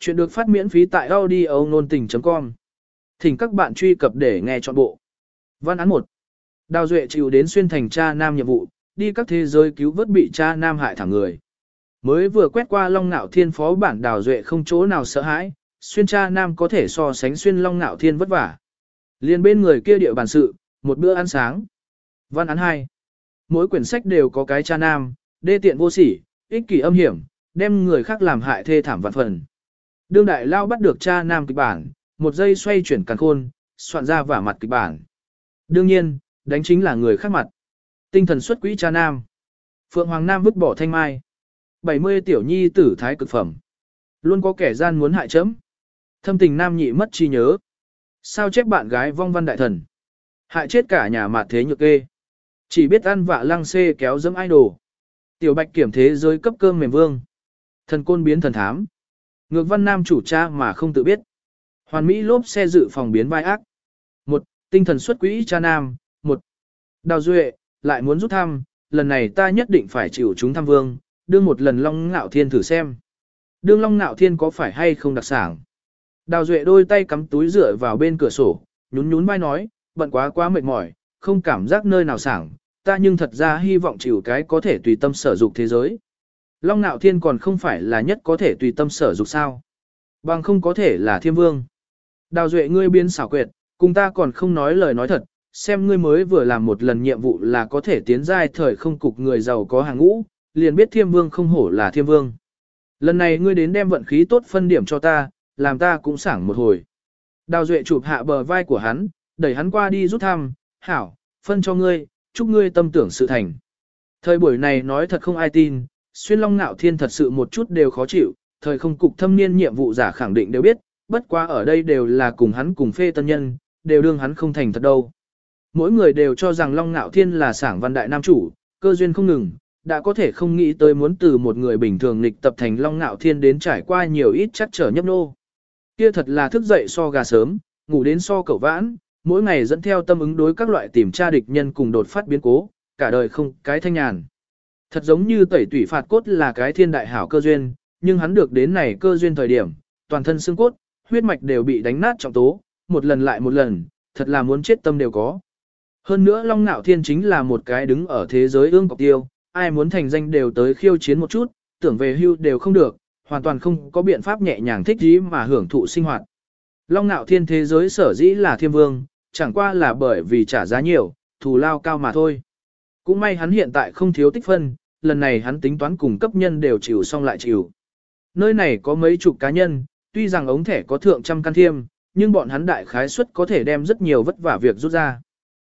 Chuyện được phát miễn phí tại audio nôn tình.com. Thỉnh các bạn truy cập để nghe trọn bộ. Văn án 1. Đào Duệ chịu đến xuyên thành cha nam nhiệm vụ, đi các thế giới cứu vớt bị cha nam hại thẳng người. Mới vừa quét qua Long Nạo Thiên phó bản Đào Duệ không chỗ nào sợ hãi, xuyên cha nam có thể so sánh xuyên Long Nạo Thiên vất vả. Liên bên người kia địa bản sự, một bữa ăn sáng. Văn án 2. Mỗi quyển sách đều có cái cha nam, đê tiện vô sỉ, ích kỷ âm hiểm, đem người khác làm hại thê thảm vạn phần. Đương đại lao bắt được cha nam kịch bản, một giây xoay chuyển càn khôn, soạn ra vả mặt kịch bản. Đương nhiên, đánh chính là người khác mặt. Tinh thần xuất quỹ cha nam. Phượng Hoàng Nam vứt bỏ thanh mai. 70 tiểu nhi tử thái cực phẩm. Luôn có kẻ gian muốn hại chấm. Thâm tình nam nhị mất chi nhớ. Sao chép bạn gái vong văn đại thần. Hại chết cả nhà mạt thế nhược kê. Chỉ biết ăn vạ lăng xê kéo dẫm idol. Tiểu bạch kiểm thế giới cấp cơm mềm vương. Thần côn biến thần thám. Ngược văn nam chủ cha mà không tự biết. Hoàn Mỹ lốp xe dự phòng biến vai ác. Một, tinh thần xuất quỹ cha nam. Một, đào duệ, lại muốn rút thăm, lần này ta nhất định phải chịu chúng thăm vương, đưa một lần long ngạo thiên thử xem. Đương long ngạo thiên có phải hay không đặc sản. Đào duệ đôi tay cắm túi rửa vào bên cửa sổ, nhún nhún vai nói, bận quá quá mệt mỏi, không cảm giác nơi nào sảng, ta nhưng thật ra hy vọng chịu cái có thể tùy tâm sở dục thế giới. Long Nạo Thiên còn không phải là nhất có thể tùy tâm sở dục sao. Bằng không có thể là thiên vương. Đào duệ ngươi biến xảo quyệt, cùng ta còn không nói lời nói thật, xem ngươi mới vừa làm một lần nhiệm vụ là có thể tiến giai thời không cục người giàu có hàng ngũ, liền biết thiên vương không hổ là thiên vương. Lần này ngươi đến đem vận khí tốt phân điểm cho ta, làm ta cũng sảng một hồi. Đào duệ chụp hạ bờ vai của hắn, đẩy hắn qua đi rút thăm, hảo, phân cho ngươi, chúc ngươi tâm tưởng sự thành. Thời buổi này nói thật không ai tin, xuyên long nạo thiên thật sự một chút đều khó chịu, thời không cục thâm niên nhiệm vụ giả khẳng định đều biết, bất quá ở đây đều là cùng hắn cùng phê tân nhân, đều đương hắn không thành thật đâu. Mỗi người đều cho rằng long nạo thiên là sảng văn đại nam chủ, cơ duyên không ngừng, đã có thể không nghĩ tới muốn từ một người bình thường nghịch tập thành long nạo thiên đến trải qua nhiều ít chắc trở nhấp nô. Kia thật là thức dậy so gà sớm, ngủ đến so cẩu vãn, mỗi ngày dẫn theo tâm ứng đối các loại tìm tra địch nhân cùng đột phát biến cố, cả đời không cái thanh nhàn. Thật giống như tẩy tủy phạt cốt là cái thiên đại hảo cơ duyên, nhưng hắn được đến này cơ duyên thời điểm, toàn thân xương cốt, huyết mạch đều bị đánh nát trọng tố, một lần lại một lần, thật là muốn chết tâm đều có. Hơn nữa Long Nạo Thiên chính là một cái đứng ở thế giới ương cọc tiêu, ai muốn thành danh đều tới khiêu chiến một chút, tưởng về hưu đều không được, hoàn toàn không có biện pháp nhẹ nhàng thích gì mà hưởng thụ sinh hoạt. Long Nạo Thiên thế giới sở dĩ là thiên vương, chẳng qua là bởi vì trả giá nhiều, thù lao cao mà thôi. Cũng may hắn hiện tại không thiếu tích phân, lần này hắn tính toán cùng cấp nhân đều chịu xong lại chịu. Nơi này có mấy chục cá nhân, tuy rằng ống thẻ có thượng trăm căn thiêm, nhưng bọn hắn đại khái suất có thể đem rất nhiều vất vả việc rút ra.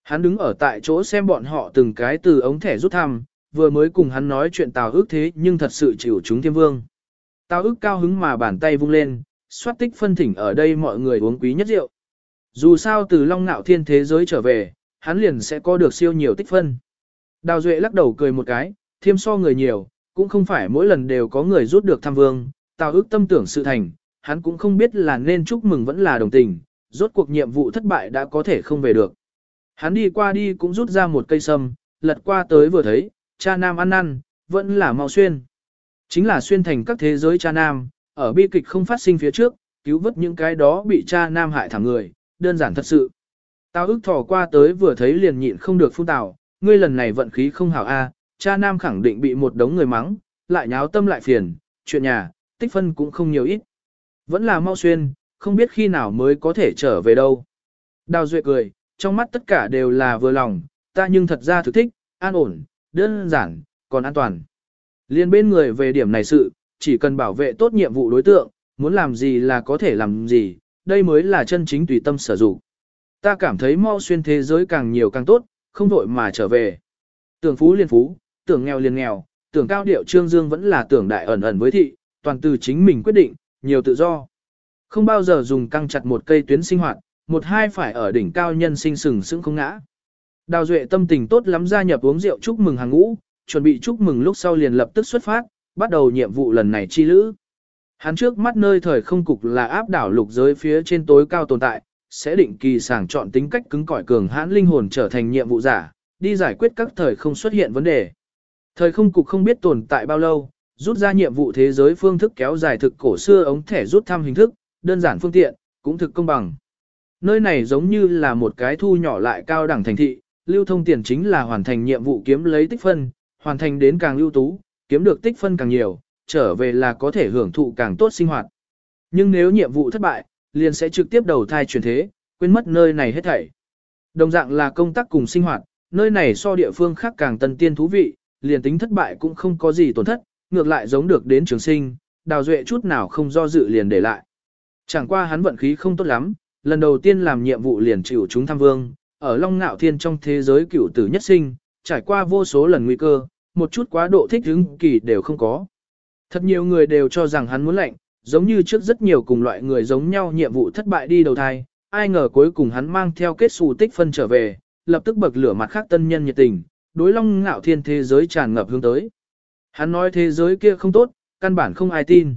Hắn đứng ở tại chỗ xem bọn họ từng cái từ ống thẻ rút thăm, vừa mới cùng hắn nói chuyện tào ước thế nhưng thật sự chịu chúng thiêm vương. Tào ước cao hứng mà bàn tay vung lên, xoát tích phân thỉnh ở đây mọi người uống quý nhất rượu. Dù sao từ long nạo thiên thế giới trở về, hắn liền sẽ có được siêu nhiều tích phân. Đào Duệ lắc đầu cười một cái, thiêm so người nhiều, cũng không phải mỗi lần đều có người rút được tham vương, tào ước tâm tưởng sự thành, hắn cũng không biết là nên chúc mừng vẫn là đồng tình, rốt cuộc nhiệm vụ thất bại đã có thể không về được. Hắn đi qua đi cũng rút ra một cây sâm, lật qua tới vừa thấy, cha nam ăn năn, vẫn là mau xuyên. Chính là xuyên thành các thế giới cha nam, ở bi kịch không phát sinh phía trước, cứu vớt những cái đó bị cha nam hại thảm người, đơn giản thật sự. Tào ức thò qua tới vừa thấy liền nhịn không được phun tào, ngươi lần này vận khí không hảo a, cha nam khẳng định bị một đống người mắng, lại nháo tâm lại phiền, chuyện nhà, tích phân cũng không nhiều ít. Vẫn là mau xuyên, không biết khi nào mới có thể trở về đâu. Đào Duệ cười, trong mắt tất cả đều là vừa lòng, ta nhưng thật ra thực thích, an ổn, đơn giản, còn an toàn. Liên bên người về điểm này sự, chỉ cần bảo vệ tốt nhiệm vụ đối tượng, muốn làm gì là có thể làm gì, đây mới là chân chính tùy tâm sở dụng. Ta cảm thấy mau xuyên thế giới càng nhiều càng tốt, không vội mà trở về. Tưởng phú liên phú, tưởng nghèo liền nghèo, tưởng cao điệu trương dương vẫn là tưởng đại ẩn ẩn với thị, toàn từ chính mình quyết định, nhiều tự do. Không bao giờ dùng căng chặt một cây tuyến sinh hoạt, một hai phải ở đỉnh cao nhân sinh sừng sững không ngã. Đào Duệ tâm tình tốt lắm gia nhập uống rượu chúc mừng hàng ngũ, chuẩn bị chúc mừng lúc sau liền lập tức xuất phát, bắt đầu nhiệm vụ lần này chi lữ. Hắn trước mắt nơi thời không cục là áp đảo lục giới phía trên tối cao tồn tại, sẽ định kỳ sàng chọn tính cách cứng cỏi cường hãn linh hồn trở thành nhiệm vụ giả, đi giải quyết các thời không xuất hiện vấn đề. Thời không cục không biết tồn tại bao lâu, Rút ra nhiệm vụ thế giới phương thức kéo dài thực cổ xưa ống thẻ rút thăm hình thức, đơn giản phương tiện, cũng thực công bằng. Nơi này giống như là một cái thu nhỏ lại cao đẳng thành thị, lưu thông tiền chính là hoàn thành nhiệm vụ kiếm lấy tích phân, hoàn thành đến càng ưu tú, kiếm được tích phân càng nhiều, trở về là có thể hưởng thụ càng tốt sinh hoạt. Nhưng nếu nhiệm vụ thất bại, liền sẽ trực tiếp đầu thai chuyển thế, quên mất nơi này hết thảy. Đồng dạng là công tác cùng sinh hoạt, nơi này so địa phương khác càng tân tiên thú vị, liền tính thất bại cũng không có gì tổn thất, ngược lại giống được đến trường sinh, đào duệ chút nào không do dự liền để lại. Chẳng qua hắn vận khí không tốt lắm, lần đầu tiên làm nhiệm vụ liền chịu chúng tham vương, ở Long Ngạo Thiên trong thế giới cửu tử nhất sinh, trải qua vô số lần nguy cơ, một chút quá độ thích hứng kỳ đều không có. Thật nhiều người đều cho rằng hắn muốn lệnh, giống như trước rất nhiều cùng loại người giống nhau nhiệm vụ thất bại đi đầu thai, ai ngờ cuối cùng hắn mang theo kết xù tích phân trở về, lập tức bậc lửa mặt khác tân nhân nhiệt tình, đối long ngạo thiên thế giới tràn ngập hướng tới. Hắn nói thế giới kia không tốt, căn bản không ai tin.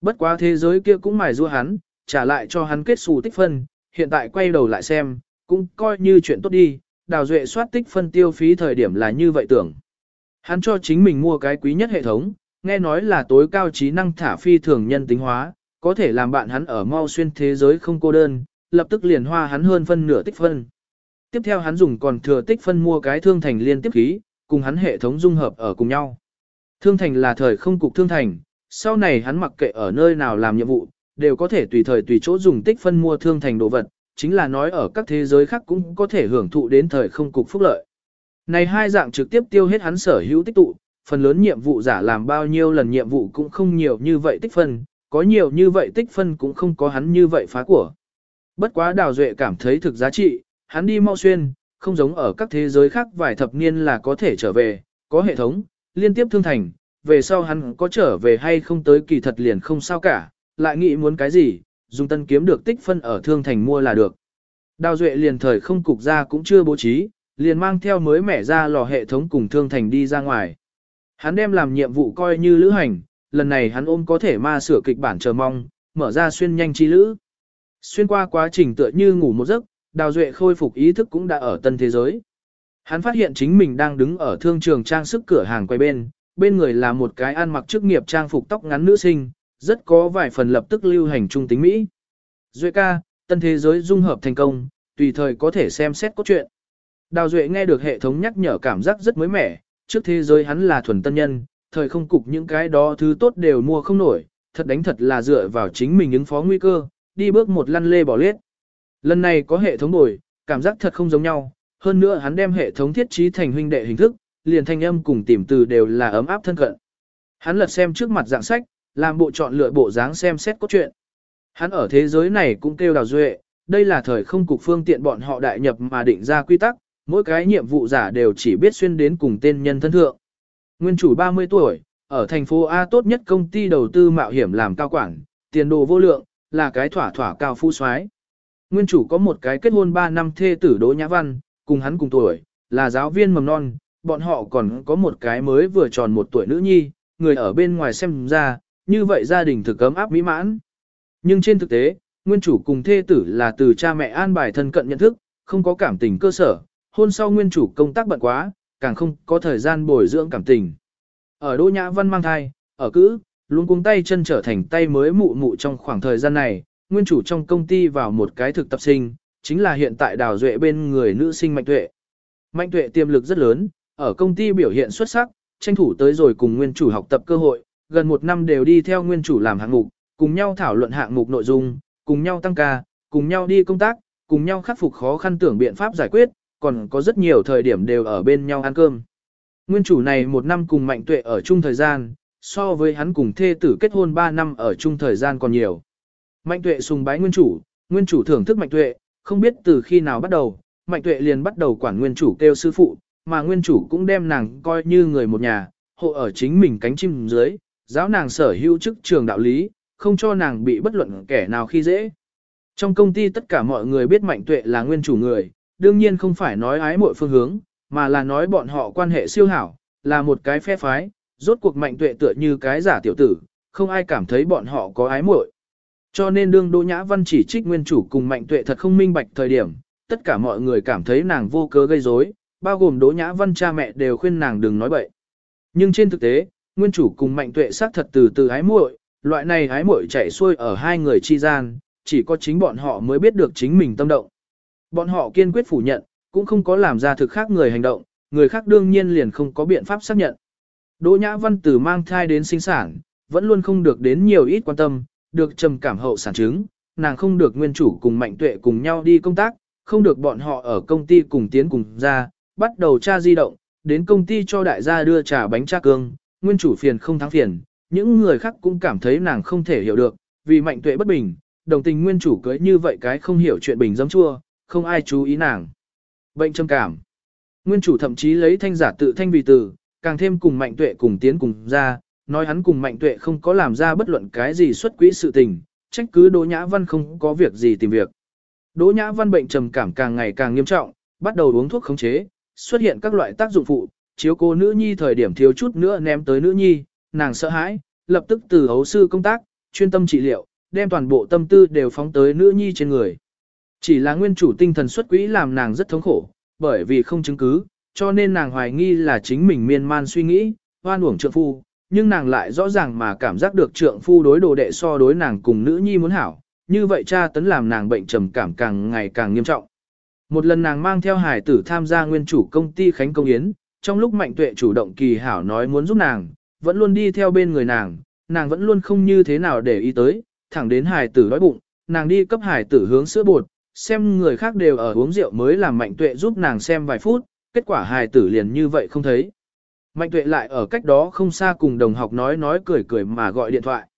Bất quá thế giới kia cũng mài rua hắn, trả lại cho hắn kết xù tích phân, hiện tại quay đầu lại xem, cũng coi như chuyện tốt đi, đào duệ soát tích phân tiêu phí thời điểm là như vậy tưởng. Hắn cho chính mình mua cái quý nhất hệ thống, nghe nói là tối cao trí năng thả phi thường nhân tính hóa, có thể làm bạn hắn ở mau xuyên thế giới không cô đơn, lập tức liền hoa hắn hơn phân nửa tích phân. Tiếp theo hắn dùng còn thừa tích phân mua cái thương thành liên tiếp khí, cùng hắn hệ thống dung hợp ở cùng nhau. Thương thành là thời không cục thương thành, sau này hắn mặc kệ ở nơi nào làm nhiệm vụ, đều có thể tùy thời tùy chỗ dùng tích phân mua thương thành đồ vật, chính là nói ở các thế giới khác cũng có thể hưởng thụ đến thời không cục phúc lợi. Này hai dạng trực tiếp tiêu hết hắn sở hữu tích tụ, phần lớn nhiệm vụ giả làm bao nhiêu lần nhiệm vụ cũng không nhiều như vậy tích phân, có nhiều như vậy tích phân cũng không có hắn như vậy phá của. Bất quá Đào Duệ cảm thấy thực giá trị, hắn đi mau xuyên, không giống ở các thế giới khác vài thập niên là có thể trở về, có hệ thống, liên tiếp thương thành, về sau hắn có trở về hay không tới kỳ thật liền không sao cả, lại nghĩ muốn cái gì, dùng tân kiếm được tích phân ở thương thành mua là được. Đào Duệ liền thời không cục ra cũng chưa bố trí, liền mang theo mới mẻ ra lò hệ thống cùng thương thành đi ra ngoài. Hắn đem làm nhiệm vụ coi như lữ hành, lần này hắn ôm có thể ma sửa kịch bản chờ mong, mở ra xuyên nhanh chi lữ. Xuyên qua quá trình tựa như ngủ một giấc, Đào Duệ khôi phục ý thức cũng đã ở tân thế giới. Hắn phát hiện chính mình đang đứng ở thương trường trang sức cửa hàng quay bên, bên người là một cái ăn mặc chức nghiệp trang phục tóc ngắn nữ sinh, rất có vài phần lập tức lưu hành trung tính Mỹ. Duệ ca, tân thế giới dung hợp thành công, tùy thời có thể xem xét cốt truyện. Đào Duệ nghe được hệ thống nhắc nhở cảm giác rất mới mẻ, trước thế giới hắn là thuần tân nhân, thời không cục những cái đó thứ tốt đều mua không nổi, thật đánh thật là dựa vào chính mình ứng phó nguy cơ, đi bước một lăn lê bỏ lết. Lần này có hệ thống bồi, cảm giác thật không giống nhau, hơn nữa hắn đem hệ thống thiết trí thành huynh đệ hình thức, liền thanh âm cùng tìm từ đều là ấm áp thân cận. Hắn lật xem trước mặt dạng sách, làm bộ chọn lựa bộ dáng xem xét cốt truyện. Hắn ở thế giới này cũng kêu đào duệ, đây là thời không cục phương tiện bọn họ đại nhập mà định ra quy tắc, mỗi cái nhiệm vụ giả đều chỉ biết xuyên đến cùng tên nhân thân thượng. Nguyên chủ 30 tuổi, ở thành phố A tốt nhất công ty đầu tư mạo hiểm làm cao quản, tiền đồ vô lượng, là cái thỏa thỏa cao phu soái. Nguyên chủ có một cái kết hôn 3 năm thê tử Đỗ Nhã Văn, cùng hắn cùng tuổi, là giáo viên mầm non, bọn họ còn có một cái mới vừa tròn một tuổi nữ nhi, người ở bên ngoài xem ra, như vậy gia đình thực ấm áp mỹ mãn. Nhưng trên thực tế, nguyên chủ cùng thê tử là từ cha mẹ an bài thân cận nhận thức, không có cảm tình cơ sở, hôn sau nguyên chủ công tác bận quá, càng không có thời gian bồi dưỡng cảm tình. Ở Đỗ Nhã Văn mang thai, ở cữ, luôn cuống tay chân trở thành tay mới mụ mụ trong khoảng thời gian này, nguyên chủ trong công ty vào một cái thực tập sinh, chính là hiện tại đào duệ bên người nữ sinh Mạnh Tuệ. Mạnh Tuệ tiềm lực rất lớn, ở công ty biểu hiện xuất sắc, tranh thủ tới rồi cùng nguyên chủ học tập cơ hội, gần một năm đều đi theo nguyên chủ làm hạng mục, cùng nhau thảo luận hạng mục nội dung, cùng nhau tăng ca, cùng nhau đi công tác, cùng nhau khắc phục khó khăn tưởng biện pháp giải quyết, còn có rất nhiều thời điểm đều ở bên nhau ăn cơm. Nguyên chủ này một năm cùng Mạnh Tuệ ở chung thời gian, so với hắn cùng thê tử kết hôn 3 năm ở chung thời gian còn nhiều. Mạnh Tuệ sùng bái nguyên chủ, nguyên chủ thưởng thức Mạnh Tuệ, không biết từ khi nào bắt đầu, Mạnh Tuệ liền bắt đầu quản nguyên chủ kêu sư phụ, mà nguyên chủ cũng đem nàng coi như người một nhà, hộ ở chính mình cánh chim dưới, giáo nàng sở hữu chức trường đạo lý, không cho nàng bị bất luận kẻ nào khi dễ. Trong công ty tất cả mọi người biết Mạnh Tuệ là nguyên chủ người, đương nhiên không phải nói ái mọi phương hướng, mà là nói bọn họ quan hệ siêu hảo, là một cái phe phái, rốt cuộc Mạnh Tuệ tựa như cái giả tiểu tử, không ai cảm thấy bọn họ có ái muội. Cho nên đương Đỗ Nhã Văn chỉ trích nguyên chủ cùng Mạnh Tuệ thật không minh bạch thời điểm, tất cả mọi người cảm thấy nàng vô cớ gây rối, bao gồm Đỗ Nhã Văn cha mẹ đều khuyên nàng đừng nói bậy. Nhưng trên thực tế, nguyên chủ cùng mạnh tuệ xác thật từ từ ái muội, loại này ái muội chảy xuôi ở hai người chi gian, chỉ có chính bọn họ mới biết được chính mình tâm động. Bọn họ kiên quyết phủ nhận, cũng không có làm ra thực khác người hành động, người khác đương nhiên liền không có biện pháp xác nhận. Đỗ Nhã Văn từ mang thai đến sinh sản, vẫn luôn không được đến nhiều ít quan tâm, được trầm cảm hậu sản chứng, nàng không được nguyên chủ cùng mạnh tuệ cùng nhau đi công tác, không được bọn họ ở công ty cùng tiến cùng ra, bắt đầu tra di động, đến công ty cho đại gia đưa trà bánh tra cương, nguyên chủ phiền không thắng phiền, những người khác cũng cảm thấy nàng không thể hiểu được, vì mạnh tuệ bất bình, đồng tình nguyên chủ cưới như vậy cái không hiểu chuyện bình dấm chua, không ai chú ý nàng. Bệnh trầm cảm. Nguyên chủ thậm chí lấy thanh giả tự thanh vì từ, càng thêm cùng mạnh tuệ cùng tiến cùng ra, nói hắn cùng mạnh tuệ không có làm ra bất luận cái gì xuất quỹ sự tình, trách cứ Đỗ Nhã Văn không có việc gì tìm việc. Đỗ Nhã Văn bệnh trầm cảm càng ngày càng nghiêm trọng, bắt đầu uống thuốc khống chế, xuất hiện các loại tác dụng phụ, chiếu cô nữ nhi thời điểm thiếu chút nữa ném tới nữ nhi, nàng sợ hãi, lập tức từ hấu sư công tác, chuyên tâm trị liệu, đem toàn bộ tâm tư đều phóng tới nữ nhi trên người. Chỉ là nguyên chủ tinh thần xuất quỹ làm nàng rất thống khổ, bởi vì không chứng cứ, cho nên nàng hoài nghi là chính mình miên man suy nghĩ, hoan uổng trượng phu, nhưng nàng lại rõ ràng mà cảm giác được trượng phu đối đồ đệ so đối nàng cùng nữ nhi muốn hảo, như vậy cha tấn làm nàng bệnh trầm cảm càng ngày càng nghiêm trọng. Một lần nàng mang theo hải tử tham gia nguyên chủ công ty Khánh Công Yến, trong lúc mạnh tuệ chủ động kỳ hảo nói muốn giúp nàng, vẫn luôn đi theo bên người nàng, nàng vẫn luôn không như thế nào để ý tới, thẳng đến hải tử đói bụng, nàng đi cấp hải tử hướng sữa bột, xem người khác đều ở uống rượu mới làm mạnh tuệ giúp nàng xem vài phút, kết quả hài tử liền như vậy không thấy. Mạnh tuệ lại ở cách đó không xa cùng đồng học nói nói cười cười mà gọi điện thoại.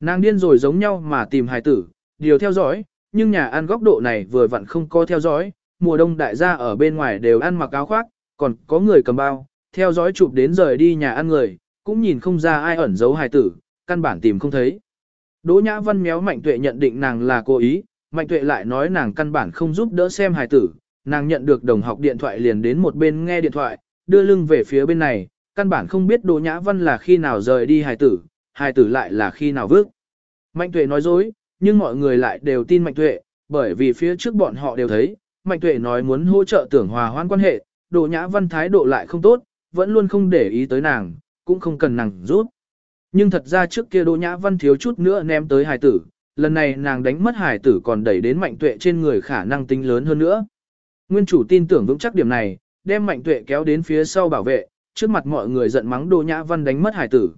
Nàng điên rồi giống nhau mà tìm hài tử, điều theo dõi, nhưng nhà ăn góc độ này vừa vặn không có theo dõi, mùa đông đại gia ở bên ngoài đều ăn mặc áo khoác, còn có người cầm bao, theo dõi chụp đến rời đi nhà ăn người, cũng nhìn không ra ai ẩn giấu hài tử, căn bản tìm không thấy. Đỗ Nhã Văn méo Mạnh Tuệ nhận định nàng là cố ý, Mạnh Tuệ lại nói nàng căn bản không giúp đỡ xem hài tử, nàng nhận được đồng học điện thoại liền đến một bên nghe điện thoại, đưa lưng về phía bên này, căn bản không biết Đỗ Nhã Văn là khi nào rời đi hài tử, hài tử lại là khi nào vước. Mạnh Tuệ nói dối, nhưng mọi người lại đều tin Mạnh Tuệ, bởi vì phía trước bọn họ đều thấy, Mạnh Tuệ nói muốn hỗ trợ tưởng hòa hoãn quan hệ, Đỗ Nhã Văn thái độ lại không tốt, vẫn luôn không để ý tới nàng, cũng không cần nàng giúp. Nhưng thật ra trước kia Đỗ Nhã Văn thiếu chút nữa ném tới hài tử, lần này nàng đánh mất Hải tử còn đẩy đến Mạnh Tuệ trên người khả năng tính lớn hơn nữa. Nguyên chủ tin tưởng vững chắc điểm này, đem Mạnh Tuệ kéo đến phía sau bảo vệ, trước mặt mọi người giận mắng Đỗ Nhã Văn đánh mất Hải tử.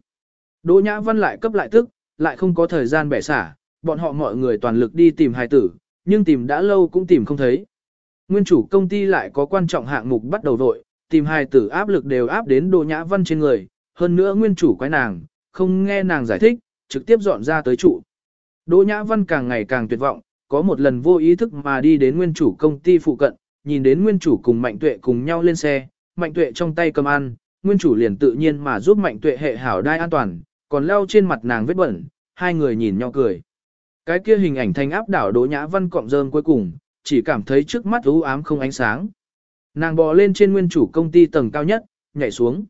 Đỗ Nhã Văn lại cấp lại tức, lại không có thời gian bẻ xả, bọn họ mọi người toàn lực đi tìm Hải tử, nhưng tìm đã lâu cũng tìm không thấy. Nguyên chủ công ty lại có quan trọng hạng mục bắt đầu vội, tìm Hải tử áp lực đều áp đến Đỗ Nhã Văn trên người, hơn nữa nguyên chủ quái nàng, không nghe nàng giải thích, trực tiếp dọn ra tới trụ. Đỗ Nhã Văn càng ngày càng tuyệt vọng, có một lần vô ý thức mà đi đến nguyên chủ công ty phụ cận, nhìn đến nguyên chủ cùng Mạnh Tuệ cùng nhau lên xe, Mạnh Tuệ trong tay cầm ăn, nguyên chủ liền tự nhiên mà giúp Mạnh Tuệ hệ hảo đai an toàn, còn leo trên mặt nàng vết bẩn, hai người nhìn nhau cười. Cái kia hình ảnh thanh áp đảo Đỗ Nhã Văn cọng rơm cuối cùng, chỉ cảm thấy trước mắt u ám không ánh sáng. Nàng bò lên trên nguyên chủ công ty tầng cao nhất, nhảy xuống.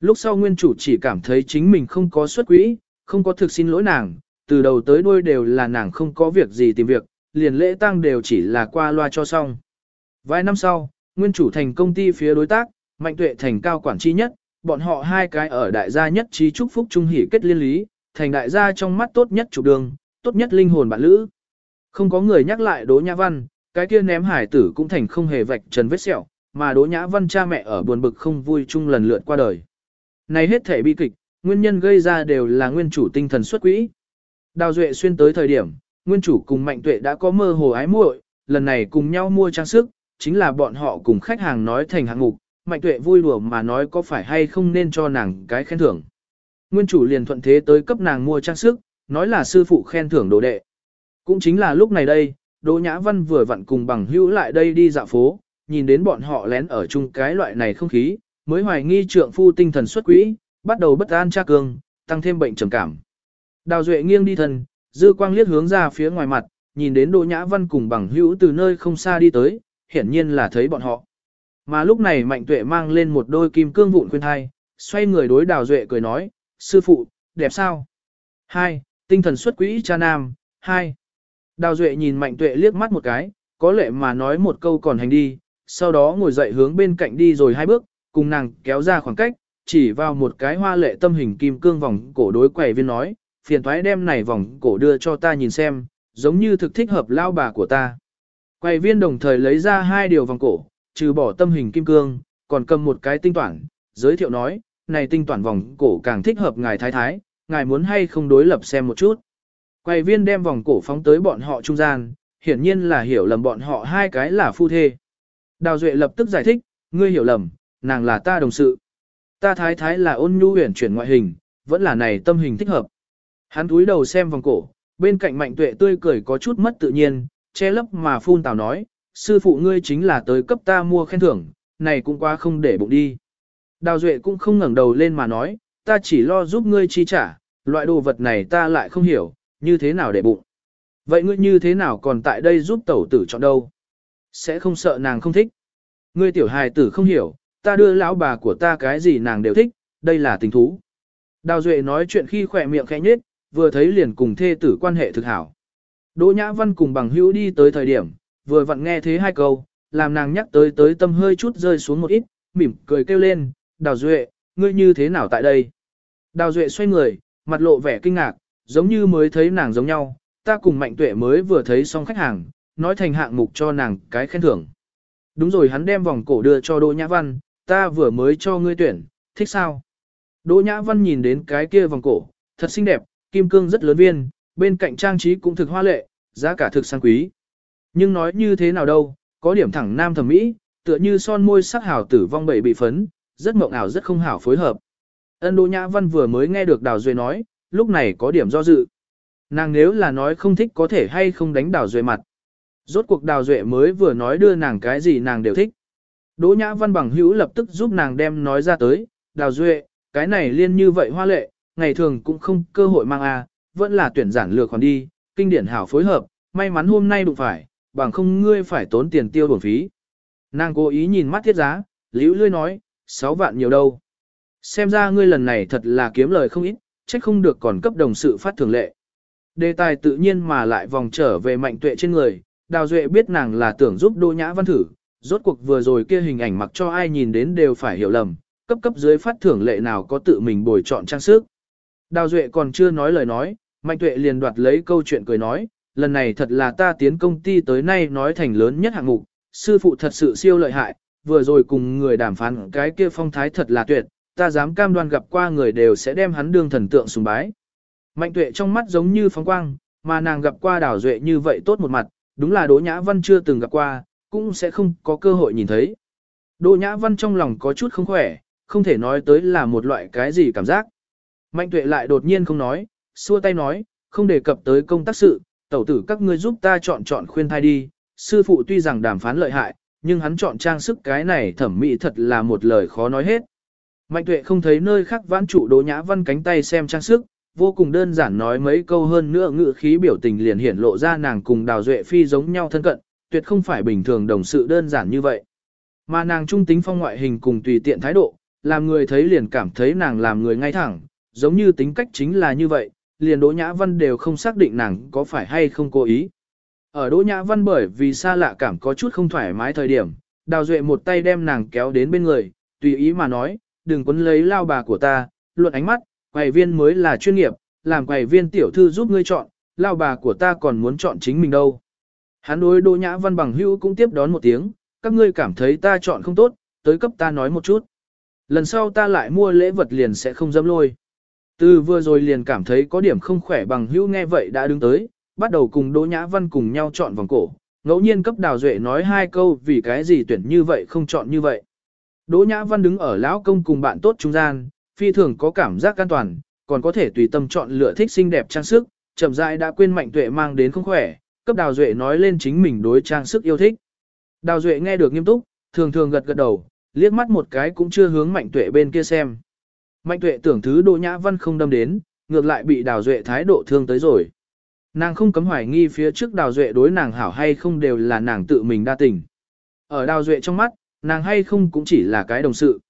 Lúc sau nguyên chủ chỉ cảm thấy chính mình không có xuất quỹ, không có thực xin lỗi nàng, từ đầu tới đuôi đều là nàng không có việc gì tìm việc, liền lễ tang đều chỉ là qua loa cho xong. Vài năm sau, nguyên chủ thành công ty phía đối tác, mạnh tuệ thành cao quản chi nhất, bọn họ hai cái ở đại gia nhất trí chúc phúc trung hỷ kết liên lý, thành đại gia trong mắt tốt nhất chủ đường, tốt nhất linh hồn bạn lữ. Không có người nhắc lại Đỗ Nhã Văn, cái kia ném hải tử cũng thành không hề vạch trần vết sẹo, mà Đỗ Nhã Văn cha mẹ ở buồn bực không vui chung lần lượt qua đời. Này hết thể bi kịch, nguyên nhân gây ra đều là nguyên chủ tinh thần xuất quỹ. Đào Duệ xuyên tới thời điểm, nguyên chủ cùng Mạnh Tuệ đã có mơ hồ ái muội, lần này cùng nhau mua trang sức, chính là bọn họ cùng khách hàng nói thành hạng mục, Mạnh Tuệ vui đùa mà nói có phải hay không nên cho nàng cái khen thưởng. Nguyên chủ liền thuận thế tới cấp nàng mua trang sức, nói là sư phụ khen thưởng đồ đệ. Cũng chính là lúc này đây, Đỗ Nhã Văn vừa vặn cùng bằng hữu lại đây đi dạo phố, nhìn đến bọn họ lén ở chung cái loại này không khí, mới hoài nghi trượng phu tinh thần xuất quỹ, bắt đầu bất an tra cương, tăng thêm bệnh trầm cảm. Đào Duệ nghiêng đi thân, dư quang liếc hướng ra phía ngoài mặt, nhìn đến Đỗ Nhã Văn cùng bằng hữu từ nơi không xa đi tới, hiển nhiên là thấy bọn họ. Mà lúc này Mạnh Tuệ mang lên một đôi kim cương vụn khuyên thai, xoay người đối Đào Duệ cười nói, sư phụ, đẹp sao? Hai, tinh thần xuất quỹ cha nam, hai. Đào Duệ nhìn Mạnh Tuệ liếc mắt một cái, có lệ mà nói một câu còn hành đi, sau đó ngồi dậy hướng bên cạnh đi rồi hai bước, cùng nàng kéo ra khoảng cách, chỉ vào một cái hoa lệ tâm hình kim cương vòng cổ đối quầy viên nói, phiền thoái đem này vòng cổ đưa cho ta nhìn xem, giống như thực thích hợp lao bà của ta. Quầy viên đồng thời lấy ra hai điều vòng cổ, trừ bỏ tâm hình kim cương, còn cầm một cái tinh toản, giới thiệu nói, này tinh toản vòng cổ càng thích hợp ngài thái thái, ngài muốn hay không đối lập xem một chút. Quầy viên đem vòng cổ phóng tới bọn họ trung gian, hiển nhiên là hiểu lầm bọn họ hai cái là phu thê. Đào Duệ lập tức giải thích, ngươi hiểu lầm, nàng là ta đồng sự. Ta thái thái là ôn nhu huyền chuyển ngoại hình, vẫn là này tâm hình thích hợp. Hắn túi đầu xem vòng cổ, bên cạnh mạnh tuệ tươi cười có chút mất tự nhiên, che lấp mà phun tào nói, sư phụ ngươi chính là tới cấp ta mua khen thưởng, này cũng quá không để bụng đi. Đào Duệ cũng không ngẩng đầu lên mà nói, ta chỉ lo giúp ngươi chi trả, loại đồ vật này ta lại không hiểu, như thế nào để bụng. Vậy ngươi như thế nào còn tại đây giúp tẩu tử chọn đâu? Sẽ không sợ nàng không thích. Ngươi tiểu hài tử không hiểu, ta đưa lão bà của ta cái gì nàng đều thích, đây là tình thú. Đào Duệ nói chuyện khi khỏe miệng khẽ nhếch, vừa thấy liền cùng thê tử quan hệ thực hảo. Đỗ Nhã Văn cùng bằng hữu đi tới thời điểm, vừa vặn nghe thế hai câu, làm nàng nhắc tới tới tâm hơi chút rơi xuống một ít, mỉm cười kêu lên, Đào Duệ, ngươi như thế nào tại đây? Đào Duệ xoay người, mặt lộ vẻ kinh ngạc, giống như mới thấy nàng giống nhau, ta cùng Mạnh Tuệ mới vừa thấy xong khách hàng, nói thành hạng mục cho nàng cái khen thưởng. Đúng rồi hắn đem vòng cổ đưa cho Đỗ Nhã Văn, ta vừa mới cho ngươi tuyển, thích sao? Đỗ Nhã Văn nhìn đến cái kia vòng cổ, thật xinh đẹp, kim cương rất lớn viên, bên cạnh trang trí cũng thực hoa lệ, giá cả thực sang quý. Nhưng nói như thế nào đâu, có điểm thẳng nam thẩm mỹ, tựa như son môi sắc hảo tử vong bậy bị phấn, rất mộng ảo rất không hảo phối hợp. Ân Đỗ Nhã Văn vừa mới nghe được Đào Duệ nói, lúc này có điểm do dự. Nàng nếu là nói không thích có thể hay không đánh Đào Duệ mặt. Rốt cuộc Đào Duệ mới vừa nói đưa nàng cái gì nàng đều thích. Đỗ Nhã Văn bằng hữu lập tức giúp nàng đem nói ra tới, Đào Duệ, cái này liên như vậy hoa lệ, ngày thường cũng không cơ hội mang a, vẫn là tuyển giản lược còn đi, kinh điển hảo phối hợp, may mắn hôm nay đụng phải, bằng không ngươi phải tốn tiền tiêu bổn phí. Nàng cố ý nhìn mắt thiết giá, liễu lươi nói, 6 vạn nhiều đâu. Xem ra ngươi lần này thật là kiếm lời không ít, trách không được còn cấp đồng sự phát thường lệ. Đề tài tự nhiên mà lại vòng trở về mạnh tuệ trên người, Đào Duệ biết nàng là tưởng giúp Đô Nhã Văn thử, rốt cuộc vừa rồi kia hình ảnh mặc cho ai nhìn đến đều phải hiểu lầm, cấp cấp dưới phát thưởng lệ nào có tự mình bồi chọn trang sức. Đào Duệ còn chưa nói lời nói, Mạnh Tuệ liền đoạt lấy câu chuyện cười nói, lần này thật là ta tiến công ty tới nay nói thành lớn nhất hạng mục, sư phụ thật sự siêu lợi hại, vừa rồi cùng người đàm phán cái kia phong thái thật là tuyệt, ta dám cam đoan gặp qua người đều sẽ đem hắn đương thần tượng sùng bái. Mạnh Tuệ trong mắt giống như phóng quang, mà nàng gặp qua Đào Duệ như vậy tốt một mặt, đúng là Đỗ Nhã Văn chưa từng gặp qua, cũng sẽ không có cơ hội nhìn thấy. Đỗ Nhã Văn trong lòng có chút không khỏe, không thể nói tới là một loại cái gì cảm giác. Mạnh tuệ lại đột nhiên không nói, xua tay nói, không đề cập tới công tác sự, tẩu tử các ngươi giúp ta chọn chọn khuyên thai đi, sư phụ tuy rằng đàm phán lợi hại, nhưng hắn chọn trang sức cái này thẩm mỹ thật là một lời khó nói hết. Mạnh tuệ không thấy nơi khác vãn trụ đỗ nhã văn cánh tay xem trang sức, vô cùng đơn giản nói mấy câu hơn nữa ngữ khí biểu tình liền hiển lộ ra nàng cùng đào duệ phi giống nhau thân cận, tuyệt không phải bình thường đồng sự đơn giản như vậy. Mà nàng trung tính phong ngoại hình cùng tùy tiện thái độ, làm người thấy liền cảm thấy nàng làm người ngay thẳng, giống như tính cách chính là như vậy, liền Đỗ Nhã Văn đều không xác định nàng có phải hay không cố ý. Ở Đỗ Nhã Văn bởi vì xa lạ cảm có chút không thoải mái thời điểm, Đào Duệ một tay đem nàng kéo đến bên người, tùy ý mà nói, đừng quấn lấy lao bà của ta, luận ánh mắt, quầy viên mới là chuyên nghiệp, làm quầy viên tiểu thư giúp ngươi chọn, lao bà của ta còn muốn chọn chính mình đâu. Hắn đối Đỗ Nhã Văn bằng hữu cũng tiếp đón một tiếng, các ngươi cảm thấy ta chọn không tốt, tới cấp ta nói một chút. Lần sau ta lại mua lễ vật liền sẽ không dám lôi. Từ vừa rồi liền cảm thấy có điểm không khỏe bằng hữu nghe vậy đã đứng tới, bắt đầu cùng Đỗ Nhã Văn cùng nhau chọn vòng cổ. Ngẫu nhiên cấp Đào Duệ nói hai câu vì cái gì tuyển như vậy không chọn như vậy. Đỗ Nhã Văn đứng ở lão công cùng bạn tốt trung gian, phi thường có cảm giác an toàn, còn có thể tùy tâm chọn lựa thích xinh đẹp trang sức, chậm rãi đã quên mạnh tuệ mang đến không khỏe, cấp Đào Duệ nói lên chính mình đối trang sức yêu thích. Đào Duệ nghe được nghiêm túc, thường thường gật gật đầu, liếc mắt một cái cũng chưa hướng mạnh tuệ bên kia xem. Mạnh tuệ tưởng thứ Đỗ Nhã Văn không đâm đến, ngược lại bị Đào Duệ thái độ thương tới rồi. Nàng không cấm hoài nghi phía trước Đào Duệ đối nàng hảo hay không đều là nàng tự mình đa tình. Ở Đào Duệ trong mắt, nàng hay không cũng chỉ là cái đồng sự.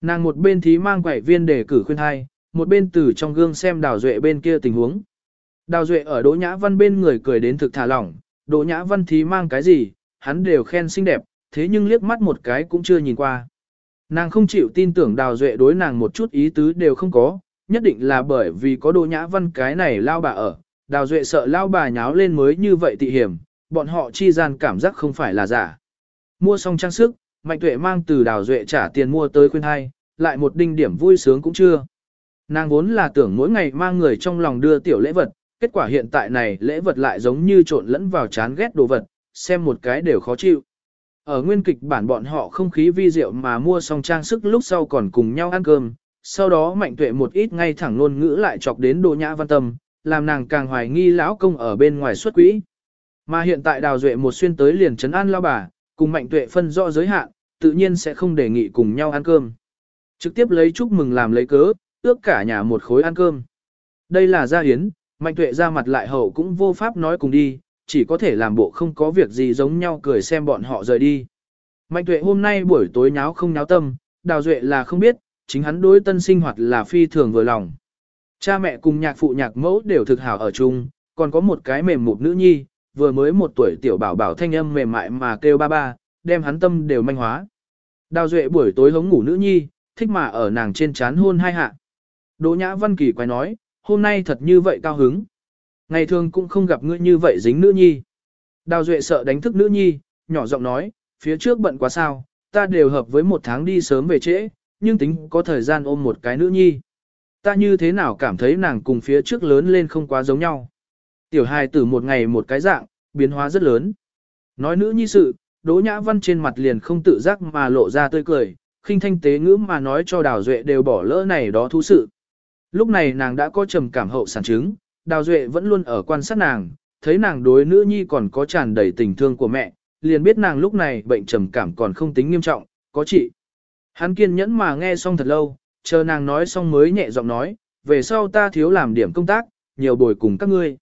Nàng một bên thí mang quẻ viên để cử khuyên hai, một bên từ trong gương xem Đào Duệ bên kia tình huống. Đào Duệ ở Đỗ Nhã Văn bên người cười đến thực thả lỏng, Đỗ Nhã Văn thí mang cái gì, hắn đều khen xinh đẹp, thế nhưng liếc mắt một cái cũng chưa nhìn qua. Nàng không chịu tin tưởng đào duệ đối nàng một chút ý tứ đều không có, nhất định là bởi vì có Đỗ Nhã Văn cái này lao bà ở, đào duệ sợ lao bà nháo lên mới như vậy tị hiểm, bọn họ chi gian cảm giác không phải là giả. Mua xong trang sức, Mạnh Tuệ mang từ đào duệ trả tiền mua tới khuyên hai, lại một đinh điểm vui sướng cũng chưa. Nàng vốn là tưởng mỗi ngày mang người trong lòng đưa tiểu lễ vật, kết quả hiện tại này lễ vật lại giống như trộn lẫn vào chán ghét đồ vật, xem một cái đều khó chịu. Ở nguyên kịch bản bọn họ không khí vi diệu mà mua xong trang sức lúc sau còn cùng nhau ăn cơm, sau đó mạnh tuệ một ít ngay thẳng ngôn ngữ lại chọc đến đồ nhã văn tâm, làm nàng càng hoài nghi lão công ở bên ngoài xuất quỹ. Mà hiện tại đào duệ một xuyên tới liền trấn an lao bà, cùng mạnh tuệ phân rõ giới hạn, tự nhiên sẽ không đề nghị cùng nhau ăn cơm. Trực tiếp lấy chúc mừng làm lấy cớ, ước cả nhà một khối ăn cơm. Đây là gia hiến, mạnh tuệ ra mặt lại hậu cũng vô pháp nói cùng đi, chỉ có thể làm bộ không có việc gì giống nhau cười xem bọn họ rời đi. Mạnh tuệ hôm nay buổi tối nháo không nháo tâm, đào duệ là không biết, chính hắn đối tân sinh hoạt là phi thường vừa lòng. Cha mẹ cùng nhạc phụ nhạc mẫu đều thực hảo ở chung, còn có một cái mềm mụt nữ nhi, vừa mới một tuổi tiểu bảo bảo thanh âm mềm mại mà kêu ba ba, đem hắn tâm đều manh hóa. Đào duệ buổi tối hống ngủ nữ nhi, thích mà ở nàng trên chán hôn hai hạ. Đỗ nhã văn kỳ quay nói, hôm nay thật như vậy cao hứng. Ngày thường cũng không gặp ngươi như vậy dính nữ nhi. Đào duệ sợ đánh thức nữ nhi, nhỏ giọng nói, phía trước bận quá sao, ta đều hợp với một tháng đi sớm về trễ, nhưng tính có thời gian ôm một cái nữ nhi. Ta như thế nào cảm thấy nàng cùng phía trước lớn lên không quá giống nhau. Tiểu hài tử một ngày một cái dạng, biến hóa rất lớn. Nói nữ nhi sự, Đỗ Nhã Văn trên mặt liền không tự giác mà lộ ra tươi cười, khinh thanh tế ngữ mà nói cho Đào Duệ đều bỏ lỡ này đó thú sự. Lúc này nàng đã có trầm cảm hậu sản chứng, Đào Duệ vẫn luôn ở quan sát nàng, thấy nàng đối nữ nhi còn có tràn đầy tình thương của mẹ, liền biết nàng lúc này bệnh trầm cảm còn không tính nghiêm trọng, có trị. Hắn kiên nhẫn mà nghe xong thật lâu, chờ nàng nói xong mới nhẹ giọng nói, về sau ta thiếu làm điểm công tác, nhiều bồi cùng các ngươi.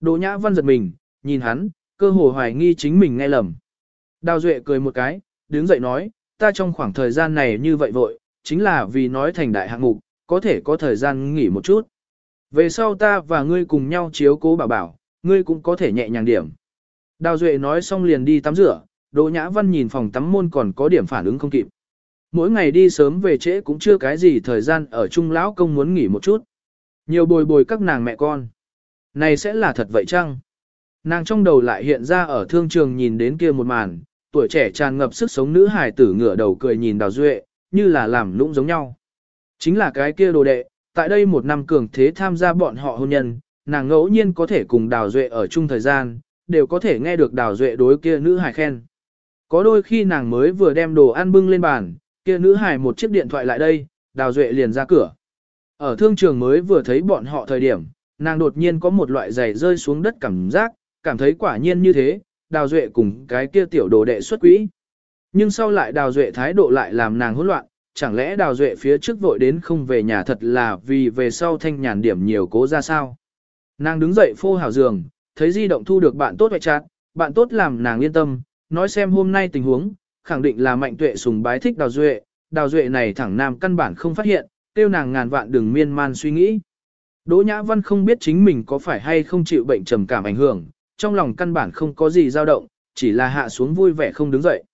Đỗ Nhã Văn giật mình, nhìn hắn, cơ hồ hoài nghi chính mình nghe lầm. Đào Duệ cười một cái, đứng dậy nói, ta trong khoảng thời gian này như vậy vội, chính là vì nói thành đại hạng mục, có thể có thời gian nghỉ một chút. Về sau ta và ngươi cùng nhau chiếu cố bảo bảo, ngươi cũng có thể nhẹ nhàng điểm. Đào Duệ nói xong liền đi tắm rửa, Đỗ Nhã Văn nhìn phòng tắm môn còn có điểm phản ứng không kịp. Mỗi ngày đi sớm về trễ cũng chưa cái gì thời gian ở chung lão công muốn nghỉ một chút. Nhiều bồi bồi các nàng mẹ con. Này sẽ là thật vậy chăng? Nàng trong đầu lại hiện ra ở thương trường nhìn đến kia một màn, tuổi trẻ tràn ngập sức sống nữ hài tử ngửa đầu cười nhìn Đào Duệ, như là làm lũng giống nhau. Chính là cái kia đồ đệ, tại đây một năm cường thế tham gia bọn họ hôn nhân, nàng ngẫu nhiên có thể cùng Đào Duệ ở chung thời gian, đều có thể nghe được Đào Duệ đối kia nữ hài khen. Có đôi khi nàng mới vừa đem đồ ăn bưng lên bàn, kia nữ hài một chiếc điện thoại lại đây, Đào Duệ liền ra cửa. Ở thương trường mới vừa thấy bọn họ thời điểm, nàng đột nhiên có một loại giày rơi xuống đất cảm giác, cảm thấy quả nhiên như thế, Đào Duệ cùng cái kia tiểu đồ đệ xuất quỹ. Nhưng sau lại Đào Duệ thái độ lại làm nàng hỗn loạn, chẳng lẽ Đào Duệ phía trước vội đến không về nhà thật là vì về sau thanh nhàn điểm nhiều cố ra sao? Nàng đứng dậy phô hào giường, thấy di động thu được bạn tốt hoại chát, bạn tốt làm nàng yên tâm, nói xem hôm nay tình huống, khẳng định là mạnh tuệ sùng bái thích Đào Duệ, Đào Duệ này thẳng nam căn bản không phát hiện, tiêu nàng ngàn vạn đừng miên man suy nghĩ. Đỗ Nhã Văn không biết chính mình có phải hay không chịu bệnh trầm cảm ảnh hưởng, trong lòng căn bản không có gì dao động, chỉ là hạ xuống vui vẻ không đứng dậy.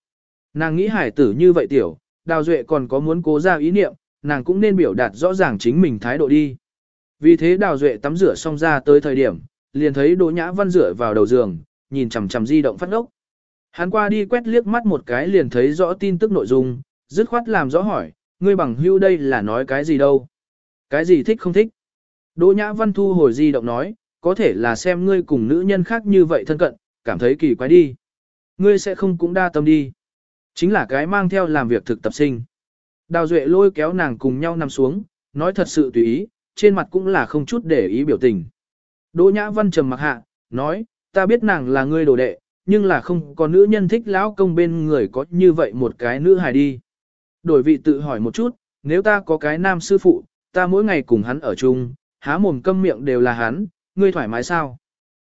Nàng nghĩ hải tử như vậy tiểu, Đào Duệ còn có muốn cố ra ý niệm, nàng cũng nên biểu đạt rõ ràng chính mình thái độ đi. Vì thế Đào Duệ tắm rửa xong ra tới thời điểm, liền thấy Đỗ Nhã Văn rửa vào đầu giường, nhìn chằm chằm di động phát ốc. Hắn qua đi quét liếc mắt một cái liền thấy rõ tin tức nội dung, dứt khoát làm rõ hỏi, ngươi bằng hưu đây là nói cái gì đâu? Cái gì thích không thích? Đỗ Nhã Văn thu hồi di động nói, có thể là xem ngươi cùng nữ nhân khác như vậy thân cận, cảm thấy kỳ quái đi. Ngươi sẽ không cũng đa tâm đi. Chính là cái mang theo làm việc thực tập sinh. Đào Duệ lôi kéo nàng cùng nhau nằm xuống, nói thật sự tùy ý, trên mặt cũng là không chút để ý biểu tình. Đỗ Nhã Văn trầm mặc hạ, nói, ta biết nàng là ngươi đồ đệ, nhưng là không có nữ nhân thích lão công bên người có như vậy một cái nữ hài đi. Đổi vị tự hỏi một chút, nếu ta có cái nam sư phụ, ta mỗi ngày cùng hắn ở chung, há mồm câm miệng đều là hắn, ngươi thoải mái sao?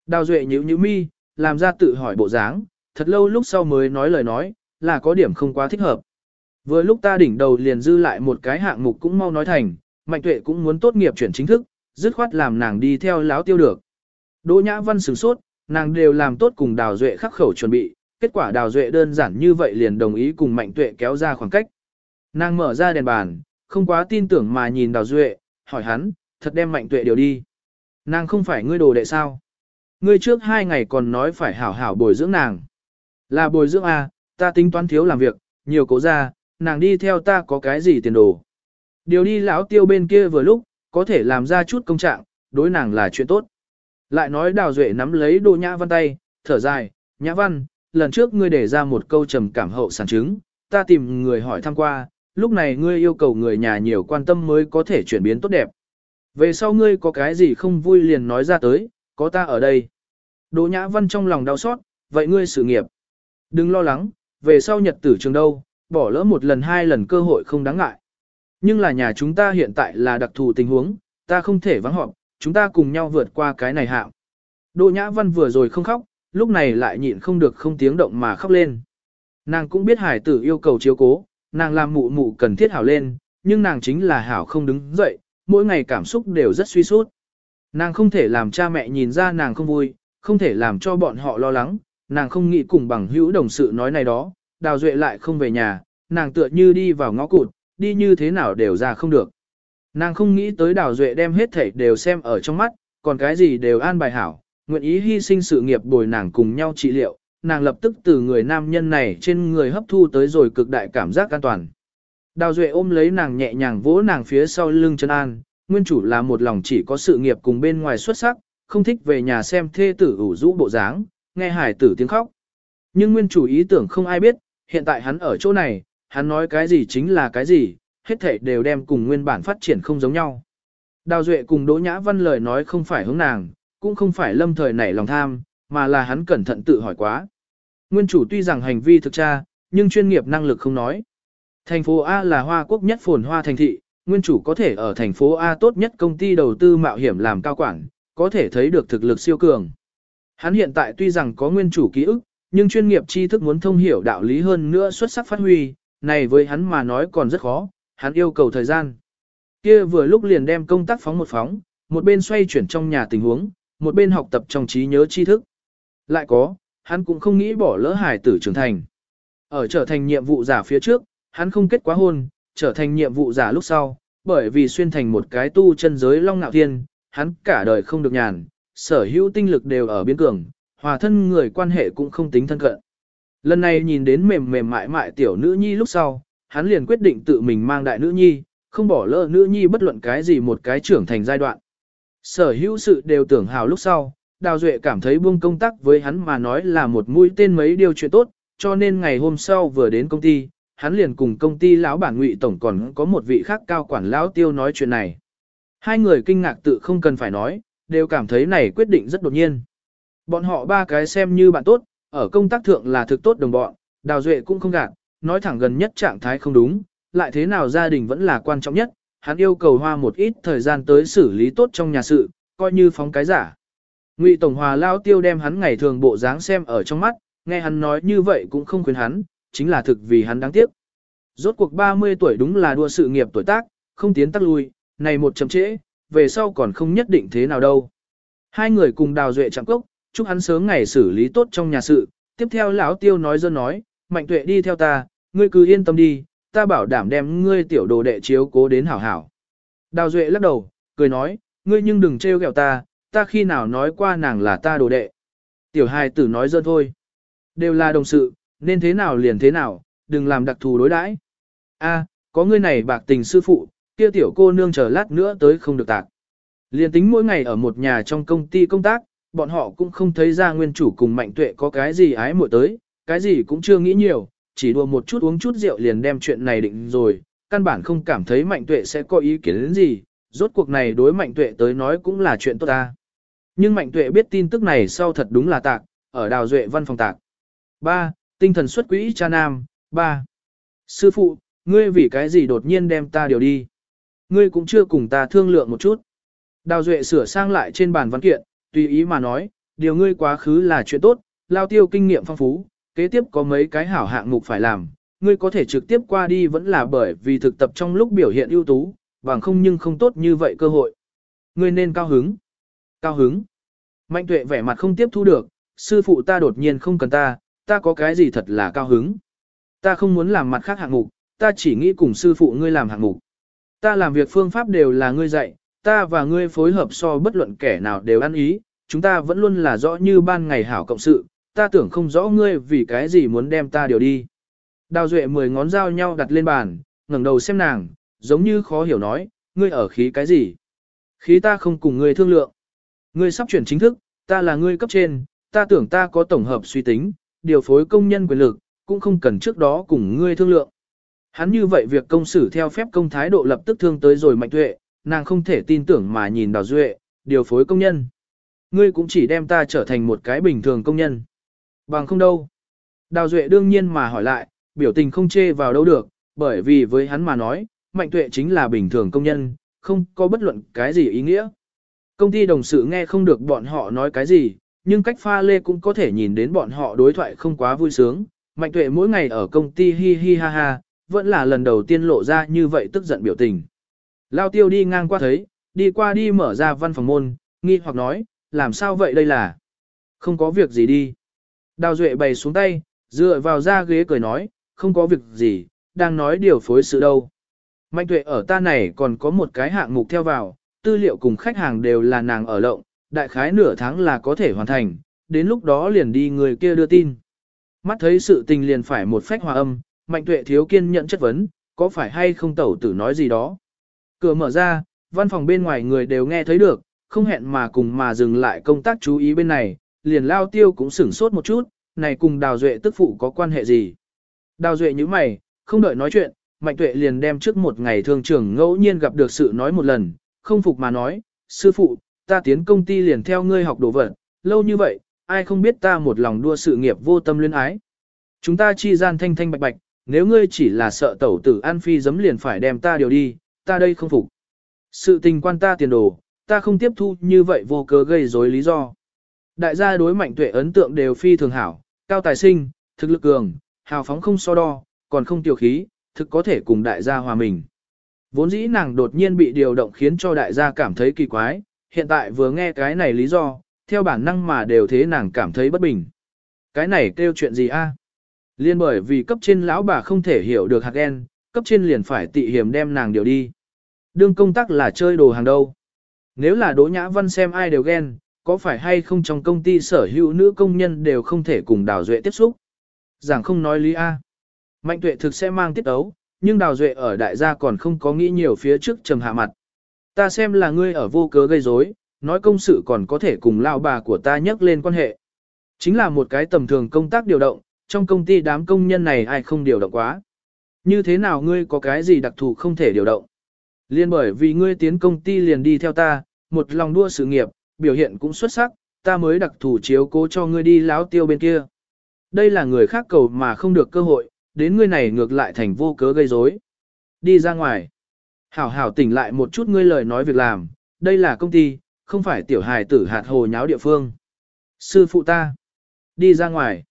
Đào Duệ nhíu nhíu mi, làm ra tự hỏi bộ dáng, thật lâu lúc sau mới nói lời nói, là có điểm không quá thích hợp. Vừa lúc ta đỉnh đầu liền dư lại một cái hạng mục cũng mau nói thành, Mạnh Tuệ cũng muốn tốt nghiệp chuyển chính thức, dứt khoát làm nàng đi theo láo tiêu được. Đỗ Nhã Văn sửng sốt, nàng đều làm tốt cùng Đào Duệ khắc khẩu chuẩn bị, kết quả Đào Duệ đơn giản như vậy liền đồng ý cùng Mạnh Tuệ kéo ra khoảng cách. Nàng mở ra đèn bàn, không quá tin tưởng mà nhìn Đào Duệ, hỏi hắn, thật đem mạnh tuệ điều đi. Nàng không phải ngươi đồ đệ sao? Ngươi trước hai ngày còn nói phải hảo hảo bồi dưỡng nàng. Là bồi dưỡng à, ta tính toán thiếu làm việc, nhiều cố ra, nàng đi theo ta có cái gì tiền đồ. Điều đi lão tiêu bên kia vừa lúc, có thể làm ra chút công trạng, đối nàng là chuyện tốt. Lại nói đào duệ nắm lấy đồ nhã văn tay, thở dài, nhã văn, lần trước ngươi để ra một câu trầm cảm hậu sản chứng, ta tìm người hỏi thăm qua, lúc này ngươi yêu cầu người nhà nhiều quan tâm mới có thể chuyển biến tốt đẹp. Về sau ngươi có cái gì không vui liền nói ra tới, có ta ở đây. Đỗ Nhã Văn trong lòng đau xót, vậy ngươi sự nghiệp. Đừng lo lắng, về sau nhật tử trường đâu, bỏ lỡ một lần hai lần cơ hội không đáng ngại. Nhưng là nhà chúng ta hiện tại là đặc thù tình huống, ta không thể vắng họp, chúng ta cùng nhau vượt qua cái này hạm. Đỗ Nhã Văn vừa rồi không khóc, lúc này lại nhịn không được không tiếng động mà khóc lên. Nàng cũng biết hải tử yêu cầu chiếu cố, nàng làm mụ mụ cần thiết hảo lên, nhưng nàng chính là hảo không đứng dậy, mỗi ngày cảm xúc đều rất suy sút. Nàng không thể làm cha mẹ nhìn ra nàng không vui, không thể làm cho bọn họ lo lắng, nàng không nghĩ cùng bằng hữu đồng sự nói này đó, đào duệ lại không về nhà, nàng tựa như đi vào ngõ cụt, đi như thế nào đều ra không được. Nàng không nghĩ tới đào duệ đem hết thảy đều xem ở trong mắt, còn cái gì đều an bài hảo, nguyện ý hy sinh sự nghiệp bồi nàng cùng nhau trị liệu, nàng lập tức từ người nam nhân này trên người hấp thu tới rồi cực đại cảm giác an toàn. Đào Duệ ôm lấy nàng nhẹ nhàng vỗ nàng phía sau lưng chân an, nguyên chủ là một lòng chỉ có sự nghiệp cùng bên ngoài xuất sắc, không thích về nhà xem thê tử ủ rũ bộ dáng, nghe hải tử tiếng khóc. Nhưng nguyên chủ ý tưởng không ai biết, hiện tại hắn ở chỗ này, hắn nói cái gì chính là cái gì, hết thảy đều đem cùng nguyên bản phát triển không giống nhau. Đào Duệ cùng Đỗ Nhã Văn lời nói không phải hướng nàng, cũng không phải lâm thời nảy lòng tham, mà là hắn cẩn thận tự hỏi quá. Nguyên chủ tuy rằng hành vi thực tra, nhưng chuyên nghiệp năng lực không nói. Thành phố A là hoa quốc nhất phồn hoa thành thị, nguyên chủ có thể ở thành phố A tốt nhất công ty đầu tư mạo hiểm làm cao quản, có thể thấy được thực lực siêu cường. Hắn hiện tại tuy rằng có nguyên chủ ký ức, nhưng chuyên nghiệp tri thức muốn thông hiểu đạo lý hơn nữa xuất sắc phát huy, này với hắn mà nói còn rất khó, hắn yêu cầu thời gian. Kia vừa lúc liền đem công tác phóng một phóng, một bên xoay chuyển trong nhà tình huống, một bên học tập trong trí nhớ tri thức. Lại có, hắn cũng không nghĩ bỏ lỡ hải tử trưởng thành. Ở trở thành nhiệm vụ giả phía trước, hắn không kết quá hôn, trở thành nhiệm vụ giả lúc sau, bởi vì xuyên thành một cái tu chân giới long ngạo thiên, hắn cả đời không được nhàn, sở hữu tinh lực đều ở biến cường, hòa thân người quan hệ cũng không tính thân cận. Lần này nhìn đến mềm mềm mại mại tiểu nữ nhi lúc sau, hắn liền quyết định tự mình mang đại nữ nhi, không bỏ lỡ nữ nhi bất luận cái gì một cái trưởng thành giai đoạn. Sở hữu sự đều tưởng hào lúc sau, Đào Duệ cảm thấy buông công tác với hắn mà nói là một mũi tên mấy điều chuyện tốt, cho nên ngày hôm sau vừa đến công ty, hắn liền cùng công ty lão bản ngụy tổng còn có một vị khác cao quản lão tiêu nói chuyện này. Hai người kinh ngạc tự không cần phải nói, đều cảm thấy này quyết định rất đột nhiên. Bọn họ ba cái xem như bạn tốt, ở công tác thượng là thực tốt đồng bọn, Đào Duệ cũng không gạt, nói thẳng gần nhất trạng thái không đúng, lại thế nào gia đình vẫn là quan trọng nhất, hắn yêu cầu hoa một ít thời gian tới xử lý tốt trong nhà sự, coi như phóng cái giả. Ngụy Tổng Hòa Lao Tiêu đem hắn ngày thường bộ dáng xem ở trong mắt, nghe hắn nói như vậy cũng không khuyến hắn, chính là thực vì hắn đáng tiếc. Rốt cuộc 30 tuổi đúng là đua sự nghiệp tuổi tác, không tiến tắc lui, này một chấm trễ, về sau còn không nhất định thế nào đâu. Hai người cùng đào duệ chạm cốc, chúc hắn sớm ngày xử lý tốt trong nhà sự, tiếp theo lão tiêu nói dân nói, mạnh tuệ đi theo ta, ngươi cứ yên tâm đi, ta bảo đảm đem ngươi tiểu đồ đệ chiếu cố đến hảo hảo. Đào duệ lắc đầu, cười nói, ngươi nhưng đừng trêu ghẹo ta, ta khi nào nói qua nàng là ta đồ đệ. Tiểu hài tử nói dân thôi. Đều là đồng sự, nên thế nào liền thế nào, đừng làm đặc thù đối đãi. A, có ngươi này bạc tình sư phụ, kia tiểu cô nương chờ lát nữa tới không được tạc. Liên tính mỗi ngày ở một nhà trong công ty công tác, bọn họ cũng không thấy ra nguyên chủ cùng mạnh tuệ có cái gì ái muội tới, cái gì cũng chưa nghĩ nhiều, chỉ đùa một chút uống chút rượu liền đem chuyện này định rồi, căn bản không cảm thấy mạnh tuệ sẽ có ý kiến đến gì, rốt cuộc này đối mạnh tuệ tới nói cũng là chuyện tốt ta. Nhưng mạnh tuệ biết tin tức này sau thật đúng là tạc, ở đào duệ văn phòng tạc. 3. Tinh thần xuất quỹ cha nam. 3. Sư phụ, ngươi vì cái gì đột nhiên đem ta điều đi? Ngươi cũng chưa cùng ta thương lượng một chút. Đào duệ sửa sang lại trên bàn văn kiện, tùy ý mà nói, điều ngươi quá khứ là chuyện tốt, lao tiêu kinh nghiệm phong phú, kế tiếp có mấy cái hảo hạng mục phải làm, ngươi có thể trực tiếp qua đi vẫn là bởi vì thực tập trong lúc biểu hiện ưu tú, bằng không nhưng không tốt như vậy cơ hội. Ngươi nên cao hứng. Cao hứng. Mạnh tuệ vẻ mặt không tiếp thu được, sư phụ ta đột nhiên không cần ta, ta có cái gì thật là cao hứng. Ta không muốn làm mặt khác hạng mục, ta chỉ nghĩ cùng sư phụ ngươi làm hạng mục. Ta làm việc phương pháp đều là ngươi dạy, ta và ngươi phối hợp so bất luận kẻ nào đều ăn ý, chúng ta vẫn luôn là rõ như ban ngày hảo cộng sự, ta tưởng không rõ ngươi vì cái gì muốn đem ta điều đi. Đào Duệ mười ngón dao nhau đặt lên bàn, ngẩng đầu xem nàng, giống như khó hiểu nói, ngươi ở khí cái gì? Khí ta không cùng ngươi thương lượng. Ngươi sắp chuyển chính thức, ta là ngươi cấp trên, ta tưởng ta có tổng hợp suy tính, điều phối công nhân quyền lực, cũng không cần trước đó cùng ngươi thương lượng. Hắn như vậy việc công xử theo phép công thái độ lập tức thương tới rồi mạnh tuệ, nàng không thể tin tưởng mà nhìn đào duệ, điều phối công nhân. Ngươi cũng chỉ đem ta trở thành một cái bình thường công nhân. Bằng không đâu. Đào duệ đương nhiên mà hỏi lại, biểu tình không chê vào đâu được, bởi vì với hắn mà nói, mạnh tuệ chính là bình thường công nhân, không có bất luận cái gì ý nghĩa. Công ty đồng sự nghe không được bọn họ nói cái gì, nhưng cách pha lê cũng có thể nhìn đến bọn họ đối thoại không quá vui sướng. Mạnh tuệ mỗi ngày ở công ty hi hi ha ha, vẫn là lần đầu tiên lộ ra như vậy tức giận biểu tình. Lao tiêu đi ngang qua thấy, đi qua đi mở ra văn phòng môn, nghi hoặc nói, làm sao vậy đây là? Không có việc gì đi. Đào Duệ bày xuống tay, dựa vào ra ghế cười nói, không có việc gì, đang nói điều phối sự đâu. Mạnh tuệ ở ta này còn có một cái hạng mục theo vào, tư liệu cùng khách hàng đều là nàng ở lộng, đại khái nửa tháng là có thể hoàn thành, đến lúc đó liền đi người kia đưa tin. Mắt thấy sự tình liền phải một phách hòa âm, mạnh tuệ thiếu kiên nhận chất vấn, có phải hay không tẩu tử nói gì đó. Cửa mở ra, văn phòng bên ngoài người đều nghe thấy được, không hẹn mà cùng mà dừng lại công tác chú ý bên này, liền lao tiêu cũng sửng sốt một chút, này cùng đào duệ tức phụ có quan hệ gì. Đào duệ như mày, không đợi nói chuyện, mạnh tuệ liền đem trước một ngày thương trưởng ngẫu nhiên gặp được sự nói một lần, không phục mà nói, sư phụ, ta tiến công ty liền theo ngươi học đồ vật, lâu như vậy, ai không biết ta một lòng đua sự nghiệp vô tâm luyến ái. Chúng ta chi gian thanh thanh bạch bạch, nếu ngươi chỉ là sợ tẩu tử an phi giấm liền phải đem ta điều đi, ta đây không phục. Sự tình quan ta tiền đồ, ta không tiếp thu như vậy vô cớ gây rối lý do. Đại gia đối mạnh tuệ ấn tượng đều phi thường hảo, cao tài sinh, thực lực cường, hào phóng không so đo, còn không tiểu khí, thực có thể cùng đại gia hòa mình. Vốn dĩ nàng đột nhiên bị điều động khiến cho đại gia cảm thấy kỳ quái, hiện tại vừa nghe cái này lý do, theo bản năng mà đều thế nàng cảm thấy bất bình. Cái này kêu chuyện gì a? Liên bởi vì cấp trên lão bà không thể hiểu được hạt gen, cấp trên liền phải tị hiểm đem nàng điều đi. Đương công tác là chơi đồ hàng đâu. Nếu là Đỗ Nhã Văn xem ai đều ghen, có phải hay không trong công ty sở hữu nữ công nhân đều không thể cùng Đào Duệ tiếp xúc? Giảng không nói lý A. Mạnh tuệ thực sẽ mang tiết ấu, nhưng Đào Duệ ở đại gia còn không có nghĩ nhiều phía trước trầm hạ mặt. Ta xem là ngươi ở vô cớ gây rối, nói công sự còn có thể cùng lao bà của ta nhắc lên quan hệ. Chính là một cái tầm thường công tác điều động, trong công ty đám công nhân này ai không điều động quá. Như thế nào ngươi có cái gì đặc thù không thể điều động? Liên bởi vì ngươi tiến công ty liền đi theo ta, một lòng đua sự nghiệp, biểu hiện cũng xuất sắc, ta mới đặc thù chiếu cố cho ngươi đi láo tiêu bên kia. Đây là người khác cầu mà không được cơ hội, đến ngươi này ngược lại thành vô cớ gây rối. Đi ra ngoài. Hảo hảo tỉnh lại một chút ngươi lời nói việc làm, đây là công ty, không phải tiểu hài tử hạt hồ nháo địa phương. Sư phụ ta. Đi ra ngoài.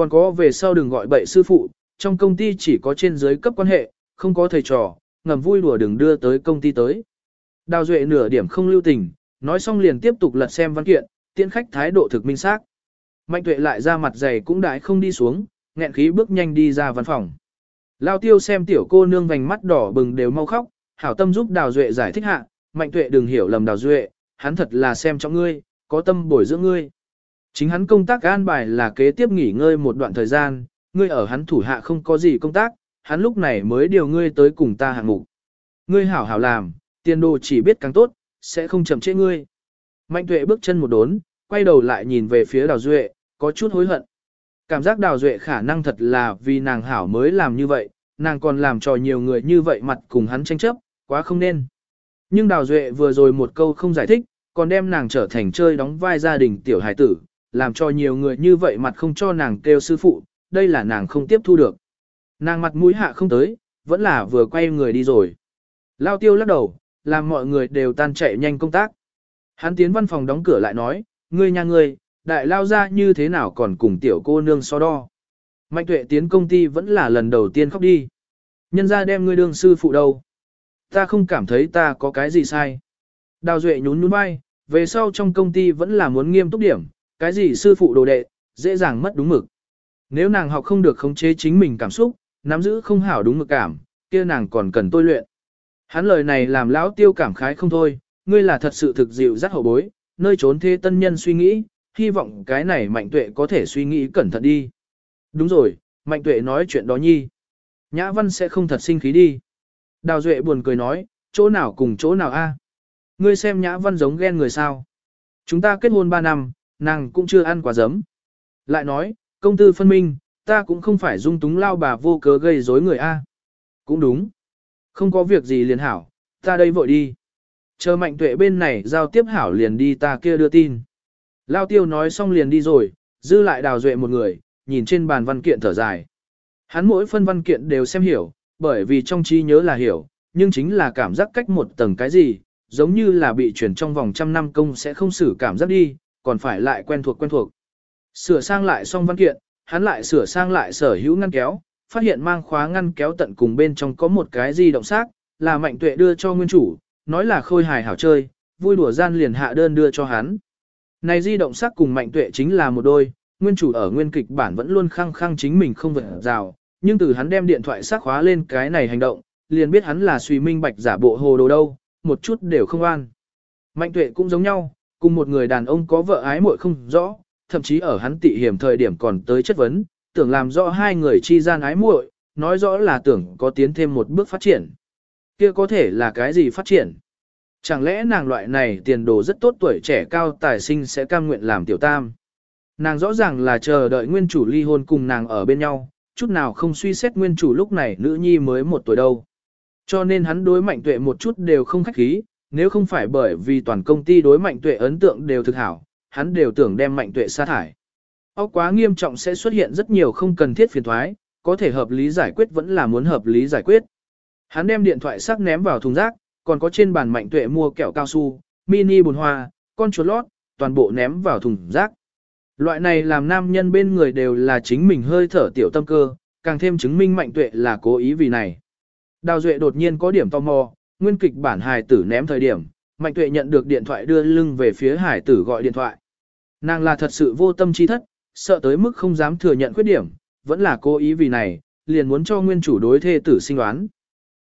Còn có về sau đừng gọi bậy sư phụ, trong công ty chỉ có trên dưới cấp quan hệ, không có thầy trò, ngầm vui đùa đừng đưa tới công ty tới. Đào Duệ nửa điểm không lưu tình, nói xong liền tiếp tục lật xem văn kiện, tiễn khách thái độ thực minh xác. Mạnh tuệ lại ra mặt dày cũng đãi không đi xuống, nghẹn khí bước nhanh đi ra văn phòng. Lao tiêu xem tiểu cô nương vành mắt đỏ bừng đều mau khóc, hảo tâm giúp Đào Duệ giải thích hạ, mạnh tuệ đừng hiểu lầm Đào Duệ, hắn thật là xem cho ngươi, có tâm bồi dưỡng ngươi. Chính hắn công tác an bài là kế tiếp nghỉ ngơi một đoạn thời gian, ngươi ở hắn thủ hạ không có gì công tác, hắn lúc này mới điều ngươi tới cùng ta hạng mục. Ngươi hảo hảo làm, tiền đồ chỉ biết càng tốt, sẽ không chậm trễ ngươi. Mạnh tuệ bước chân một đốn, quay đầu lại nhìn về phía đào duệ, có chút hối hận. Cảm giác đào duệ khả năng thật là vì nàng hảo mới làm như vậy, nàng còn làm cho nhiều người như vậy mặt cùng hắn tranh chấp, quá không nên. Nhưng đào duệ vừa rồi một câu không giải thích, còn đem nàng trở thành chơi đóng vai gia đình tiểu hải tử, làm cho nhiều người như vậy mặt không cho nàng kêu sư phụ, đây là nàng không tiếp thu được. Nàng mặt mũi hạ không tới, vẫn là vừa quay người đi rồi. Lao tiêu lắc đầu, làm mọi người đều tan chạy nhanh công tác. Hắn tiến văn phòng đóng cửa lại nói, ngươi nhà ngươi, đại lao ra như thế nào còn cùng tiểu cô nương so đo. Mạnh tuệ tiến công ty vẫn là lần đầu tiên khóc đi. Nhân ra đem ngươi đương sư phụ đâu. Ta không cảm thấy ta có cái gì sai. Đào duệ nhún nhún vai, về sau trong công ty vẫn là muốn nghiêm túc điểm, cái gì sư phụ đồ đệ, dễ dàng mất đúng mực. Nếu nàng học không được khống chế chính mình cảm xúc, nắm giữ không hảo đúng mực cảm, kia nàng còn cần tôi luyện. Hắn lời này làm lão tiêu cảm khái không thôi, ngươi là thật sự thực dịu dắt hậu bối, nơi trốn thế tân nhân suy nghĩ, hy vọng cái này mạnh tuệ có thể suy nghĩ cẩn thận đi. Đúng rồi, mạnh tuệ nói chuyện đó nhi. Nhã văn sẽ không thật sinh khí đi. Đào duệ buồn cười nói, chỗ nào cùng chỗ nào a? Ngươi xem nhã văn giống ghen người sao. Chúng ta kết hôn 3 năm, nàng cũng chưa ăn quả giấm. Lại nói, công tư phân minh, ta cũng không phải dung túng lao bà vô cớ gây rối người a. Cũng đúng. Không có việc gì liền hảo, ta đây vội đi. Chờ mạnh tuệ bên này giao tiếp hảo liền đi ta kia đưa tin. Lao tiêu nói xong liền đi rồi, dư lại đào duệ một người, nhìn trên bàn văn kiện thở dài. Hắn mỗi phân văn kiện đều xem hiểu, bởi vì trong trí nhớ là hiểu, nhưng chính là cảm giác cách một tầng cái gì, giống như là bị chuyển trong vòng trăm năm công sẽ không xử cảm giác đi, còn phải lại quen thuộc quen thuộc. Sửa sang lại xong văn kiện, hắn lại sửa sang lại sở hữu ngăn kéo, phát hiện mang khóa ngăn kéo tận cùng bên trong có một cái gì động xác, là mạnh tuệ đưa cho nguyên chủ, nói là khôi hài hảo chơi, vui đùa gian liền hạ đơn đưa cho hắn. Này di động sắc cùng mạnh tuệ chính là một đôi, nguyên chủ ở nguyên kịch bản vẫn luôn khăng khăng chính mình không vượt rào, nhưng từ hắn đem điện thoại sắc khóa lên cái này hành động, liền biết hắn là suy minh bạch giả bộ hồ đồ đâu, một chút đều không an. Mạnh tuệ cũng giống nhau, cùng một người đàn ông có vợ ái muội không rõ, thậm chí ở hắn tị hiểm thời điểm còn tới chất vấn, tưởng làm rõ hai người chi gian ái muội, nói rõ là tưởng có tiến thêm một bước phát triển. Kia có thể là cái gì phát triển? Chẳng lẽ nàng loại này tiền đồ rất tốt tuổi trẻ cao tài sinh sẽ cam nguyện làm tiểu tam? Nàng rõ ràng là chờ đợi nguyên chủ ly hôn cùng nàng ở bên nhau, chút nào không suy xét nguyên chủ lúc này nữ nhi mới một tuổi đâu. Cho nên hắn đối mạnh tuệ một chút đều không khách khí, nếu không phải bởi vì toàn công ty đối mạnh tuệ ấn tượng đều thực hảo, hắn đều tưởng đem mạnh tuệ sa thải. Ốc quá nghiêm trọng sẽ xuất hiện rất nhiều không cần thiết phiền thoái, có thể hợp lý giải quyết vẫn là muốn hợp lý giải quyết. Hắn đem điện thoại sắc ném vào thùng rác, còn có trên bàn mạnh tuệ mua kẹo cao su, mini bồn hoa, con chuột lót, toàn bộ ném vào thùng rác. Loại này làm nam nhân bên người đều là chính mình hơi thở tiểu tâm cơ, càng thêm chứng minh mạnh tuệ là cố ý vì này. Đào Duệ đột nhiên có điểm tò mò, nguyên kịch bản hài tử ném thời điểm, mạnh tuệ nhận được điện thoại đưa lưng về phía hải tử gọi điện thoại. Nàng là thật sự vô tâm chi thất, sợ tới mức không dám thừa nhận khuyết điểm, vẫn là cố ý vì này, liền muốn cho nguyên chủ đối thê tử sinh đoán.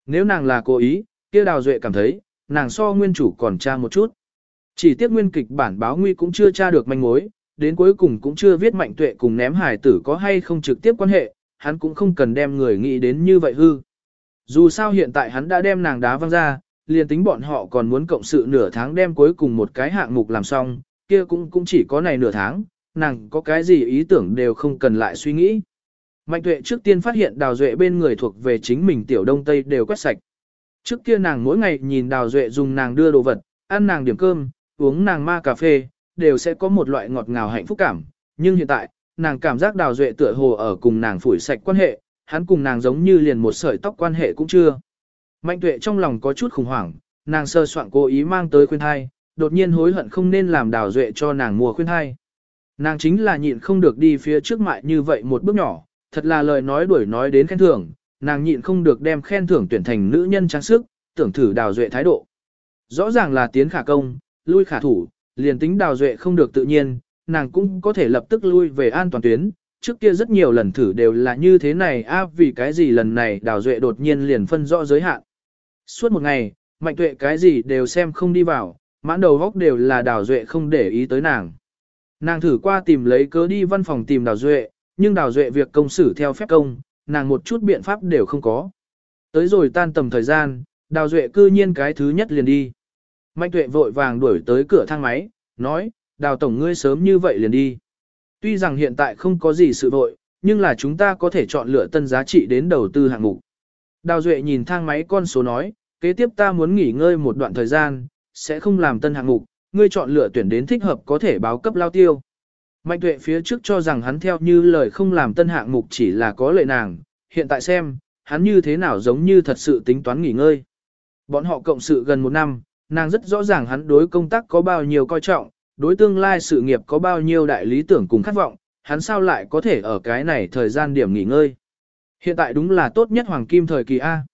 Nếu nàng là cố ý, kia Đào Duệ cảm thấy, nàng so nguyên chủ còn tra một chút. Chỉ tiếc nguyên kịch bản báo nguy cũng chưa tra được manh mối, đến cuối cùng cũng chưa viết mạnh tuệ cùng ném hải tử có hay không trực tiếp quan hệ, hắn cũng không cần đem người nghĩ đến như vậy hư. Dù sao hiện tại hắn đã đem nàng đá văng ra, liền tính bọn họ còn muốn cộng sự nửa tháng đem cuối cùng một cái hạng mục làm xong, kia cũng cũng chỉ có này nửa tháng, nàng có cái gì ý tưởng đều không cần lại suy nghĩ. Mạnh tuệ trước tiên phát hiện đào duệ bên người thuộc về chính mình tiểu đông tây đều quét sạch. Trước kia nàng mỗi ngày nhìn đào duệ dùng nàng đưa đồ vật, ăn nàng điểm cơm, uống nàng ma cà phê, đều sẽ có một loại ngọt ngào hạnh phúc cảm. Nhưng hiện tại, nàng cảm giác đào duệ tựa hồ ở cùng nàng phủi sạch quan hệ, hắn cùng nàng giống như liền một sợi tóc quan hệ cũng chưa. Mạnh tuệ trong lòng có chút khủng hoảng, nàng sơ soạn cố ý mang tới khuyên thai, đột nhiên hối hận không nên làm đào duệ cho nàng mua khuyên thai. Nàng chính là nhịn không được đi phía trước mại như vậy một bước nhỏ, thật là lời nói đuổi nói đến khen thưởng, nàng nhịn không được đem khen thưởng tuyển thành nữ nhân trang sức, tưởng thử đào duệ thái độ. Rõ ràng là tiến khả công, lui khả thủ, liền tính đào duệ không được tự nhiên, nàng cũng có thể lập tức lui về an toàn tuyến. Trước kia rất nhiều lần thử đều là như thế này a vì cái gì lần này đào duệ đột nhiên liền phân rõ giới hạn. Suốt một ngày, mạnh tuệ cái gì đều xem không đi vào, mãn đầu góc đều là đào duệ không để ý tới nàng. Nàng thử qua tìm lấy cớ đi văn phòng tìm đào duệ, nhưng đào duệ việc công xử theo phép công, nàng một chút biện pháp đều không có. Tới rồi tan tầm thời gian, đào duệ cư nhiên cái thứ nhất liền đi. Mạnh tuệ vội vàng đuổi tới cửa thang máy, nói, đào tổng ngươi sớm như vậy liền đi. Tuy rằng hiện tại không có gì sự vội, nhưng là chúng ta có thể chọn lựa tân giá trị đến đầu tư hạng mục. Đào Duệ nhìn thang máy con số nói, kế tiếp ta muốn nghỉ ngơi một đoạn thời gian, sẽ không làm tân hạng mục, ngươi chọn lựa tuyển đến thích hợp có thể báo cấp lao tiêu. Mạnh tuệ phía trước cho rằng hắn theo như lời không làm tân hạng mục chỉ là có lệ nàng, hiện tại xem, hắn như thế nào giống như thật sự tính toán nghỉ ngơi. Bọn họ cộng sự gần một năm, nàng rất rõ ràng hắn đối công tác có bao nhiêu coi trọng, đối tương lai sự nghiệp có bao nhiêu đại lý tưởng cùng khát vọng, hắn sao lại có thể ở cái này thời gian điểm nghỉ ngơi. Hiện tại đúng là tốt nhất hoàng kim thời kỳ A.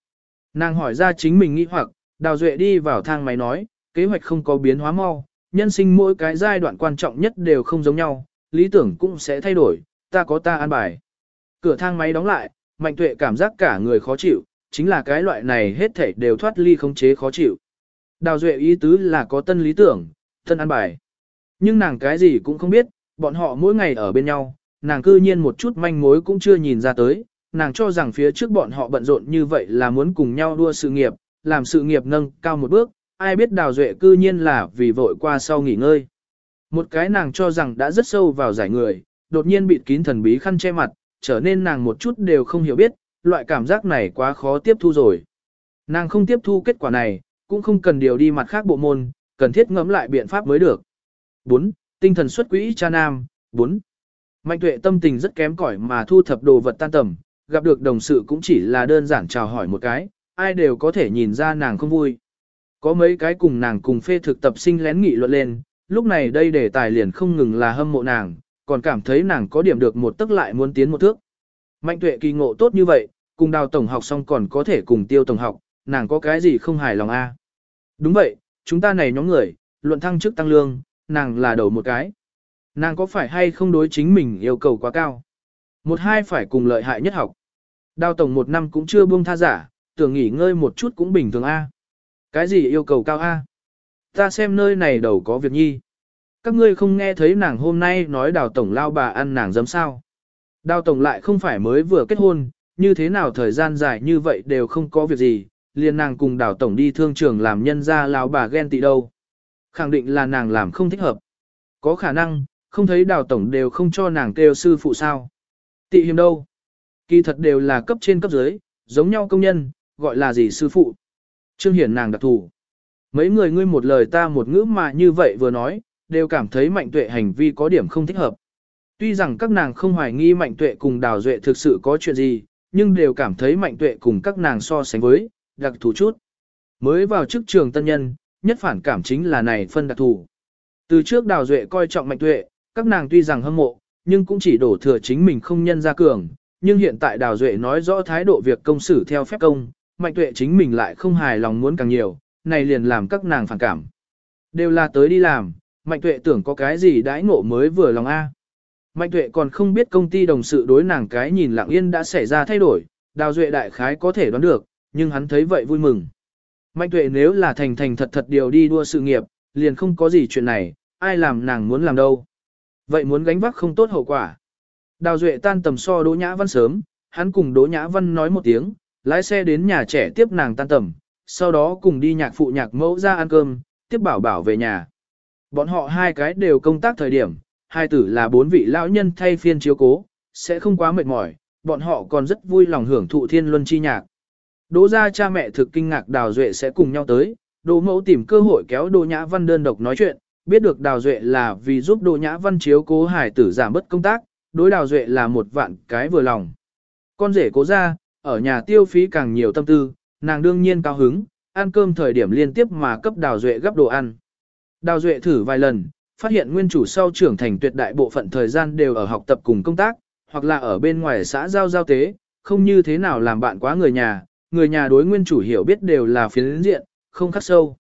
Nàng hỏi ra chính mình nghĩ hoặc, đào duệ đi vào thang máy nói, kế hoạch không có biến hóa mau, nhân sinh mỗi cái giai đoạn quan trọng nhất đều không giống nhau, lý tưởng cũng sẽ thay đổi, ta có ta an bài. Cửa thang máy đóng lại, Mạnh tuệ cảm giác cả người khó chịu, chính là cái loại này hết thảy đều thoát ly khống chế khó chịu. Đào duệ ý tứ là có tân lý tưởng, tân ăn bài. Nhưng nàng cái gì cũng không biết, bọn họ mỗi ngày ở bên nhau, nàng cư nhiên một chút manh mối cũng chưa nhìn ra tới, nàng cho rằng phía trước bọn họ bận rộn như vậy là muốn cùng nhau đua sự nghiệp, làm sự nghiệp nâng cao một bước, ai biết đào duệ cư nhiên là vì vội qua sau nghỉ ngơi. Một cái nàng cho rằng đã rất sâu vào giải người, đột nhiên bị kín thần bí khăn che mặt, trở nên nàng một chút đều không hiểu biết, loại cảm giác này quá khó tiếp thu rồi. Nàng không tiếp thu kết quả này, cũng không cần điều đi mặt khác bộ môn, cần thiết ngẫm lại biện pháp mới được. 4. Tinh thần xuất quỹ cha nam. 4. Mạnh tuệ tâm tình rất kém cỏi mà thu thập đồ vật tan tầm, gặp được đồng sự cũng chỉ là đơn giản chào hỏi một cái, ai đều có thể nhìn ra nàng không vui. Có mấy cái cùng nàng cùng phê thực tập sinh lén nghị luận lên, lúc này đây đề tài liền không ngừng là hâm mộ nàng, còn cảm thấy nàng có điểm được một tức lại muốn tiến một thước. Mạnh tuệ kỳ ngộ tốt như vậy, cùng đào tổng học xong còn có thể cùng tiêu tổng học, nàng có cái gì không hài lòng a? Đúng vậy, chúng ta này nhóm người, luận thăng chức tăng lương, nàng là đầu một cái. Nàng có phải hay không đối chính mình yêu cầu quá cao? Một hai phải cùng lợi hại nhất học. Đào tổng một năm cũng chưa buông tha giả, tưởng nghỉ ngơi một chút cũng bình thường a. Cái gì yêu cầu cao a? Ta xem nơi này đầu có việc nhi. Các ngươi không nghe thấy nàng hôm nay nói đào tổng lao bà ăn nàng dấm sao. Đào tổng lại không phải mới vừa kết hôn, như thế nào thời gian dài như vậy đều không có việc gì, liền nàng cùng đào tổng đi thương trường làm nhân ra lao bà ghen tị đâu. Khẳng định là nàng làm không thích hợp. Có khả năng, không thấy đào tổng đều không cho nàng kêu sư phụ sao. Tị hiểm đâu? Kỳ thật đều là cấp trên cấp dưới, giống nhau công nhân, gọi là gì sư phụ. Trương Hiển nàng đặc thù. Mấy người ngươi một lời ta một ngữ mà như vậy vừa nói, đều cảm thấy mạnh tuệ hành vi có điểm không thích hợp. Tuy rằng các nàng không hoài nghi mạnh tuệ cùng đào duệ thực sự có chuyện gì, nhưng đều cảm thấy mạnh tuệ cùng các nàng so sánh với, đặc thù chút. Mới vào chức trường tân nhân, nhất phản cảm chính là này phân đặc thù. Từ trước đào duệ coi trọng mạnh tuệ, các nàng tuy rằng hâm mộ, nhưng cũng chỉ đổ thừa chính mình không nhân ra cường. Nhưng hiện tại đào duệ nói rõ thái độ việc công xử theo phép công, mạnh tuệ chính mình lại không hài lòng muốn càng nhiều, này liền làm các nàng phản cảm. Đều là tới đi làm, mạnh tuệ tưởng có cái gì đãi ngộ mới vừa lòng A. Mạnh tuệ còn không biết công ty đồng sự đối nàng cái nhìn lặng yên đã xảy ra thay đổi, đào duệ đại khái có thể đoán được, nhưng hắn thấy vậy vui mừng. Mạnh tuệ nếu là thành thành thật thật điều đi đua sự nghiệp, liền không có gì chuyện này, ai làm nàng muốn làm đâu. Vậy muốn gánh vác không tốt hậu quả. Đào duệ tan tầm so Đỗ Nhã Văn sớm, hắn cùng Đỗ Nhã Văn nói một tiếng, lái xe đến nhà trẻ tiếp nàng tan tầm, sau đó cùng đi nhạc phụ nhạc mẫu ra ăn cơm, tiếp bảo bảo về nhà. Bọn họ hai cái đều công tác thời điểm, hai tử là bốn vị lão nhân thay phiên chiếu cố, sẽ không quá mệt mỏi, bọn họ còn rất vui lòng hưởng thụ thiên luân chi nhạc. Đỗ ra cha mẹ thực kinh ngạc Đào Duệ sẽ cùng nhau tới, Đỗ mẫu tìm cơ hội kéo Đỗ Nhã Văn đơn độc nói chuyện, biết được Đào Duệ là vì giúp Đỗ Nhã Văn chiếu cố hải tử giảm bớt công tác, đối Đào Duệ là một vạn cái vừa lòng. Con rể cố ra, ở nhà tiêu phí càng nhiều tâm tư, nàng đương nhiên cao hứng, ăn cơm thời điểm liên tiếp mà cấp Đào Duệ gấp đồ ăn. Đào Duệ thử vài lần, phát hiện nguyên chủ sau trưởng thành tuyệt đại bộ phận thời gian đều ở học tập cùng công tác, hoặc là ở bên ngoài xã giao giao tế, không như thế nào làm bạn quá người nhà, người nhà đối nguyên chủ hiểu biết đều là phiến diện, không khắc sâu.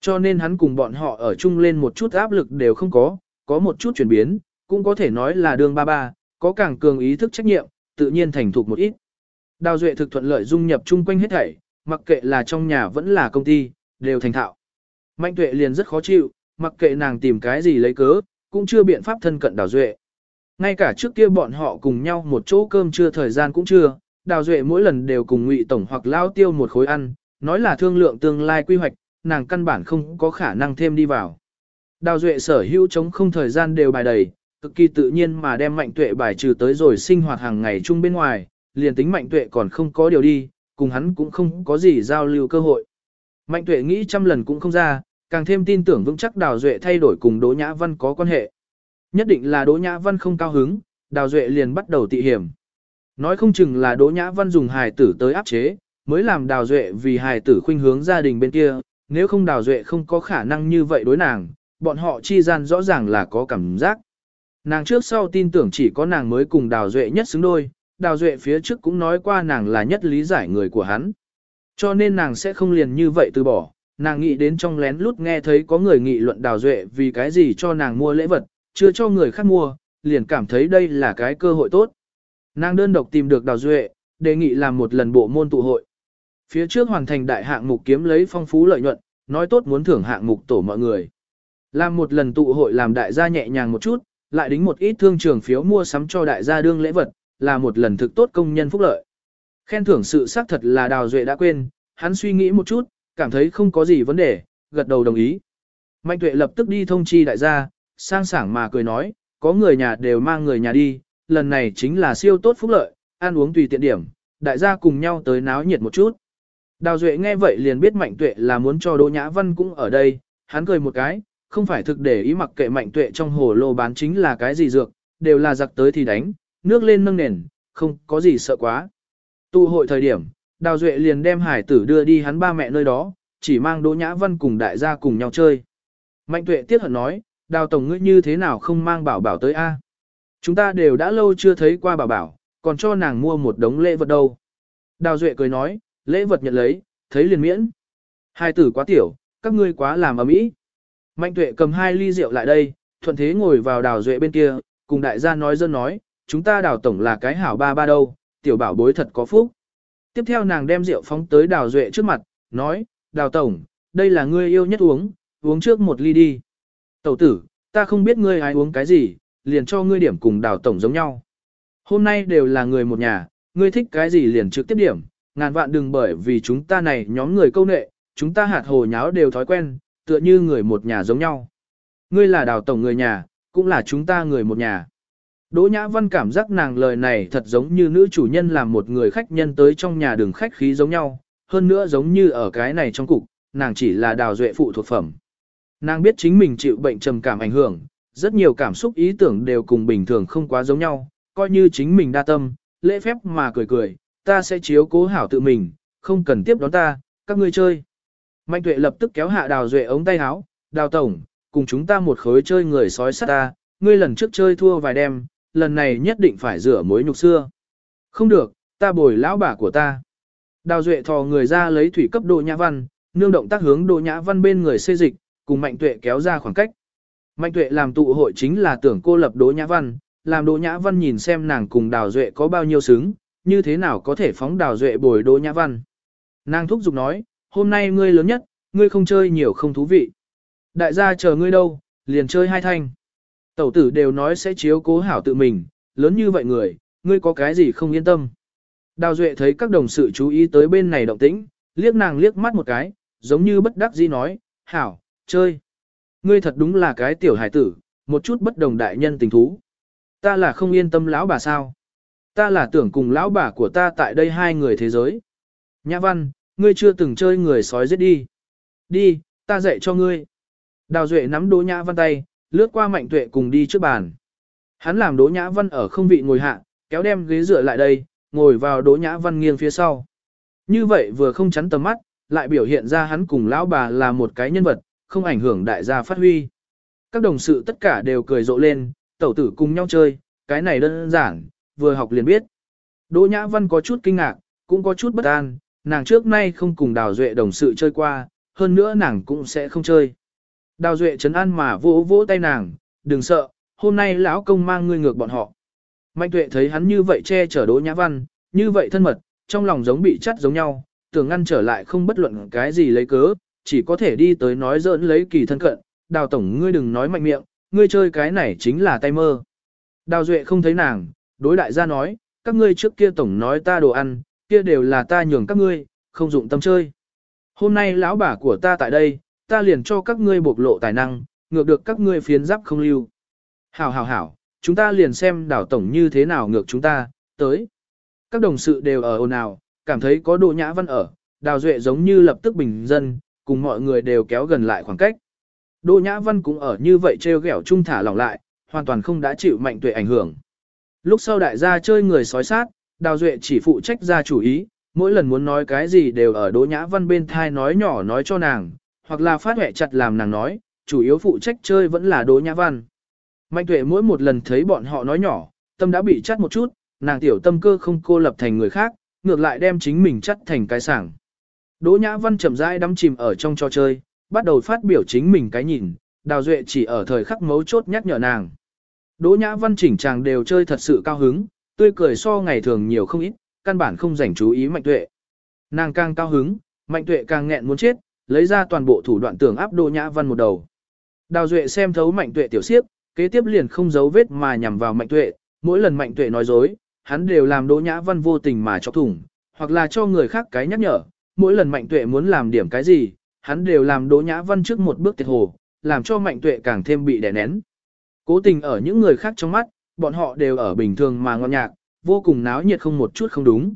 Cho nên hắn cùng bọn họ ở chung lên một chút áp lực đều không có, có một chút chuyển biến, cũng có thể nói là đường ba ba, có càng cường ý thức trách nhiệm, tự nhiên thành thục một ít. Đào Duệ thực thuận lợi dung nhập chung quanh hết thảy, mặc kệ là trong nhà vẫn là công ty, đều thành thạo. Mạnh tuệ liền rất khó chịu, mặc kệ nàng tìm cái gì lấy cớ, cũng chưa biện pháp thân cận Đào Duệ. Ngay cả trước kia bọn họ cùng nhau một chỗ cơm trưa thời gian cũng chưa, Đào Duệ mỗi lần đều cùng Ngụy Tổng hoặc Lao Tiêu một khối ăn, nói là thương lượng tương lai quy hoạch, nàng căn bản không có khả năng thêm đi vào. Đào Duệ sở hữu chống không thời gian đều bài đầy, cực kỳ tự nhiên mà đem mạnh tuệ bài trừ tới rồi sinh hoạt hàng ngày chung bên ngoài, liền tính mạnh tuệ còn không có điều đi, cùng hắn cũng không có gì giao lưu cơ hội. Mạnh tuệ nghĩ trăm lần cũng không ra, càng thêm tin tưởng vững chắc Đào Duệ thay đổi cùng Đỗ Nhã Văn có quan hệ. Nhất định là Đỗ Nhã Văn không cao hứng, Đào Duệ liền bắt đầu tị hiểm. Nói không chừng là Đỗ Nhã Văn dùng hài tử tới áp chế, mới làm Đào Duệ vì hài tử khuynh hướng gia đình bên kia, nếu không Đào Duệ không có khả năng như vậy đối nàng, bọn họ chi gian rõ ràng là có cảm giác. Nàng trước sau tin tưởng chỉ có nàng mới cùng Đào Duệ nhất xứng đôi, Đào Duệ phía trước cũng nói qua nàng là nhất lý giải người của hắn. Cho nên nàng sẽ không liền như vậy từ bỏ, nàng nghĩ đến trong lén lút nghe thấy có người nghị luận Đào Duệ vì cái gì cho nàng mua lễ vật, chưa cho người khác mua, liền cảm thấy đây là cái cơ hội tốt. Nàng đơn độc tìm được Đào Duệ, đề nghị làm một lần bộ môn tụ hội. Phía trước hoàn thành đại hạng mục kiếm lấy phong phú lợi nhuận, nói tốt muốn thưởng hạng mục tổ mọi người. Làm một lần tụ hội làm đại gia nhẹ nhàng một chút, lại đính một ít thương trường phiếu mua sắm cho đại gia đương lễ vật, là một lần thực tốt công nhân phúc lợi. Khen thưởng sự xác thật là Đào Duệ đã quên, hắn suy nghĩ một chút, cảm thấy không có gì vấn đề, gật đầu đồng ý. Mạnh tuệ lập tức đi thông chi đại gia, sang sảng mà cười nói, có người nhà đều mang người nhà đi, lần này chính là siêu tốt phúc lợi, ăn uống tùy tiện điểm, đại gia cùng nhau tới náo nhiệt một chút. Đào Duệ nghe vậy liền biết Mạnh Tuệ là muốn cho Đỗ Nhã Văn cũng ở đây, hắn cười một cái, không phải thực để ý mặc kệ Mạnh Tuệ trong hồ lô bán chính là cái gì dược, đều là giặc tới thì đánh, nước lên nâng nền, không có gì sợ quá. Tụ hội thời điểm, Đào Duệ liền đem hải tử đưa đi hắn ba mẹ nơi đó, chỉ mang Đỗ Nhã Văn cùng đại gia cùng nhau chơi. Mạnh Tuệ tiếc hận nói, Đào Tổng ngươi như thế nào không mang bảo bảo tới a? Chúng ta đều đã lâu chưa thấy qua bảo bảo, còn cho nàng mua một đống lễ vật đâu. Đào Duệ cười nói, lễ vật nhận lấy, thấy liền miễn. Hai tử quá tiểu, các ngươi quá làm ở mỹ. Mạnh tuệ cầm hai ly rượu lại đây, thuận thế ngồi vào đào duệ bên kia, cùng đại gia nói dân nói, chúng ta đào tổng là cái hảo ba ba đâu, tiểu bảo bối thật có phúc. Tiếp theo nàng đem rượu phóng tới đào duệ trước mặt, nói, đào tổng, đây là ngươi yêu nhất uống, uống trước một ly đi. Tẩu tử, ta không biết ngươi ai uống cái gì, liền cho ngươi điểm cùng đào tổng giống nhau. Hôm nay đều là người một nhà, ngươi thích cái gì liền trực tiếp điểm, ngàn vạn đừng bởi vì chúng ta này nhóm người câu nệ, chúng ta hạt hồ nháo đều thói quen, tựa như người một nhà giống nhau. Ngươi là đào tổng người nhà, cũng là chúng ta người một nhà. Đỗ Nhã Văn cảm giác nàng lời này thật giống như nữ chủ nhân làm một người khách nhân tới trong nhà đường khách khí giống nhau, hơn nữa giống như ở cái này trong cục, nàng chỉ là đào duệ phụ thuộc phẩm. Nàng biết chính mình chịu bệnh trầm cảm ảnh hưởng, rất nhiều cảm xúc ý tưởng đều cùng bình thường không quá giống nhau, coi như chính mình đa tâm, lễ phép mà cười cười, ta sẽ chiếu cố hảo tự mình, không cần tiếp đón ta, các ngươi chơi. Mạnh tuệ lập tức kéo hạ đào duệ ống tay áo, đào tổng, cùng chúng ta một khối chơi người sói sắt ta, ngươi lần trước chơi thua vài đêm, lần này nhất định phải rửa mối nhục xưa. Không được, ta bồi lão bà của ta. Đào duệ thò người ra lấy thủy cấp độ nhã văn, nương động tác hướng độ nhã văn bên người xê dịch, cùng mạnh tuệ kéo ra khoảng cách. Mạnh tuệ làm tụ hội chính là tưởng cô lập đỗ nhã văn, làm đỗ nhã văn nhìn xem nàng cùng đào duệ có bao nhiêu xứng, như thế nào có thể phóng đào duệ bồi đỗ nhã văn. Nàng thúc giục nói, hôm nay ngươi lớn nhất, ngươi không chơi nhiều không thú vị. Đại gia chờ ngươi đâu, liền chơi hai thanh. Tẩu tử đều nói sẽ chiếu cố hảo tự mình, lớn như vậy người, ngươi có cái gì không yên tâm. Đào Duệ thấy các đồng sự chú ý tới bên này động tĩnh, liếc nàng liếc mắt một cái, giống như bất đắc dĩ nói, hảo, chơi. Ngươi thật đúng là cái tiểu hải tử, một chút bất đồng đại nhân tình thú. Ta là không yên tâm lão bà sao. Ta là tưởng cùng lão bà của ta tại đây hai người thế giới. Nhã văn, ngươi chưa từng chơi người sói giết đi. Đi, ta dạy cho ngươi. Đào Duệ nắm Đỗ Nhã Văn tay, lướt qua Mạnh Tuệ cùng đi trước bàn. Hắn làm Đỗ Nhã Văn ở không vị ngồi hạ, kéo đem ghế dựa lại đây, ngồi vào Đỗ Nhã Văn nghiêng phía sau. Như vậy vừa không chắn tầm mắt, lại biểu hiện ra hắn cùng lão bà là một cái nhân vật, không ảnh hưởng đại gia phát huy. Các đồng sự tất cả đều cười rộ lên, tẩu tử cùng nhau chơi, cái này đơn giản, vừa học liền biết. Đỗ Nhã Văn có chút kinh ngạc, cũng có chút bất an, nàng trước nay không cùng Đào Duệ đồng sự chơi qua, hơn nữa nàng cũng sẽ không chơi. Đào Duệ chấn an mà vỗ vỗ tay nàng, đừng sợ, hôm nay lão công mang ngươi ngược bọn họ. Mạnh tuệ thấy hắn như vậy che chở Đỗ Nhã Văn, như vậy thân mật, trong lòng giống bị chắt giống nhau, tưởng ngăn trở lại không bất luận cái gì lấy cớ, chỉ có thể đi tới nói giỡn lấy kỳ thân cận, đào tổng ngươi đừng nói mạnh miệng, ngươi chơi cái này chính là tay mơ. Đào Duệ không thấy nàng, đối đại gia nói, các ngươi trước kia tổng nói ta đồ ăn, kia đều là ta nhường các ngươi, không dụng tâm chơi. Hôm nay lão bà của ta tại đây, ta liền cho các ngươi bộc lộ tài năng, ngược được các ngươi phiến giáp không lưu. Hảo hảo hảo, chúng ta liền xem đảo tổng như thế nào ngược chúng ta, tới. Các đồng sự đều ở ồn ào, cảm thấy có đồ nhã văn ở, đào duệ giống như lập tức bình dân, cùng mọi người đều kéo gần lại khoảng cách. Đỗ Nhã Văn cũng ở như vậy treo ghẹo trung thả lỏng lại, hoàn toàn không đã chịu mạnh tuệ ảnh hưởng. Lúc sau đại gia chơi người sói sát, Đào Duệ chỉ phụ trách ra chủ ý, mỗi lần muốn nói cái gì đều ở Đỗ Nhã Văn bên thai nói nhỏ nói cho nàng, hoặc là phát huệ chặt làm nàng nói, chủ yếu phụ trách chơi vẫn là Đỗ Nhã Văn. Mạnh tuệ mỗi một lần thấy bọn họ nói nhỏ, tâm đã bị chắt một chút, nàng tiểu tâm cơ không cô lập thành người khác, ngược lại đem chính mình chắt thành cái sảng. Đỗ Nhã Văn chậm rãi đắm chìm ở trong trò chơi, bắt đầu phát biểu chính mình cái nhìn, Đào Duệ chỉ ở thời khắc mấu chốt nhắc nhở nàng. Đỗ Nhã Văn chỉnh chàng đều chơi thật sự cao hứng, tươi cười so ngày thường nhiều không ít, căn bản không dành chú ý mạnh tuệ. Nàng càng cao hứng, mạnh tuệ càng nghẹn muốn chết, lấy ra toàn bộ thủ đoạn tưởng áp Đỗ Nhã Văn một đầu. Đào Duệ xem thấu mạnh tuệ tiểu siếp, kế tiếp liền không giấu vết mà nhằm vào mạnh tuệ, mỗi lần mạnh tuệ nói dối, hắn đều làm Đỗ Nhã Văn vô tình mà chọc thủng, hoặc là cho người khác cái nhắc nhở, mỗi lần mạnh tuệ muốn làm điểm cái gì, hắn đều làm Đỗ Nhã Văn trước một bước tiệt hồ, làm cho mạnh tuệ càng thêm bị đè nén. Cố tình ở những người khác trong mắt, bọn họ đều ở bình thường mà ngon nhạc, vô cùng náo nhiệt không một chút không đúng.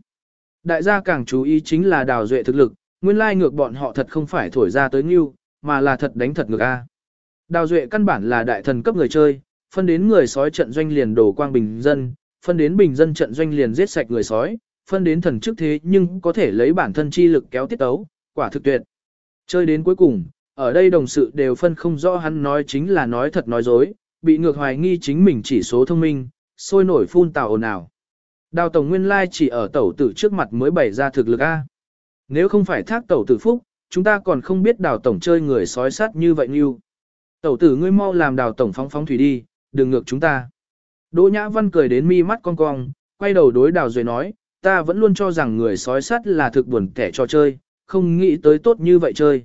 Đại gia càng chú ý chính là đào duệ thực lực, nguyên lai ngược bọn họ thật không phải thổi ra tới nghiêu, mà là thật đánh thật ngược A. Đào duệ căn bản là đại thần cấp người chơi, phân đến người sói trận doanh liền đổ quang bình dân, phân đến bình dân trận doanh liền giết sạch người sói, phân đến thần trước thế nhưng có thể lấy bản thân chi lực kéo tiết tấu, quả thực tuyệt. Chơi đến cuối cùng, ở đây đồng sự đều phân không rõ hắn nói chính là nói thật nói dối, bị ngược hoài nghi chính mình chỉ số thông minh, sôi nổi phun tào ồn ào. Đào tổng nguyên lai chỉ ở tẩu tử trước mặt mới bày ra thực lực A. Nếu không phải thác tẩu tử phúc, chúng ta còn không biết đào tổng chơi người sói sát như vậy như. Tẩu tử ngươi mau làm đào tổng phóng phóng thủy đi, đừng ngược chúng ta. Đỗ Nhã Văn cười đến mi mắt cong cong, quay đầu đối đào rồi nói, ta vẫn luôn cho rằng người sói sát là thực buồn kẻ cho chơi, không nghĩ tới tốt như vậy chơi.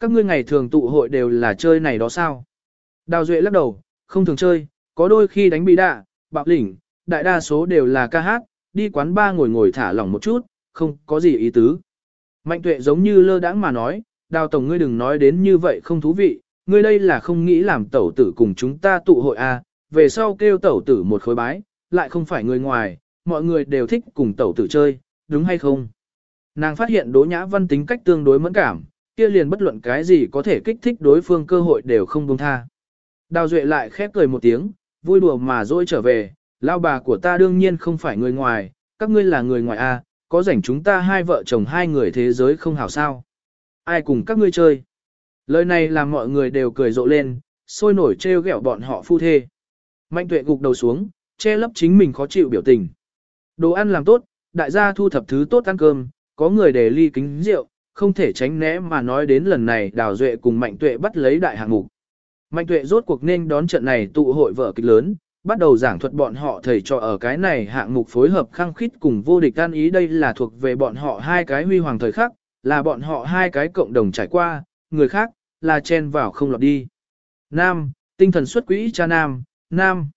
Các ngươi ngày thường tụ hội đều là chơi này đó sao? Đào Duệ lắc đầu, không thường chơi, có đôi khi đánh bị đạ, bạo lỉnh, đại đa số đều là ca hát, đi quán ba ngồi ngồi thả lỏng một chút, không có gì ý tứ. Mạnh tuệ giống như lơ đãng mà nói, đào tổng ngươi đừng nói đến như vậy không thú vị, ngươi đây là không nghĩ làm tẩu tử cùng chúng ta tụ hội à, về sau kêu tẩu tử một khối bái, lại không phải người ngoài, mọi người đều thích cùng tẩu tử chơi, đúng hay không? Nàng phát hiện Đỗ Nhã Văn tính cách tương đối mẫn cảm, kia liền bất luận cái gì có thể kích thích đối phương cơ hội đều không buông tha. Đào Duệ lại khép cười một tiếng, vui đùa mà dỗi trở về, lao bà của ta đương nhiên không phải người ngoài, các ngươi là người ngoài a, à, có rảnh chúng ta hai vợ chồng hai người thế giới không hảo sao. Ai cùng các ngươi chơi? Lời này làm mọi người đều cười rộ lên, sôi nổi trêu ghẹo bọn họ phu thê. Mạnh tuệ gục đầu xuống, che lấp chính mình khó chịu biểu tình. Đồ ăn làm tốt, đại gia thu thập thứ tốt ăn cơm, có người để ly kính rượu, không thể tránh né mà nói đến lần này đào duệ cùng mạnh tuệ bắt lấy đại hạng mục. Mạnh tuệ rốt cuộc nên đón trận này tụ hội vở kịch lớn, bắt đầu giảng thuật bọn họ thầy cho ở cái này hạng mục phối hợp khăng khít cùng vô địch an ý đây là thuộc về bọn họ hai cái huy hoàng thời khắc, là bọn họ hai cái cộng đồng trải qua, người khác, là chen vào không lọt đi. Nam, tinh thần xuất quỹ cha Nam, Nam.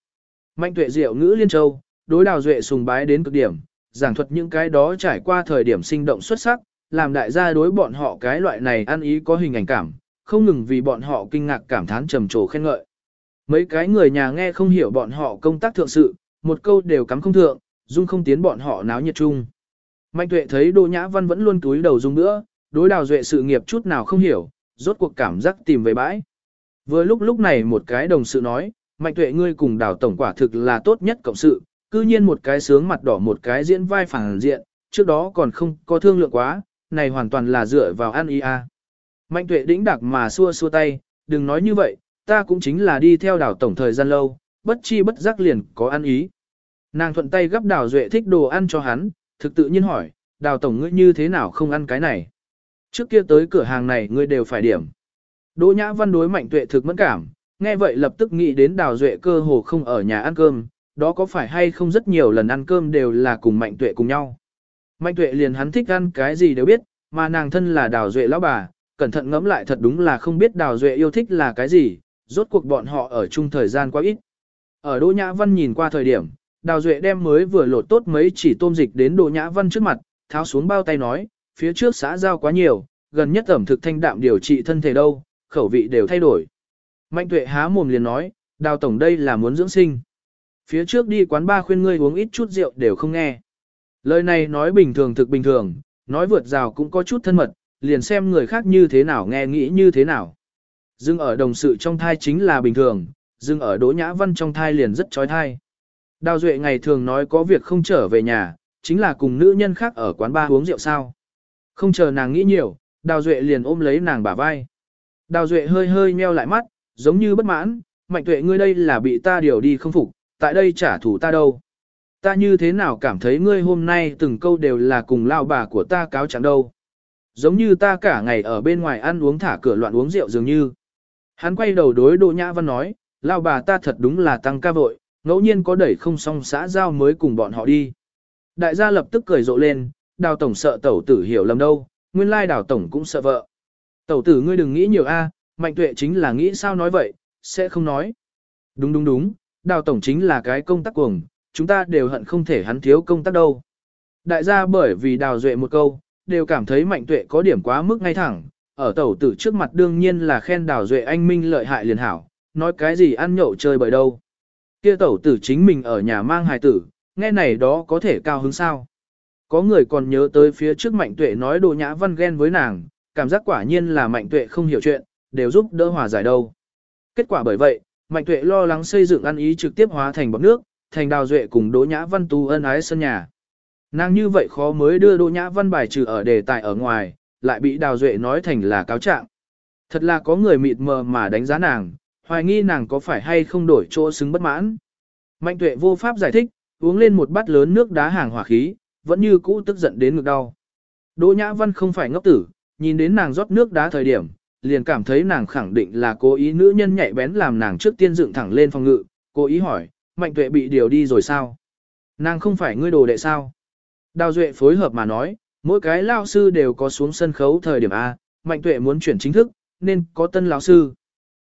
Mạnh tuệ diệu ngữ liên châu, đối đào duệ sùng bái đến cực điểm, giảng thuật những cái đó trải qua thời điểm sinh động xuất sắc, làm đại gia đối bọn họ cái loại này ăn ý có hình ảnh cảm, không ngừng vì bọn họ kinh ngạc cảm thán trầm trồ khen ngợi. Mấy cái người nhà nghe không hiểu bọn họ công tác thượng sự, một câu đều cắm không thượng, dung không tiến bọn họ náo nhiệt chung. Mạnh tuệ thấy Đỗ Nhã Văn vẫn luôn túi đầu dung nữa, đối đào duệ sự nghiệp chút nào không hiểu, rốt cuộc cảm giác tìm về bãi. Vừa lúc lúc này một cái đồng sự nói, Mạnh tuệ ngươi cùng đào tổng quả thực là tốt nhất cộng sự, cư nhiên một cái sướng mặt đỏ một cái diễn vai phản diện, trước đó còn không có thương lượng quá, này hoàn toàn là dựa vào ăn ý a. Mạnh tuệ đĩnh đặc mà xua xua tay, đừng nói như vậy, ta cũng chính là đi theo đảo tổng thời gian lâu, bất chi bất giác liền có ăn ý. Nàng thuận tay gấp đào duệ thích đồ ăn cho hắn, thực tự nhiên hỏi, đào tổng ngươi như thế nào không ăn cái này. Trước kia tới cửa hàng này ngươi đều phải điểm. Đỗ nhã văn đối mạnh tuệ thực mẫn cảm, nghe vậy lập tức nghĩ đến đào duệ cơ hồ không ở nhà ăn cơm, đó có phải hay không rất nhiều lần ăn cơm đều là cùng mạnh tuệ cùng nhau. Mạnh tuệ liền hắn thích ăn cái gì đều biết, mà nàng thân là đào duệ lão bà, cẩn thận ngẫm lại thật đúng là không biết đào duệ yêu thích là cái gì, rốt cuộc bọn họ ở chung thời gian quá ít. Ở Đỗ Nhã Văn nhìn qua thời điểm, đào duệ đem mới vừa lột tốt mấy chỉ tôm dịch đến Đỗ Nhã Văn trước mặt, tháo xuống bao tay nói, phía trước xã giao quá nhiều, gần nhất ẩm thực thanh đạm điều trị thân thể đâu, khẩu vị đều thay đổi. Mạnh tuệ há mồm liền nói, đào tổng đây là muốn dưỡng sinh. Phía trước đi quán ba khuyên ngươi uống ít chút rượu đều không nghe. Lời này nói bình thường thực bình thường, nói vượt rào cũng có chút thân mật, liền xem người khác như thế nào nghe nghĩ như thế nào. Dưng ở đồng sự trong thai chính là bình thường, dưng ở đỗ nhã văn trong thai liền rất trói thai. Đào Duệ ngày thường nói có việc không trở về nhà, chính là cùng nữ nhân khác ở quán ba uống rượu sao. Không chờ nàng nghĩ nhiều, Đào Duệ liền ôm lấy nàng bả vai. Đào Duệ hơi hơi meo lại mắt, giống như bất mãn, mạnh tuệ ngươi đây là bị ta điều đi không phục, tại đây trả thù ta đâu. Ta như thế nào cảm thấy ngươi hôm nay từng câu đều là cùng lao bà của ta cáo chẳng đâu. Giống như ta cả ngày ở bên ngoài ăn uống thả cửa loạn uống rượu dường như. Hắn quay đầu đối Đỗ Nhã Văn nói, lao bà ta thật đúng là tăng ca vội, ngẫu nhiên có đẩy không xong xã giao mới cùng bọn họ đi. Đại gia lập tức cười rộ lên, đào tổng sợ tẩu tử hiểu lầm đâu, nguyên lai đào tổng cũng sợ vợ. Tẩu tử ngươi đừng nghĩ nhiều a, mạnh tuệ chính là nghĩ sao nói vậy, sẽ không nói. Đúng đúng đúng, đào tổng chính là cái công tác cuồng, chúng ta đều hận không thể hắn thiếu công tác đâu. Đại gia bởi vì đào duệ một câu, đều cảm thấy mạnh tuệ có điểm quá mức ngay thẳng, ở tẩu tử trước mặt đương nhiên là khen đào duệ anh minh lợi hại liền hảo, nói cái gì ăn nhậu chơi bởi đâu. Kia tẩu tử chính mình ở nhà mang hài tử, nghe này đó có thể cao hứng sao. Có người còn nhớ tới phía trước mạnh tuệ nói đồ nhã văn ghen với nàng, cảm giác quả nhiên là mạnh tuệ không hiểu chuyện, đều giúp đỡ hòa giải đâu. Kết quả bởi vậy, mạnh tuệ lo lắng xây dựng ăn ý trực tiếp hóa thành bọc nước, thành đào duệ cùng đỗ nhã văn tu ân ái sân nhà. Nàng như vậy khó mới đưa đỗ nhã văn bài trừ ở đề tài ở ngoài, lại bị đào duệ nói thành là cáo trạng. Thật là có người mịt mờ mà đánh giá nàng, hoài nghi nàng có phải hay không đổi chỗ xứng bất mãn. Mạnh tuệ vô pháp giải thích, uống lên một bát lớn nước đá hàng hỏa khí, vẫn như cũ tức giận đến ngực đau. Đỗ Nhã Văn không phải ngốc tử, nhìn đến nàng rót nước đá thời điểm, liền cảm thấy nàng khẳng định là cố ý nữ nhân nhạy bén làm nàng trước tiên dựng thẳng lên phòng ngự, cố ý hỏi, Mạnh Tuệ bị điều đi rồi sao? Nàng không phải ngươi đồ đệ sao? Đào Duệ phối hợp mà nói, mỗi cái lao sư đều có xuống sân khấu thời điểm A, Mạnh Tuệ muốn chuyển chính thức, nên có tân lão sư.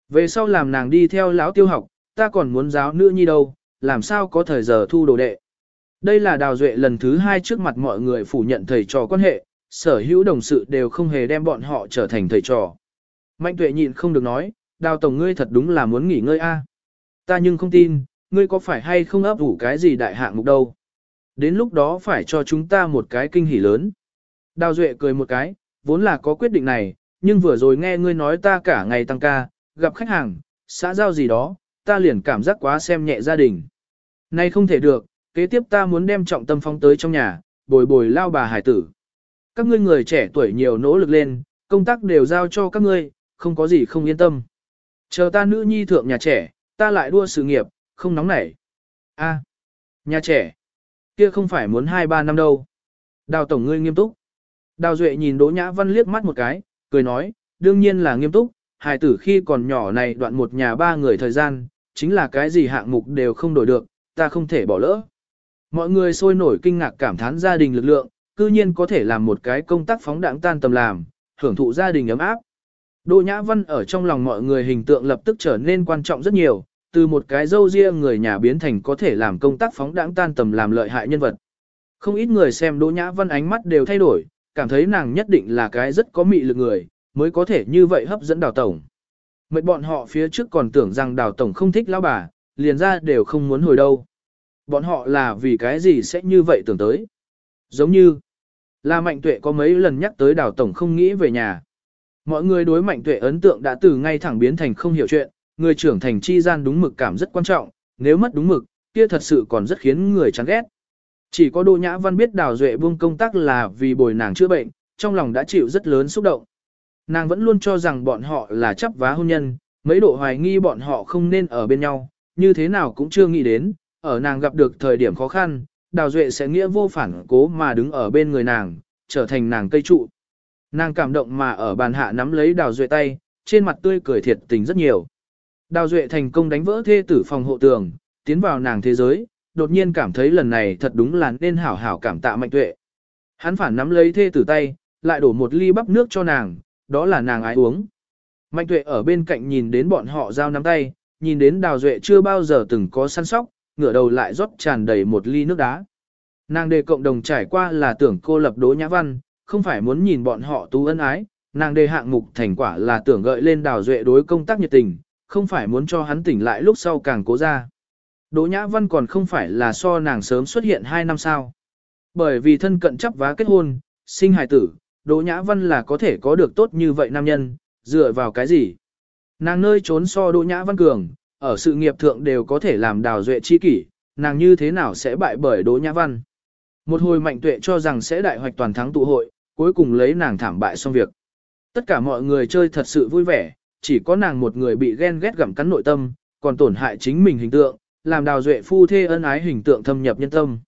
Về sau làm nàng đi theo lão tiêu học, ta còn muốn giáo nữ nhi đâu, làm sao có thời giờ thu đồ đệ. Đây là Đào Duệ lần thứ hai trước mặt mọi người phủ nhận thầy trò quan hệ, sở hữu đồng sự đều không hề đem bọn họ trở thành thầy trò. Mạnh tuệ nhịn không được nói, Đào Tổng ngươi thật đúng là muốn nghỉ ngơi a. Ta nhưng không tin, ngươi có phải hay không ấp ủ cái gì đại hạng mục đâu. Đến lúc đó phải cho chúng ta một cái kinh hỉ lớn. Đào Duệ cười một cái, vốn là có quyết định này, nhưng vừa rồi nghe ngươi nói ta cả ngày tăng ca, gặp khách hàng, xã giao gì đó, ta liền cảm giác quá xem nhẹ gia đình. Nay không thể được, kế tiếp ta muốn đem trọng tâm phong tới trong nhà, bồi bồi lao bà hải tử. Các ngươi người trẻ tuổi nhiều nỗ lực lên, công tác đều giao cho các ngươi, không có gì không yên tâm. Chờ ta nữ nhi thượng nhà trẻ, ta lại đua sự nghiệp, không nóng nảy. A, nhà trẻ, kia không phải muốn 2-3 năm đâu. Đào tổng ngươi nghiêm túc. Đào Duệ nhìn Đỗ Nhã Văn liếc mắt một cái, cười nói, đương nhiên là nghiêm túc, hài tử khi còn nhỏ này đoạn một nhà ba người thời gian, chính là cái gì hạng mục đều không đổi được, ta không thể bỏ lỡ. Mọi người sôi nổi kinh ngạc cảm thán gia đình lực lượng, cư nhiên có thể làm một cái công tác phóng đảng tan tầm làm, hưởng thụ gia đình ấm áp. Đỗ Nhã Văn ở trong lòng mọi người hình tượng lập tức trở nên quan trọng rất nhiều, từ một cái dâu riêng người nhà biến thành có thể làm công tác phóng đãng tan tầm làm lợi hại nhân vật. Không ít người xem Đỗ Nhã Văn ánh mắt đều thay đổi, cảm thấy nàng nhất định là cái rất có mị lực người, mới có thể như vậy hấp dẫn đào tổng. Mấy bọn họ phía trước còn tưởng rằng đào tổng không thích lão bà, liền ra đều không muốn hồi đâu. Bọn họ là vì cái gì sẽ như vậy tưởng tới. Giống như, là mạnh tuệ có mấy lần nhắc tới đào tổng không nghĩ về nhà. Mọi người đối mạnh tuệ ấn tượng đã từ ngay thẳng biến thành không hiểu chuyện, người trưởng thành chi gian đúng mực cảm rất quan trọng, nếu mất đúng mực, kia thật sự còn rất khiến người chán ghét. Chỉ có Đỗ Nhã Văn biết Đào Duệ buông công tác là vì bồi nàng chữa bệnh, trong lòng đã chịu rất lớn xúc động. Nàng vẫn luôn cho rằng bọn họ là chấp vá hôn nhân, mấy độ hoài nghi bọn họ không nên ở bên nhau, như thế nào cũng chưa nghĩ đến, ở nàng gặp được thời điểm khó khăn, Đào Duệ sẽ nghĩa vô phản cố mà đứng ở bên người nàng, trở thành nàng cây trụ. Nàng cảm động mà ở bàn hạ nắm lấy Đào Duệ tay, trên mặt tươi cười thiệt tình rất nhiều. Đào Duệ thành công đánh vỡ thê tử phòng hộ tường, tiến vào nàng thế giới, đột nhiên cảm thấy lần này thật đúng là nên hảo hảo cảm tạ mạnh tuệ. Hắn phản nắm lấy thê tử tay, lại đổ một ly bắp nước cho nàng, đó là nàng ái uống. Mạnh tuệ ở bên cạnh nhìn đến bọn họ giao nắm tay, nhìn đến đào duệ chưa bao giờ từng có săn sóc, ngửa đầu lại rót tràn đầy một ly nước đá. Nàng đề cộng đồng trải qua là tưởng cô lập đố nhã văn, không phải muốn nhìn bọn họ tú ân ái, nàng đề hạng mục thành quả là tưởng gợi lên đào duệ đối công tác nhiệt tình, không phải muốn cho hắn tỉnh lại lúc sau càng cố ra. Đỗ Nhã Văn còn không phải là so nàng sớm xuất hiện 2 năm sao. Bởi vì thân cận chấp vá kết hôn, sinh hài tử, Đỗ Nhã Văn là có thể có được tốt như vậy nam nhân, dựa vào cái gì? Nàng nơi trốn so Đỗ Nhã Văn cường, ở sự nghiệp thượng đều có thể làm đào duệ chi kỷ, nàng như thế nào sẽ bại bởi Đỗ Nhã Văn? Một hồi mạnh tuệ cho rằng sẽ đại hoạch toàn thắng tụ hội, cuối cùng lấy nàng thảm bại xong việc. Tất cả mọi người chơi thật sự vui vẻ, chỉ có nàng một người bị ghen ghét gặm cắn nội tâm, còn tổn hại chính mình hình tượng, làm đào duệ phu thê ân ái hình tượng thâm nhập nhân tâm.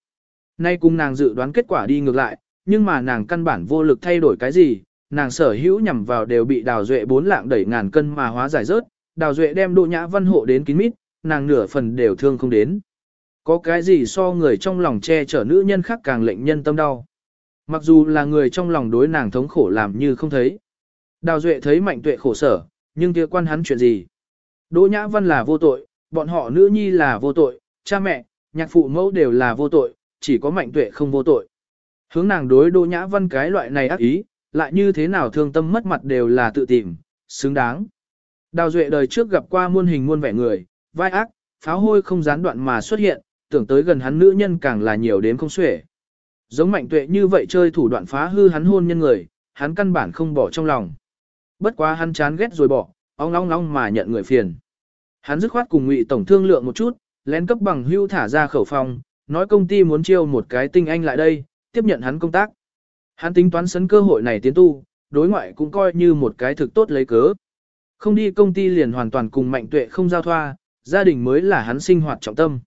Nay cùng nàng dự đoán kết quả đi ngược lại, nhưng mà nàng căn bản vô lực thay đổi cái gì, nàng sở hữu nhằm vào đều bị đào duệ bốn lạng đẩy ngàn cân mà hóa giải rớt, đào duệ đem độ nhã văn hộ đến kín mít, nàng nửa phần đều thương không đến. Có cái gì so người trong lòng che chở nữ nhân khác càng lệnh nhân tâm đau. Mặc dù là người trong lòng đối nàng thống khổ làm như không thấy. Đào Duệ thấy mạnh tuệ khổ sở, nhưng kia quan hắn chuyện gì? Đỗ Nhã Văn là vô tội, bọn họ nữ nhi là vô tội, cha mẹ, nhạc phụ mẫu đều là vô tội, chỉ có mạnh tuệ không vô tội. Hướng nàng đối Đỗ Nhã Văn cái loại này ác ý, lại như thế nào thương tâm mất mặt đều là tự tìm, xứng đáng. Đào Duệ đời trước gặp qua muôn hình muôn vẻ người, vai ác, pháo hôi không gián đoạn mà xuất hiện, tưởng tới gần hắn nữ nhân càng là nhiều đến không xuể. Giống mạnh tuệ như vậy chơi thủ đoạn phá hư hắn hôn nhân người, hắn căn bản không bỏ trong lòng. Bất quá hắn chán ghét rồi bỏ, ong long long mà nhận người phiền. Hắn dứt khoát cùng ngụy tổng thương lượng một chút, lén cấp bằng hưu thả ra khẩu phòng nói công ty muốn chiêu một cái tinh anh lại đây, tiếp nhận hắn công tác. Hắn tính toán sấn cơ hội này tiến tu, đối ngoại cũng coi như một cái thực tốt lấy cớ. Không đi công ty liền hoàn toàn cùng mạnh tuệ không giao thoa, gia đình mới là hắn sinh hoạt trọng tâm.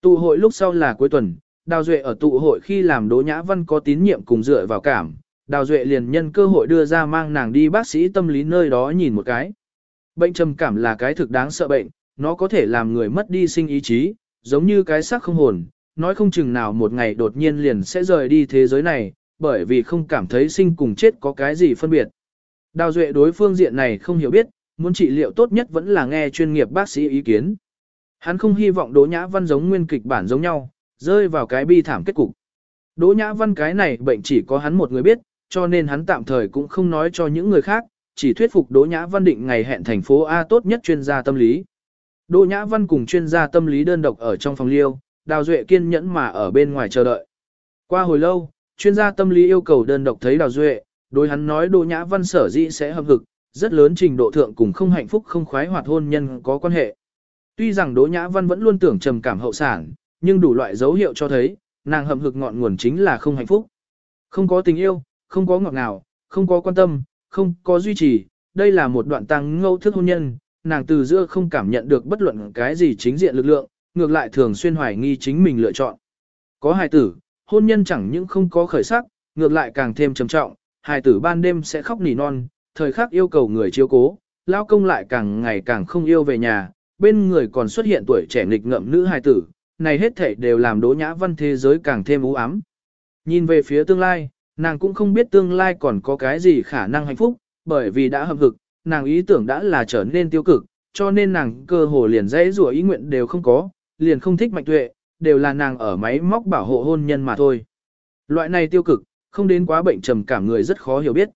Tụ hội lúc sau là cuối tuần, Đào Duệ ở tụ hội khi làm Đỗ Nhã Văn có tín nhiệm cùng dựa vào cảm, Đào Duệ liền nhân cơ hội đưa ra mang nàng đi bác sĩ tâm lý nơi đó nhìn một cái. Bệnh trầm cảm là cái thực đáng sợ bệnh, nó có thể làm người mất đi sinh ý chí, giống như cái xác không hồn, nói không chừng nào một ngày đột nhiên liền sẽ rời đi thế giới này, bởi vì không cảm thấy sinh cùng chết có cái gì phân biệt. Đào Duệ đối phương diện này không hiểu biết, muốn trị liệu tốt nhất vẫn là nghe chuyên nghiệp bác sĩ ý kiến. Hắn không hy vọng Đỗ Nhã Văn giống nguyên kịch bản giống nhau, rơi vào cái bi thảm kết cục. Đỗ Nhã Văn cái này bệnh chỉ có hắn một người biết, cho nên hắn tạm thời cũng không nói cho những người khác, chỉ thuyết phục Đỗ Nhã Văn định ngày hẹn thành phố A tốt nhất chuyên gia tâm lý. Đỗ Nhã Văn cùng chuyên gia tâm lý đơn độc ở trong phòng liêu, Đào Duệ kiên nhẫn mà ở bên ngoài chờ đợi. Qua hồi lâu, chuyên gia tâm lý yêu cầu đơn độc thấy Đào Duệ, đối hắn nói Đỗ Nhã Văn sở dĩ sẽ hợp hực, rất lớn trình độ thượng cùng không hạnh phúc không khoái hoạt hôn nhân có quan hệ. Tuy rằng Đỗ Nhã Văn vẫn luôn tưởng trầm cảm hậu sản, nhưng đủ loại dấu hiệu cho thấy, nàng hậm hực ngọn nguồn chính là không hạnh phúc. Không có tình yêu, không có ngọt ngào, không có quan tâm, không có duy trì, đây là một đoạn tăng ngâu thức hôn nhân, nàng từ giữa không cảm nhận được bất luận cái gì chính diện lực lượng, ngược lại thường xuyên hoài nghi chính mình lựa chọn. Có hài tử, hôn nhân chẳng những không có khởi sắc, ngược lại càng thêm trầm trọng, hài tử ban đêm sẽ khóc nỉ non, thời khắc yêu cầu người chiếu cố, lao công lại càng ngày càng không yêu về nhà, bên người còn xuất hiện tuổi trẻ nghịch ngợm nữ hài tử, này hết thảy đều làm đỗ nhã văn thế giới càng thêm u ám. Nhìn về phía tương lai, nàng cũng không biết tương lai còn có cái gì khả năng hạnh phúc, bởi vì đã hợp hực, nàng ý tưởng đã là trở nên tiêu cực, cho nên nàng cơ hồ liền dễ rủa ý nguyện đều không có, liền không thích mạnh tuệ, đều là nàng ở máy móc bảo hộ hôn nhân mà thôi. Loại này tiêu cực, không đến quá bệnh trầm cảm người rất khó hiểu biết.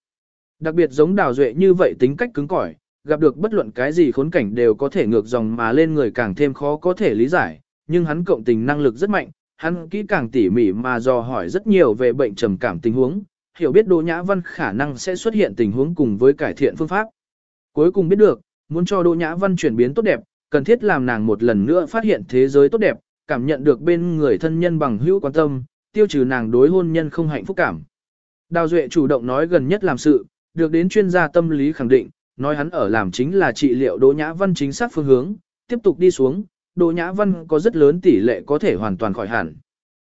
Đặc biệt giống đào duệ như vậy tính cách cứng cỏi, gặp được bất luận cái gì khốn cảnh đều có thể ngược dòng mà lên người càng thêm khó có thể lý giải, nhưng hắn cộng tình năng lực rất mạnh, hắn kỹ càng tỉ mỉ mà dò hỏi rất nhiều về bệnh trầm cảm tình huống, hiểu biết Đỗ Nhã Văn khả năng sẽ xuất hiện tình huống cùng với cải thiện phương pháp. Cuối cùng biết được, muốn cho Đỗ Nhã Văn chuyển biến tốt đẹp, cần thiết làm nàng một lần nữa phát hiện thế giới tốt đẹp, cảm nhận được bên người thân nhân bằng hữu quan tâm, tiêu trừ nàng đối hôn nhân không hạnh phúc cảm. Đào Duệ chủ động nói gần nhất làm sự, được đến chuyên gia tâm lý khẳng định, nói hắn ở làm chính là trị liệu Đỗ Nhã Văn chính xác phương hướng, tiếp tục đi xuống, Đỗ Nhã Văn có rất lớn tỷ lệ có thể hoàn toàn khỏi hẳn.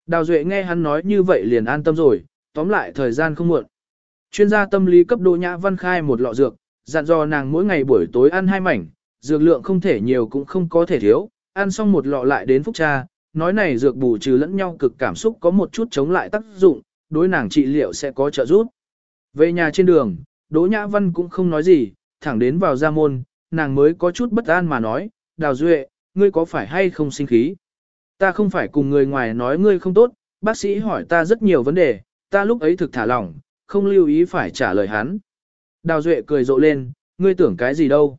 Đào Duệ nghe hắn nói như vậy liền an tâm rồi, tóm lại thời gian không muộn. Chuyên gia tâm lý cấp Đỗ Nhã Văn khai một lọ dược, dặn dò nàng mỗi ngày buổi tối ăn hai mảnh, dược lượng không thể nhiều cũng không có thể thiếu, ăn xong một lọ lại đến phúc cha, nói này dược bù trừ lẫn nhau cực cảm xúc có một chút chống lại tác dụng, đối nàng trị liệu sẽ có trợ giúp. Về nhà trên đường, Đỗ Nhã Văn cũng không nói gì, thẳng đến vào gia môn, nàng mới có chút bất an mà nói, Đào Duệ, ngươi có phải hay không sinh khí? Ta không phải cùng người ngoài nói ngươi không tốt, bác sĩ hỏi ta rất nhiều vấn đề, ta lúc ấy thực thả lỏng, không lưu ý phải trả lời hắn. Đào Duệ cười rộ lên, ngươi tưởng cái gì đâu?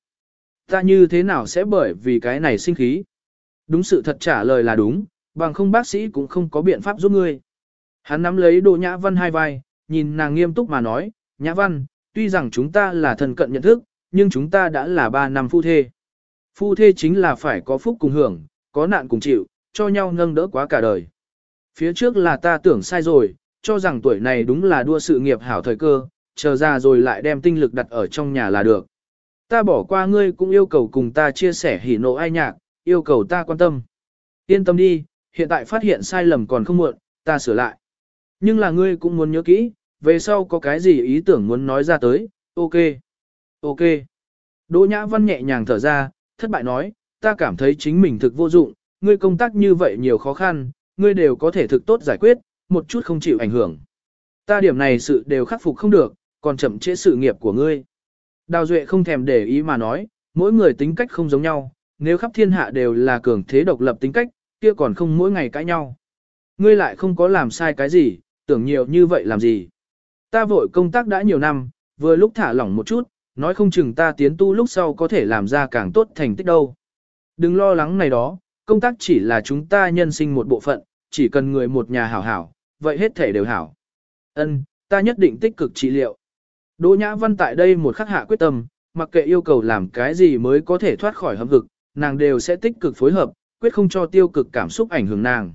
Ta như thế nào sẽ bởi vì cái này sinh khí? Đúng sự thật trả lời là đúng, bằng không bác sĩ cũng không có biện pháp giúp ngươi. Hắn nắm lấy Đỗ Nhã Văn hai vai, nhìn nàng nghiêm túc mà nói, Nhã Văn, tuy rằng chúng ta là thần cận nhận thức, nhưng chúng ta đã là ba năm phu thê. Phu thê chính là phải có phúc cùng hưởng, có nạn cùng chịu, cho nhau nâng đỡ quá cả đời. Phía trước là ta tưởng sai rồi, cho rằng tuổi này đúng là đua sự nghiệp hảo thời cơ, chờ ra rồi lại đem tinh lực đặt ở trong nhà là được. Ta bỏ qua ngươi cũng yêu cầu cùng ta chia sẻ hỉ nộ ai nhạc, yêu cầu ta quan tâm. Yên tâm đi, hiện tại phát hiện sai lầm còn không muộn, ta sửa lại. Nhưng là ngươi cũng muốn nhớ kỹ, về sau có cái gì ý tưởng muốn nói ra tới, ok, ok. Đỗ Nhã Văn nhẹ nhàng thở ra, thất bại nói, ta cảm thấy chính mình thực vô dụng, ngươi công tác như vậy nhiều khó khăn, ngươi đều có thể thực tốt giải quyết, một chút không chịu ảnh hưởng. Ta điểm này sự đều khắc phục không được, còn chậm trễ sự nghiệp của ngươi. Đào Duệ không thèm để ý mà nói, mỗi người tính cách không giống nhau, nếu khắp thiên hạ đều là cường thế độc lập tính cách, kia còn không mỗi ngày cãi nhau. Ngươi lại không có làm sai cái gì, tưởng nhiều như vậy làm gì. Ta vội công tác đã nhiều năm, vừa lúc thả lỏng một chút, nói không chừng ta tiến tu lúc sau có thể làm ra càng tốt thành tích đâu. Đừng lo lắng này đó, công tác chỉ là chúng ta nhân sinh một bộ phận, chỉ cần người một nhà hảo hảo, vậy hết thể đều hảo. Ân, ta nhất định tích cực trị liệu. Đỗ Nhã Văn tại đây một khắc hạ quyết tâm, mặc kệ yêu cầu làm cái gì mới có thể thoát khỏi hâm vực, nàng đều sẽ tích cực phối hợp, quyết không cho tiêu cực cảm xúc ảnh hưởng nàng.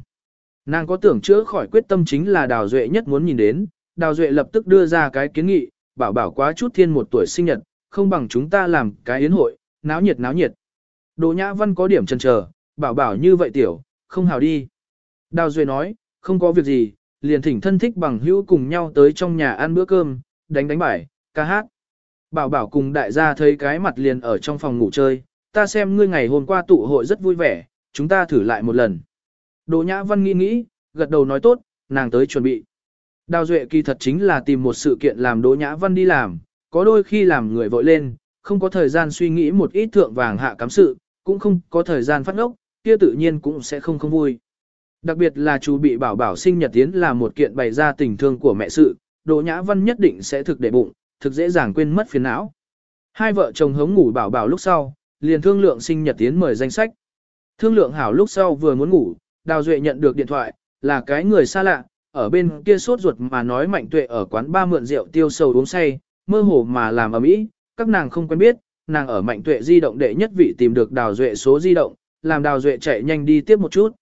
Nàng có tưởng chữa khỏi quyết tâm chính là Đào Duệ nhất muốn nhìn đến, Đào Duệ lập tức đưa ra cái kiến nghị, bảo bảo quá chút thiên một tuổi sinh nhật, không bằng chúng ta làm cái yến hội, náo nhiệt náo nhiệt. Đỗ Nhã Văn có điểm chần chờ, bảo bảo như vậy tiểu, không hào đi. Đào Duệ nói, không có việc gì, liền thỉnh thân thích bằng hữu cùng nhau tới trong nhà ăn bữa cơm, đánh đánh bài, ca hát. Bảo bảo cùng đại gia thấy cái mặt liền ở trong phòng ngủ chơi, ta xem ngươi ngày hôm qua tụ hội rất vui vẻ, chúng ta thử lại một lần. Đỗ Nhã Văn nghĩ nghĩ, gật đầu nói tốt, nàng tới chuẩn bị. Đào Duệ kỳ thật chính là tìm một sự kiện làm Đỗ Nhã Văn đi làm, có đôi khi làm người vội lên, không có thời gian suy nghĩ một ít thượng vàng hạ cắm sự, cũng không có thời gian phát ngốc, kia tự nhiên cũng sẽ không không vui. Đặc biệt là chú bị bảo bảo sinh nhật tiến là một kiện bày ra tình thương của mẹ sự, Đỗ Nhã Văn nhất định sẽ thực để bụng, thực dễ dàng quên mất phiền não. Hai vợ chồng hống ngủ bảo bảo lúc sau, liền thương lượng sinh nhật tiến mời danh sách. Thương lượng hảo lúc sau vừa muốn ngủ, Đào Duệ nhận được điện thoại, là cái người xa lạ, ở bên kia sốt ruột mà nói mạnh tuệ ở quán ba mượn rượu tiêu sầu uống say, mơ hồ mà làm ở mỹ, các nàng không quen biết, nàng ở mạnh tuệ di động đệ nhất vị tìm được Đào Duệ số di động, làm Đào Duệ chạy nhanh đi tiếp một chút.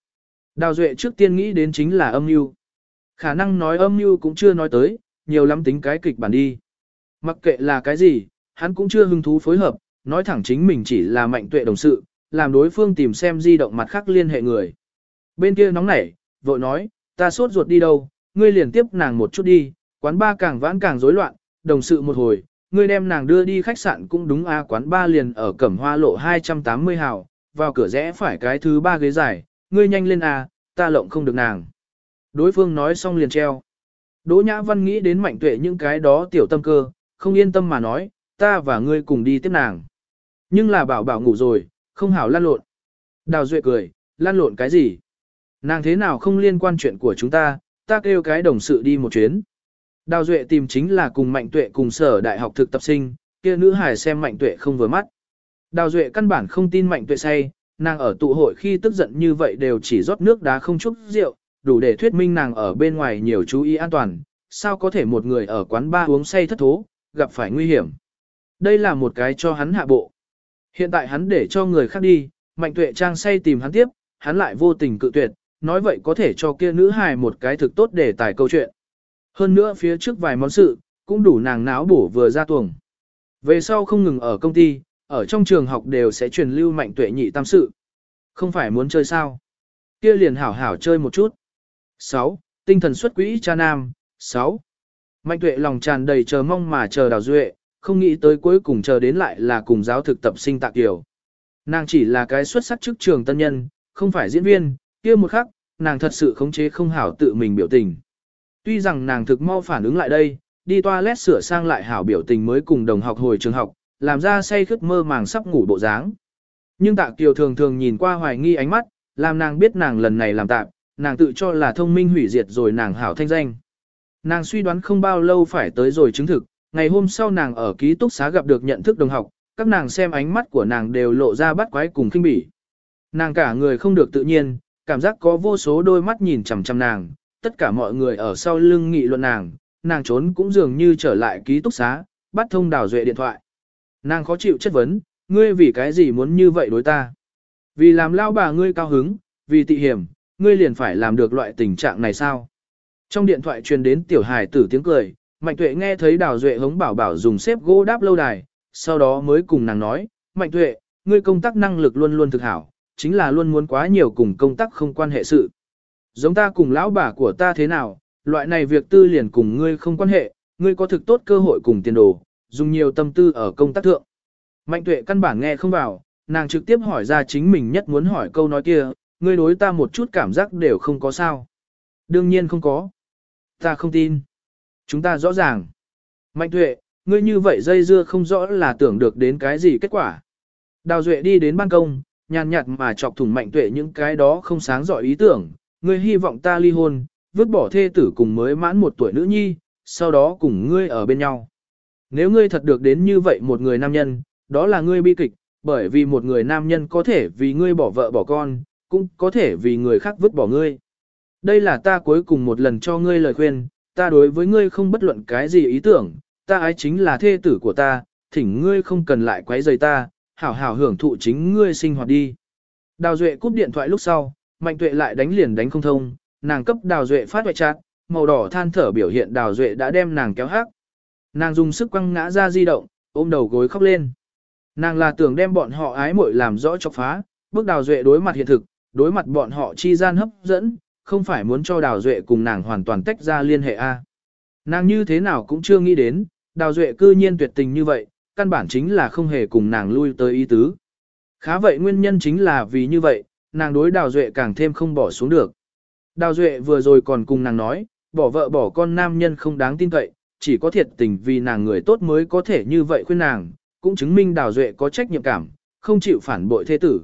Đào Duệ trước tiên nghĩ đến chính là âm mưu. Khả năng nói âm mưu cũng chưa nói tới, nhiều lắm tính cái kịch bản đi. Mặc kệ là cái gì, hắn cũng chưa hứng thú phối hợp, nói thẳng chính mình chỉ là mạnh tuệ đồng sự, làm đối phương tìm xem di động mặt khác liên hệ người. Bên kia nóng nảy, vội nói, ta sốt ruột đi đâu, ngươi liền tiếp nàng một chút đi, quán ba càng vãn càng rối loạn, đồng sự một hồi, ngươi đem nàng đưa đi khách sạn cũng đúng a quán ba liền ở cẩm hoa lộ 280 hào, vào cửa rẽ phải cái thứ ba ghế dài, ngươi nhanh lên a, ta lộng không được nàng. Đối phương nói xong liền treo. Đỗ Nhã Văn nghĩ đến mạnh tuệ những cái đó tiểu tâm cơ, không yên tâm mà nói, ta và ngươi cùng đi tiếp nàng. Nhưng là bảo bảo ngủ rồi, không hảo lan lộn. Đào Duệ cười, lan lộn cái gì? Nàng thế nào không liên quan chuyện của chúng ta, ta kêu cái đồng sự đi một chuyến. Đào Duệ tìm chính là cùng Mạnh Tuệ cùng sở đại học thực tập sinh, kia nữ hải xem Mạnh Tuệ không vừa mắt. Đào Duệ căn bản không tin Mạnh Tuệ say, nàng ở tụ hội khi tức giận như vậy đều chỉ rót nước đá không chút rượu, đủ để thuyết minh nàng ở bên ngoài nhiều chú ý an toàn, sao có thể một người ở quán ba uống say thất thố, gặp phải nguy hiểm. Đây là một cái cho hắn hạ bộ. Hiện tại hắn để cho người khác đi, Mạnh Tuệ trang say tìm hắn tiếp, hắn lại vô tình cự tuyệt, nói vậy có thể cho kia nữ hài một cái thực tốt để tải câu chuyện. Hơn nữa phía trước vài món sự, cũng đủ nàng náo bổ vừa ra tuồng. Về sau không ngừng ở công ty, ở trong trường học đều sẽ truyền lưu mạnh tuệ nhị tam sự. Không phải muốn chơi sao? Kia liền hảo hảo chơi một chút. 6. Tinh thần xuất quỹ cha nam. 6. Mạnh tuệ lòng tràn đầy chờ mong mà chờ đào duệ, không nghĩ tới cuối cùng chờ đến lại là cùng giáo thực tập sinh tạc tiểu. Nàng chỉ là cái xuất sắc chức trường tân nhân, không phải diễn viên, kia một khắc, nàng thật sự khống chế không hảo tự mình biểu tình. Tuy rằng nàng thực mau phản ứng lại đây, đi toilet sửa sang lại hảo biểu tình mới cùng đồng học hồi trường học, làm ra say khướt mơ màng sắp ngủ bộ dáng. Nhưng tạ kiều thường thường nhìn qua hoài nghi ánh mắt, làm nàng biết nàng lần này làm tạm, nàng tự cho là thông minh hủy diệt rồi nàng hảo thanh danh. Nàng suy đoán không bao lâu phải tới rồi chứng thực, ngày hôm sau nàng ở ký túc xá gặp được nhận thức đồng học, các nàng xem ánh mắt của nàng đều lộ ra bắt quái cùng kinh bỉ. Nàng cả người không được tự nhiên, cảm giác có vô số đôi mắt nhìn chằm chằm nàng, tất cả mọi người ở sau lưng nghị luận nàng, nàng trốn cũng dường như trở lại ký túc xá, bắt thông đào duệ điện thoại. Nàng khó chịu chất vấn, ngươi vì cái gì muốn như vậy đối ta? Vì làm lao bà ngươi cao hứng, vì tị hiểm, ngươi liền phải làm được loại tình trạng này sao? Trong điện thoại truyền đến tiểu hài tử tiếng cười, Mạnh Tuệ nghe thấy Đào Duệ hống bảo bảo dùng xếp gỗ đáp lâu đài, sau đó mới cùng nàng nói, Mạnh Tuệ, ngươi công tác năng lực luôn luôn thực hảo, chính là luôn muốn quá nhiều cùng công tác không quan hệ sự. Giống ta cùng lão bà của ta thế nào, loại này việc tư liền cùng ngươi không quan hệ, ngươi có thực tốt cơ hội cùng tiền đồ, dùng nhiều tâm tư ở công tác thượng. Mạnh tuệ căn bản nghe không vào, nàng trực tiếp hỏi ra chính mình nhất muốn hỏi câu nói kia, ngươi đối ta một chút cảm giác đều không có sao. Đương nhiên không có. Ta không tin. Chúng ta rõ ràng. Mạnh tuệ, ngươi như vậy dây dưa không rõ là tưởng được đến cái gì kết quả. Đào Duệ đi đến ban công, nhàn nhạt mà chọc thủng mạnh tuệ những cái đó không sáng giỏi ý tưởng. Ngươi hy vọng ta ly hôn, vứt bỏ thê tử cùng mới mãn một tuổi nữ nhi, sau đó cùng ngươi ở bên nhau. Nếu ngươi thật được đến như vậy một người nam nhân, đó là ngươi bi kịch, bởi vì một người nam nhân có thể vì ngươi bỏ vợ bỏ con, cũng có thể vì người khác vứt bỏ ngươi. Đây là ta cuối cùng một lần cho ngươi lời khuyên, ta đối với ngươi không bất luận cái gì ý tưởng, ta ái chính là thê tử của ta, thỉnh ngươi không cần lại quấy rầy ta, hảo hảo hưởng thụ chính ngươi sinh hoạt đi. Đào Duệ cúp điện thoại lúc sau, Mạnh Tuệ lại đánh liền đánh không thông, nàng cấp Đào Duệ phát hoại chát, màu đỏ than thở biểu hiện Đào Duệ đã đem nàng kéo hắc. Nàng dùng sức quăng ngã ra di động, ôm đầu gối khóc lên. Nàng là tưởng đem bọn họ ái muội làm rõ chọc phá, bước Đào Duệ đối mặt hiện thực, đối mặt bọn họ chi gian hấp dẫn, không phải muốn cho Đào Duệ cùng nàng hoàn toàn tách ra liên hệ A. Nàng như thế nào cũng chưa nghĩ đến, Đào Duệ cư nhiên tuyệt tình như vậy, căn bản chính là không hề cùng nàng lui tới ý tứ. Khá vậy nguyên nhân chính là vì như vậy, nàng đối Đào Duệ càng thêm không bỏ xuống được. Đào Duệ vừa rồi còn cùng nàng nói, bỏ vợ bỏ con nam nhân không đáng tin cậy, chỉ có thiệt tình vì nàng người tốt mới có thể như vậy khuyên nàng, cũng chứng minh Đào Duệ có trách nhiệm cảm, không chịu phản bội thế tử.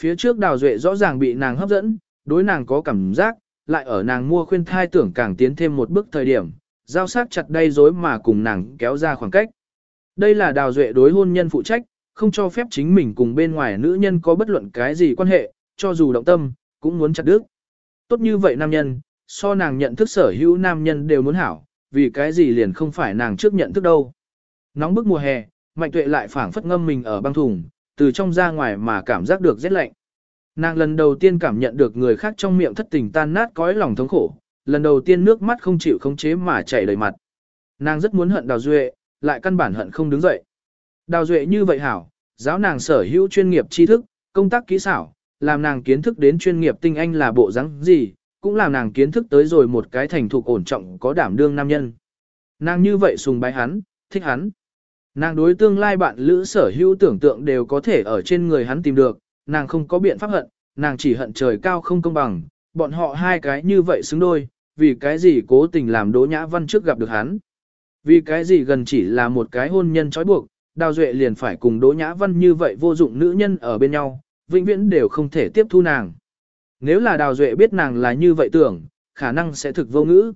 Phía trước Đào Duệ rõ ràng bị nàng hấp dẫn, đối nàng có cảm giác, lại ở nàng mua khuyên thai tưởng càng tiến thêm một bước thời điểm, giao sát chặt đây dối mà cùng nàng kéo ra khoảng cách. Đây là Đào Duệ đối hôn nhân phụ trách, không cho phép chính mình cùng bên ngoài nữ nhân có bất luận cái gì quan hệ, cho dù động tâm, cũng muốn chặt đứt. Tốt như vậy nam nhân, so nàng nhận thức sở hữu nam nhân đều muốn hảo, vì cái gì liền không phải nàng trước nhận thức đâu. Nóng bức mùa hè, mạnh tuệ lại phảng phất ngâm mình ở băng thùng, từ trong ra ngoài mà cảm giác được rét lạnh. Nàng lần đầu tiên cảm nhận được người khác trong miệng thất tình tan nát cõi lòng thống khổ, lần đầu tiên nước mắt không chịu khống chế mà chảy đầy mặt. Nàng rất muốn hận Đào Duệ, lại căn bản hận không đứng dậy. Đào Duệ như vậy hảo, giáo nàng sở hữu chuyên nghiệp tri thức, công tác kỹ xảo, làm nàng kiến thức đến chuyên nghiệp tinh anh là bộ dáng gì, cũng làm nàng kiến thức tới rồi một cái thành thục ổn trọng có đảm đương nam nhân. Nàng như vậy sùng bái hắn, thích hắn. Nàng đối tương lai bạn lữ sở hữu tưởng tượng đều có thể ở trên người hắn tìm được, nàng không có biện pháp hận, nàng chỉ hận trời cao không công bằng, bọn họ hai cái như vậy xứng đôi, vì cái gì cố tình làm Đỗ Nhã Văn trước gặp được hắn. Vì cái gì gần chỉ là một cái hôn nhân trói buộc, Đào Duệ liền phải cùng Đỗ Nhã Văn như vậy vô dụng nữ nhân ở bên nhau, vĩnh viễn đều không thể tiếp thu nàng. Nếu là Đào Duệ biết nàng là như vậy tưởng, khả năng sẽ thực vô ngữ.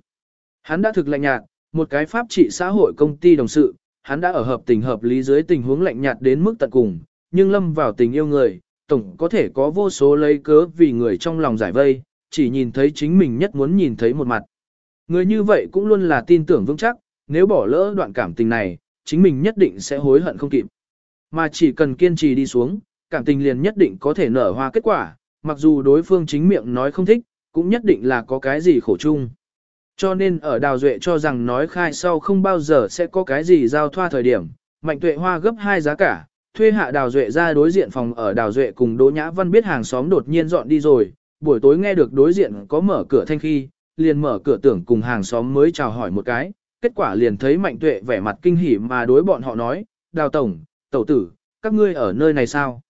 Hắn đã thực lạnh nhạt, một cái pháp trị xã hội công ty đồng sự, hắn đã ở hợp tình hợp lý dưới tình huống lạnh nhạt đến mức tận cùng, nhưng lâm vào tình yêu người, tổng có thể có vô số lấy cớ vì người trong lòng giải vây, chỉ nhìn thấy chính mình nhất muốn nhìn thấy một mặt. Người như vậy cũng luôn là tin tưởng vững chắc, nếu bỏ lỡ đoạn cảm tình này, chính mình nhất định sẽ hối hận không kịp. Mà chỉ cần kiên trì đi xuống, cảm tình liền nhất định có thể nở hoa kết quả, mặc dù đối phương chính miệng nói không thích, cũng nhất định là có cái gì khổ chung. Cho nên ở Đào Duệ cho rằng nói khai sau không bao giờ sẽ có cái gì giao thoa thời điểm, Mạnh Tuệ Hoa gấp hai giá cả, thuê hạ Đào Duệ ra đối diện phòng ở Đào Duệ cùng Đỗ Nhã Văn biết hàng xóm đột nhiên dọn đi rồi, buổi tối nghe được đối diện có mở cửa thanh khi, liền mở cửa tưởng cùng hàng xóm mới chào hỏi một cái, kết quả liền thấy Mạnh Tuệ vẻ mặt kinh hỉ mà đối bọn họ nói, Đào Tổng, Tẩu Tử, các ngươi ở nơi này sao?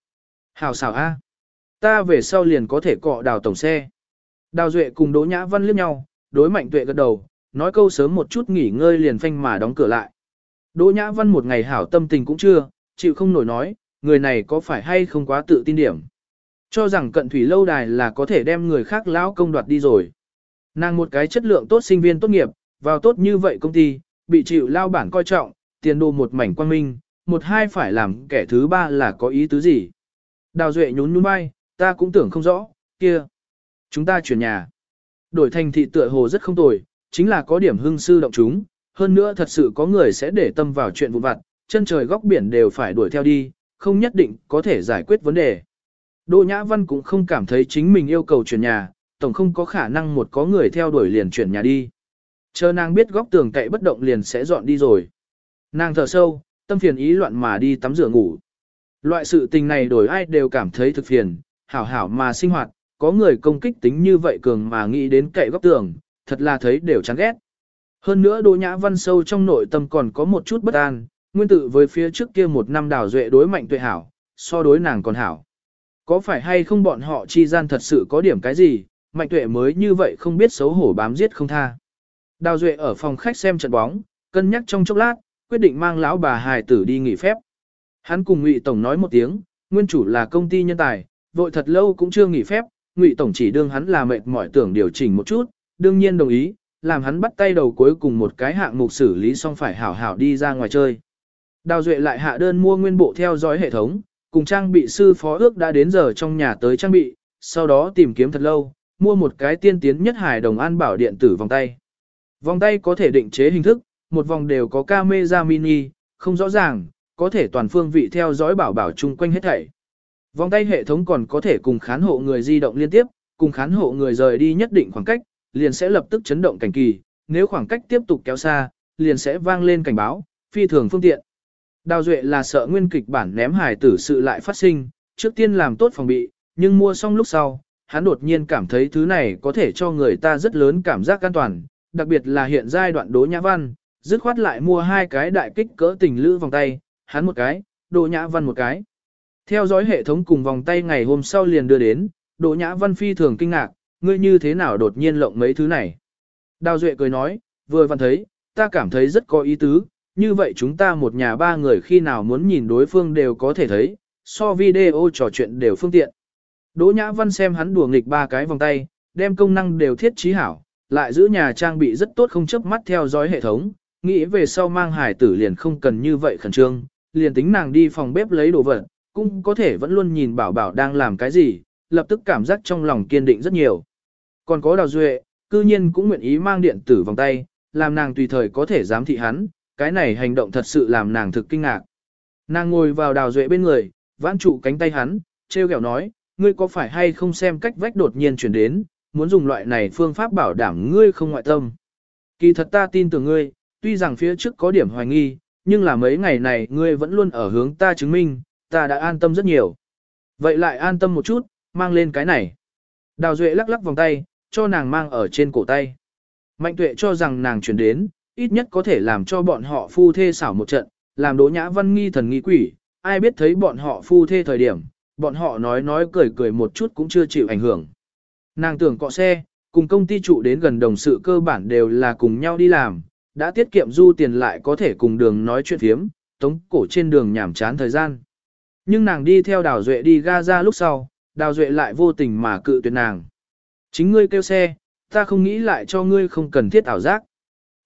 Hào xảo A. Ta về sau liền có thể cọ Đào Tổng xe. Đào Duệ cùng Đỗ Nhã Văn liếc nhau, đối Mạnh Tuệ gật đầu, nói câu sớm một chút nghỉ ngơi liền phanh mà đóng cửa lại. Đỗ Nhã Văn một ngày hảo tâm tình cũng chưa, chịu không nổi nói, người này có phải hay không quá tự tin điểm. Cho rằng cận thủy lâu đài là có thể đem người khác lão công đoạt đi rồi. Nàng một cái chất lượng tốt sinh viên tốt nghiệp, vào tốt như vậy công ty, bị chịu lao bản coi trọng, tiền đồ một mảnh quang minh, một hai phải làm kẻ thứ ba là có ý tứ gì. Đào Duệ nhún nhún vai, ta cũng tưởng không rõ, kia. Chúng ta chuyển nhà. Đổi thành thị tựa hồ rất không tồi, chính là có điểm hưng sư động chúng, hơn nữa thật sự có người sẽ để tâm vào chuyện vụn vặt, chân trời góc biển đều phải đuổi theo đi, không nhất định có thể giải quyết vấn đề. Đỗ Nhã Văn cũng không cảm thấy chính mình yêu cầu chuyển nhà, tổng không có khả năng một có người theo đuổi liền chuyển nhà đi. Chờ nàng biết góc tường cậy bất động liền sẽ dọn đi rồi. Nàng thở sâu, tâm phiền ý loạn mà đi tắm rửa ngủ. Loại sự tình này đổi ai đều cảm thấy thực phiền, hảo hảo mà sinh hoạt, có người công kích tính như vậy cường mà nghĩ đến cậy góc tường, thật là thấy đều chán ghét. Hơn nữa Đỗ Nhã Văn sâu trong nội tâm còn có một chút bất an, nguyên tự với phía trước kia một năm đào duệ đối mạnh tuệ hảo, so đối nàng còn hảo. Có phải hay không bọn họ chi gian thật sự có điểm cái gì, mạnh tuệ mới như vậy không biết xấu hổ bám giết không tha. Đào Duệ ở phòng khách xem trận bóng, cân nhắc trong chốc lát, quyết định mang lão bà hài tử đi nghỉ phép. Hắn cùng Ngụy Tổng nói một tiếng, nguyên chủ là công ty nhân tài, vội thật lâu cũng chưa nghỉ phép, Ngụy Tổng chỉ đương hắn là mệt mỏi tưởng điều chỉnh một chút, đương nhiên đồng ý, làm hắn bắt tay đầu cuối cùng một cái hạng mục xử lý xong phải hảo hảo đi ra ngoài chơi. Đào Duệ lại hạ đơn mua nguyên bộ theo dõi hệ thống, cùng trang bị sư phó ước đã đến giờ trong nhà tới trang bị, sau đó tìm kiếm thật lâu, mua một cái tiên tiến nhất hải đồng an bảo điện tử vòng tay. Vòng tay có thể định chế hình thức, một vòng đều có camera mini, không rõ ràng, có thể toàn phương vị theo dõi bảo bảo chung quanh hết thảy. Vòng tay hệ thống còn có thể cùng khán hộ người di động liên tiếp, cùng khán hộ người rời đi nhất định khoảng cách, liền sẽ lập tức chấn động cảnh kỳ, nếu khoảng cách tiếp tục kéo xa, liền sẽ vang lên cảnh báo, phi thường phương tiện. Đào Duệ là sợ nguyên kịch bản ném hài tử sự lại phát sinh, trước tiên làm tốt phòng bị, nhưng mua xong lúc sau, hắn đột nhiên cảm thấy thứ này có thể cho người ta rất lớn cảm giác an toàn, đặc biệt là hiện giai đoạn đố nhã văn, dứt khoát lại mua hai cái đại kích cỡ tình lữ vòng tay, hắn một cái, đỗ nhã văn một cái. Theo dõi hệ thống cùng vòng tay ngày hôm sau liền đưa đến, đỗ nhã văn phi thường kinh ngạc, ngươi như thế nào đột nhiên lộng mấy thứ này. Đào Duệ cười nói, vừa văn thấy, ta cảm thấy rất có ý tứ, như vậy chúng ta một nhà ba người khi nào muốn nhìn đối phương đều có thể thấy, so video trò chuyện đều phương tiện. Đỗ Nhã Văn xem hắn đùa nghịch ba cái vòng tay, đem công năng đều thiết trí hảo, lại giữ nhà trang bị rất tốt không chấp mắt theo dõi hệ thống, nghĩ về sau mang hải tử liền không cần như vậy khẩn trương, liền tính nàng đi phòng bếp lấy đồ vật, cũng có thể vẫn luôn nhìn bảo bảo đang làm cái gì, lập tức cảm giác trong lòng kiên định rất nhiều. Còn có đào duệ, cư nhiên cũng nguyện ý mang điện tử vòng tay, làm nàng tùy thời có thể giám thị hắn, cái này hành động thật sự làm nàng thực kinh ngạc. Nàng ngồi vào đào duệ bên người, vãn trụ cánh tay hắn, treo kẹo nói, ngươi có phải hay không xem cách vách đột nhiên chuyển đến, muốn dùng loại này phương pháp bảo đảm ngươi không ngoại tâm. Kỳ thật ta tin tưởng ngươi, tuy rằng phía trước có điểm hoài nghi, nhưng là mấy ngày này ngươi vẫn luôn ở hướng ta chứng minh, ta đã an tâm rất nhiều. Vậy lại an tâm một chút, mang lên cái này. Đào Duệ lắc lắc vòng tay, cho nàng mang ở trên cổ tay. Mạnh tuệ cho rằng nàng chuyển đến, ít nhất có thể làm cho bọn họ phu thê xảo một trận, làm đỗ nhã văn nghi thần nghi quỷ, ai biết thấy bọn họ phu thê thời điểm, bọn họ nói nói cười cười một chút cũng chưa chịu ảnh hưởng. Nàng tưởng cọ xe, cùng công ty trụ đến gần đồng sự cơ bản đều là cùng nhau đi làm, đã tiết kiệm du tiền lại có thể cùng đường nói chuyện phiếm, tống cổ trên đường nhảm chán thời gian. Nhưng nàng đi theo đào duệ đi Gaza lúc sau, đào duệ lại vô tình mà cự tuyệt nàng. Chính ngươi kêu xe, ta không nghĩ lại cho ngươi không cần thiết ảo giác.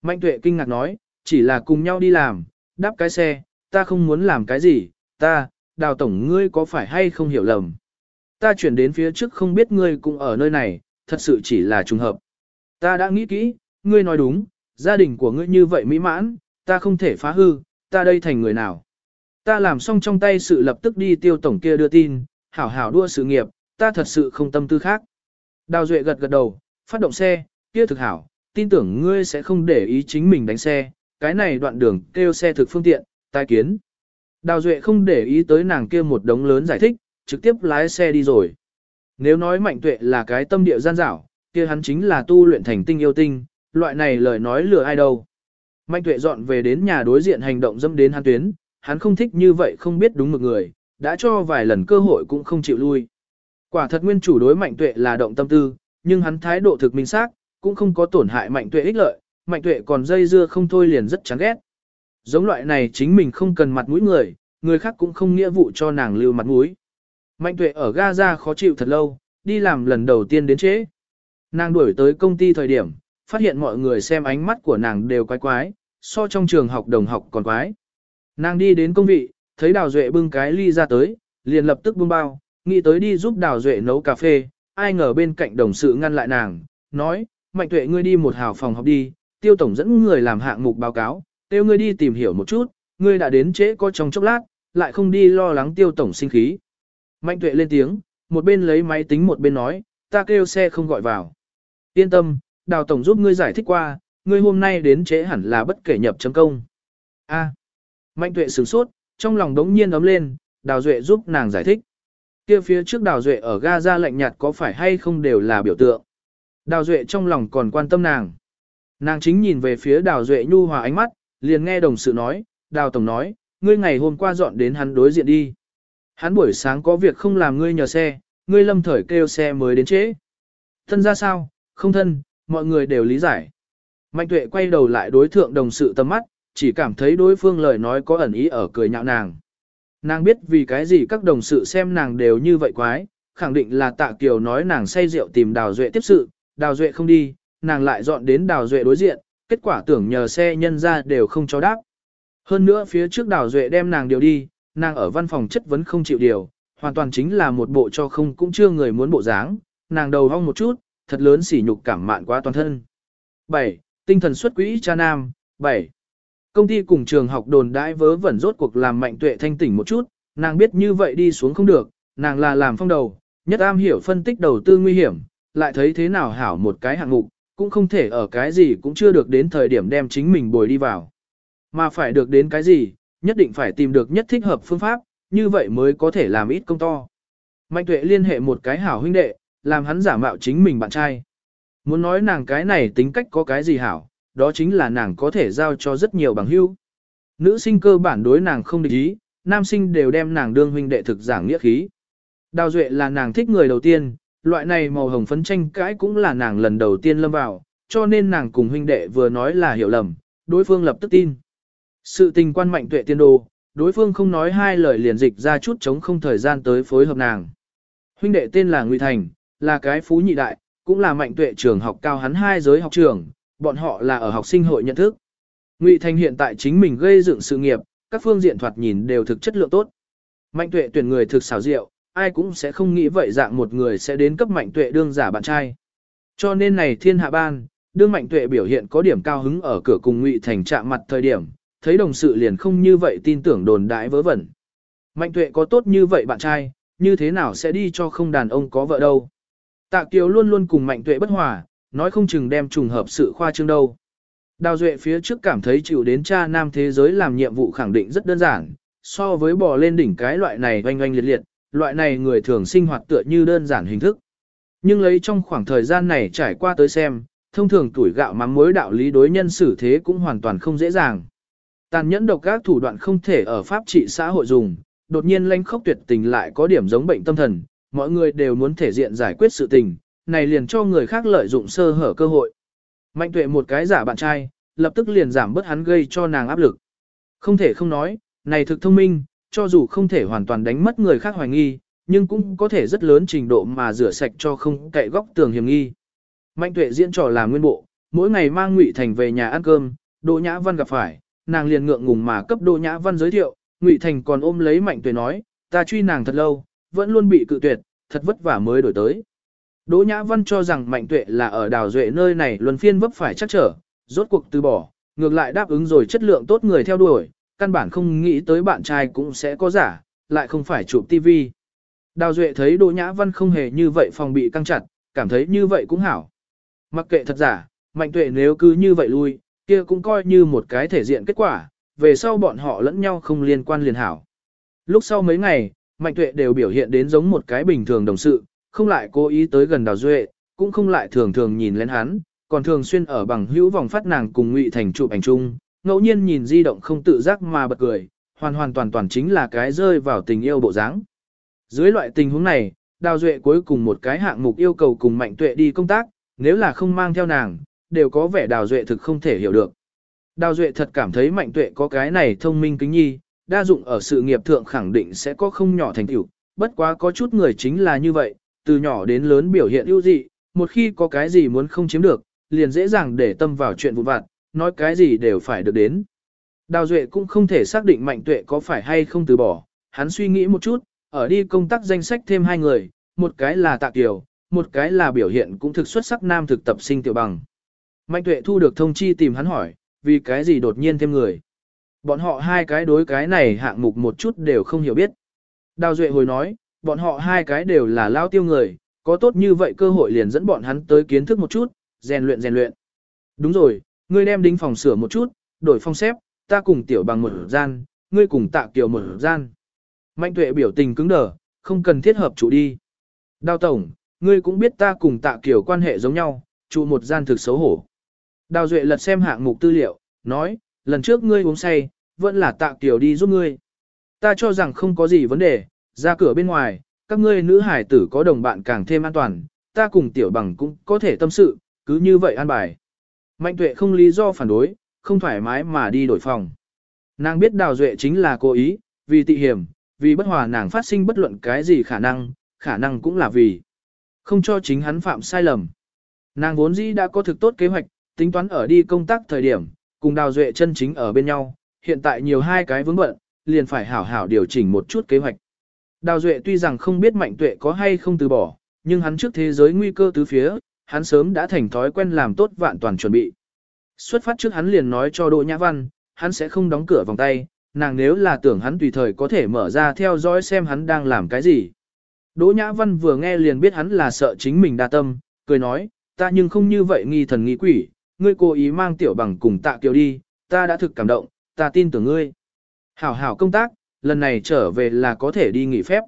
Mạnh tuệ kinh ngạc nói, chỉ là cùng nhau đi làm, đáp cái xe, ta không muốn làm cái gì, ta, đào tổng ngươi có phải hay không hiểu lầm. Ta chuyển đến phía trước không biết ngươi cũng ở nơi này, thật sự chỉ là trùng hợp. Ta đã nghĩ kỹ, ngươi nói đúng, gia đình của ngươi như vậy mỹ mãn, ta không thể phá hư, ta đây thành người nào. Ta làm xong trong tay sự lập tức đi tiêu tổng kia đưa tin, hảo hảo đua sự nghiệp, ta thật sự không tâm tư khác. Đào Duệ gật gật đầu, phát động xe, kia thực hảo, tin tưởng ngươi sẽ không để ý chính mình đánh xe, cái này đoạn đường kêu xe thực phương tiện, tai kiến. Đào Duệ không để ý tới nàng kia một đống lớn giải thích, trực tiếp lái xe đi rồi. Nếu nói mạnh tuệ là cái tâm địa gian dảo, kia hắn chính là tu luyện thành tinh yêu tinh, loại này lời nói lừa ai đâu. Mạnh tuệ dọn về đến nhà đối diện hành động dâm đến hắn tuyến, hắn không thích như vậy không biết đúng một người, đã cho vài lần cơ hội cũng không chịu lui. Quả thật nguyên chủ đối mạnh tuệ là động tâm tư, nhưng hắn thái độ thực minh xác, cũng không có tổn hại mạnh tuệ ích lợi, mạnh tuệ còn dây dưa không thôi liền rất chán ghét. Giống loại này chính mình không cần mặt mũi người, người khác cũng không nghĩa vụ cho nàng lưu mặt mũi. Mạnh tuệ ở Gaza khó chịu thật lâu, đi làm lần đầu tiên đến trễ. Nàng đuổi tới công ty thời điểm, phát hiện mọi người xem ánh mắt của nàng đều quái quái, so trong trường học đồng học còn quái. Nàng đi đến công vị, thấy Đào Duệ bưng cái ly ra tới, liền lập tức buông bao, nghĩ tới đi giúp Đào Duệ nấu cà phê, ai ngờ bên cạnh đồng sự ngăn lại nàng, nói, Mạnh Tuệ ngươi đi một hào phòng học đi, tiêu tổng dẫn người làm hạng mục báo cáo, tiêu ngươi đi tìm hiểu một chút, ngươi đã đến trễ có trong chốc lát, lại không đi lo lắng tiêu tổng sinh khí. Mạnh Tuệ lên tiếng, một bên lấy máy tính một bên nói, ta kêu xe không gọi vào. Yên tâm, đào tổng giúp ngươi giải thích qua, ngươi hôm nay đến trễ hẳn là bất kể nhập chấm công. A. Mạnh tuệ sửng sốt, trong lòng đống nhiên ấm lên, đào duệ giúp nàng giải thích. Kia phía trước đào duệ ở ga ra lạnh nhạt có phải hay không đều là biểu tượng. Đào duệ trong lòng còn quan tâm nàng. Nàng chính nhìn về phía đào duệ nhu hòa ánh mắt, liền nghe đồng sự nói, đào tổng nói, ngươi ngày hôm qua dọn đến hắn đối diện đi. Hắn buổi sáng có việc không làm ngươi nhờ xe, ngươi lâm thời kêu xe mới đến trễ. Thân ra sao, không thân, mọi người đều lý giải. Mạnh tuệ quay đầu lại đối thượng đồng sự tầm mắt, chỉ cảm thấy đối phương lời nói có ẩn ý ở cười nhạo nàng. Nàng biết vì cái gì các đồng sự xem nàng đều như vậy quái, khẳng định là tạ kiều nói nàng say rượu tìm đào duệ tiếp sự, đào duệ không đi, nàng lại dọn đến đào duệ đối diện, kết quả tưởng nhờ xe nhân ra đều không cho đáp. Hơn nữa phía trước đào duệ đem nàng điều đi, nàng ở văn phòng chất vấn không chịu điều, hoàn toàn chính là một bộ cho không cũng chưa người muốn bộ dáng, nàng đầu hong một chút, thật lớn sỉ nhục cảm mạn quá toàn thân. 7. Tinh thần xuất quỹ cha nam 7. Công ty cùng trường học đồn đãi vớ vẩn rốt cuộc làm mạnh tuệ thanh tỉnh một chút, nàng biết như vậy đi xuống không được, nàng là làm phong đầu, nhất am hiểu phân tích đầu tư nguy hiểm, lại thấy thế nào hảo một cái hạng mục, cũng không thể ở cái gì cũng chưa được đến thời điểm đem chính mình bồi đi vào. Mà phải được đến cái gì, nhất định phải tìm được nhất thích hợp phương pháp, như vậy mới có thể làm ít công to. Mạnh tuệ liên hệ một cái hảo huynh đệ, làm hắn giả mạo chính mình bạn trai. Muốn nói nàng cái này tính cách có cái gì hảo, đó chính là nàng có thể giao cho rất nhiều bằng hữu. Nữ sinh cơ bản đối nàng không địch ý, nam sinh đều đem nàng đương huynh đệ thực giảng nghĩa khí. Đào Duệ là nàng thích người đầu tiên, loại này màu hồng phấn tranh cãi cũng là nàng lần đầu tiên lâm vào, cho nên nàng cùng huynh đệ vừa nói là hiểu lầm, đối phương lập tức tin. Sự tình quan mạnh tuệ tiên đồ, đối phương không nói hai lời liền dịch ra chút chống không thời gian tới phối hợp nàng. Huynh đệ tên là Ngụy Thành, là cái phú nhị đại, cũng là mạnh tuệ trường học cao hắn hai giới học trường, bọn họ là ở học sinh hội nhận thức. Ngụy Thành hiện tại chính mình gây dựng sự nghiệp, các phương diện thoạt nhìn đều thực chất lượng tốt. Mạnh tuệ tuyển người thực xảo diệu, ai cũng sẽ không nghĩ vậy dạng một người sẽ đến cấp mạnh tuệ đương giả bạn trai. Cho nên này thiên hạ ban, đương mạnh tuệ biểu hiện có điểm cao hứng ở cửa cùng Ngụy Thành chạm mặt thời điểm, thấy đồng sự liền không như vậy tin tưởng đồn đại vớ vẩn. Mạnh tuệ có tốt như vậy bạn trai, như thế nào sẽ đi cho không đàn ông có vợ đâu. Tạ Kiều luôn luôn cùng mạnh tuệ bất hòa, nói không chừng đem trùng hợp sự khoa trương đâu. Đào Duệ phía trước cảm thấy chịu đến cha nam thế giới làm nhiệm vụ khẳng định rất đơn giản, so với bò lên đỉnh cái loại này oanh oanh liệt liệt, loại này người thường sinh hoạt tựa như đơn giản hình thức. Nhưng lấy trong khoảng thời gian này trải qua tới xem, thông thường tuổi gạo mắm mối đạo lý đối nhân xử thế cũng hoàn toàn không dễ dàng. Tàn nhẫn độc các thủ đoạn không thể ở pháp trị xã hội dùng, đột nhiên lanh khốc tuyệt tình lại có điểm giống bệnh tâm thần, mọi người đều muốn thể diện giải quyết sự tình, này liền cho người khác lợi dụng sơ hở cơ hội. Mạnh tuệ một cái giả bạn trai, lập tức liền giảm bớt hắn gây cho nàng áp lực. Không thể không nói, này thực thông minh, cho dù không thể hoàn toàn đánh mất người khác hoài nghi, nhưng cũng có thể rất lớn trình độ mà rửa sạch cho không cậy góc tường hiểm nghi. Mạnh tuệ diễn trò làm nguyên bộ, mỗi ngày mang Ngụy Thành về nhà ăn cơm, Đỗ Nhã Văn gặp phải, nàng liền ngượng ngùng mà cấp Đỗ Nhã Văn giới thiệu, Ngụy Thành còn ôm lấy Mạnh tuệ nói, ta truy nàng thật lâu, vẫn luôn bị cự tuyệt, thật vất vả mới đổi tới. Đỗ Nhã Văn cho rằng Mạnh Tuệ là ở đào duệ nơi này luân phiên vấp phải chắc trở, rốt cuộc từ bỏ, ngược lại đáp ứng rồi chất lượng tốt người theo đuổi, căn bản không nghĩ tới bạn trai cũng sẽ có giả, lại không phải chụp TV. Đào Duệ thấy Đỗ Nhã Văn không hề như vậy phòng bị căng chặt, cảm thấy như vậy cũng hảo. Mặc kệ thật giả, Mạnh Tuệ nếu cứ như vậy lui, kia cũng coi như một cái thể diện kết quả, về sau bọn họ lẫn nhau không liên quan liền hảo. Lúc sau mấy ngày, Mạnh Tuệ đều biểu hiện đến giống một cái bình thường đồng sự, không lại cố ý tới gần Đào Duệ, cũng không lại thường thường nhìn lên hắn, còn thường xuyên ở bằng hữu vòng phát nàng cùng Ngụy Thành chụp ảnh chung, ngẫu nhiên nhìn di động không tự giác mà bật cười, hoàn hoàn toàn toàn chính là cái rơi vào tình yêu bộ dáng. Dưới loại tình huống này, Đào Duệ cuối cùng một cái hạng mục yêu cầu cùng Mạnh Tuệ đi công tác, nếu là không mang theo nàng, đều có vẻ Đào Duệ thực không thể hiểu được. Đào Duệ thật cảm thấy Mạnh Tuệ có cái này thông minh kính nhi, đa dụng ở sự nghiệp thượng khẳng định sẽ có không nhỏ thành tựu, bất quá có chút người chính là như vậy, từ nhỏ đến lớn biểu hiện ưu dị, một khi có cái gì muốn không chiếm được, liền dễ dàng để tâm vào chuyện vụn vặt, nói cái gì đều phải được đến. Đào Duệ cũng không thể xác định Mạnh Tuệ có phải hay không từ bỏ, hắn suy nghĩ một chút, ở đi công tác danh sách thêm hai người, một cái là Tạ Kiều, một cái là biểu hiện cũng thực xuất sắc nam thực tập sinh tiểu bằng. Mạnh Tuệ thu được thông chi tìm hắn hỏi, vì cái gì đột nhiên thêm người. Bọn họ hai cái đối cái này hạng mục một chút đều không hiểu biết. Đào Duệ hồi nói, bọn họ hai cái đều là lao tiêu người, có tốt như vậy cơ hội liền dẫn bọn hắn tới kiến thức một chút, rèn luyện rèn luyện. Đúng rồi, ngươi đem đính phòng sửa một chút, đổi phong xếp, ta cùng tiểu bằng một gian, ngươi cùng tạ kiều một gian. Mạnh tuệ biểu tình cứng đờ, không cần thiết hợp chủ đi. Đào tổng, ngươi cũng biết ta cùng tạ kiều quan hệ giống nhau, trụ một gian thực xấu hổ. Đào duệ lật xem hạng mục tư liệu, nói, lần trước ngươi uống say, vẫn là tạ kiểu đi giúp ngươi. Ta cho rằng không có gì vấn đề, ra cửa bên ngoài, các ngươi nữ hải tử có đồng bạn càng thêm an toàn, ta cùng tiểu bằng cũng có thể tâm sự, cứ như vậy an bài. Mạnh tuệ không lý do phản đối, không thoải mái mà đi đổi phòng. Nàng biết đào duệ chính là cố ý, vì tị hiểm, vì bất hòa nàng phát sinh bất luận cái gì khả năng, khả năng cũng là vì không cho chính hắn phạm sai lầm. Nàng vốn dĩ đã có thực tốt kế hoạch, tính toán ở đi công tác thời điểm, cùng đào duệ chân chính ở bên nhau, hiện tại nhiều hai cái vướng bận, liền phải hảo hảo điều chỉnh một chút kế hoạch. Đào duệ tuy rằng không biết mạnh tuệ có hay không từ bỏ, nhưng hắn trước thế giới nguy cơ tứ phía, hắn sớm đã thành thói quen làm tốt vạn toàn chuẩn bị. Xuất phát trước hắn liền nói cho Đỗ Nhã Văn, hắn sẽ không đóng cửa vòng tay, nàng nếu là tưởng hắn tùy thời có thể mở ra theo dõi xem hắn đang làm cái gì. Đỗ Nhã Văn vừa nghe liền biết hắn là sợ chính mình đa tâm, cười nói, ta nhưng không như vậy nghi thần nghi quỷ, ngươi cố ý mang tiểu bằng cùng tạ kiều đi, ta đã thực cảm động, ta tin tưởng ngươi. Hảo hảo công tác, lần này trở về là có thể đi nghỉ phép.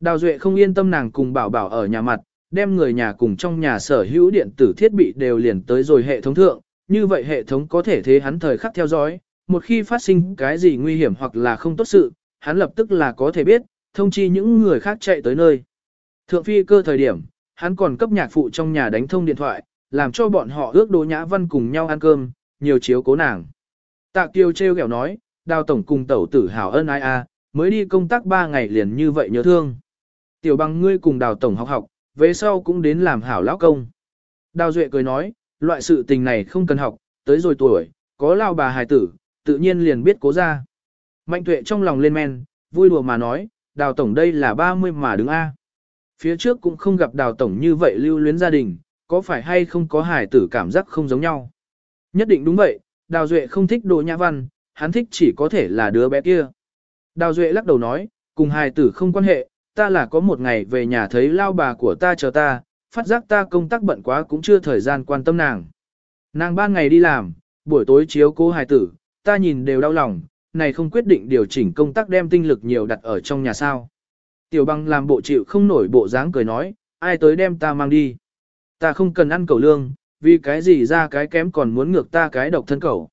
Đào Duệ không yên tâm nàng cùng bảo bảo ở nhà mặt, đem người nhà cùng trong nhà sở hữu điện tử thiết bị đều liền tới rồi hệ thống thượng, như vậy hệ thống có thể thế hắn thời khắc theo dõi, một khi phát sinh cái gì nguy hiểm hoặc là không tốt sự, hắn lập tức là có thể biết, thông chi những người khác chạy tới nơi. Thượng phi cơ thời điểm, hắn còn cấp nhạc phụ trong nhà đánh thông điện thoại, làm cho bọn họ ước đồ Nhã Văn cùng nhau ăn cơm, nhiều chiếu cố nàng. Tạ Kiều treo kẹo nói, đào tổng cùng tẩu tử hảo ân ai a, mới đi công tác 3 ngày liền như vậy nhớ thương. Tiểu bằng ngươi cùng đào tổng học học, về sau cũng đến làm hảo lão công. Đào Duệ cười nói, loại sự tình này không cần học, tới rồi tuổi, có lao bà hài tử, tự nhiên liền biết cố ra. Mạnh tuệ trong lòng lên men, vui đùa mà nói, đào tổng đây là 30 mà đứng A. Phía trước cũng không gặp đào tổng như vậy lưu luyến gia đình, có phải hay không có hài tử cảm giác không giống nhau. Nhất định đúng vậy, đào duệ không thích đồ nhã văn, hắn thích chỉ có thể là đứa bé kia. Đào duệ lắc đầu nói, cùng hài tử không quan hệ, ta là có một ngày về nhà thấy lao bà của ta chờ ta, phát giác ta công tác bận quá cũng chưa thời gian quan tâm nàng. Nàng ban ngày đi làm, buổi tối chiếu cố hài tử, ta nhìn đều đau lòng, này không quyết định điều chỉnh công tác đem tinh lực nhiều đặt ở trong nhà sao. Tiểu băng làm bộ chịu không nổi bộ dáng cười nói, ai tới đem ta mang đi. Ta không cần ăn cầu lương, vì cái gì ra cái kém còn muốn ngược ta cái độc thân cầu.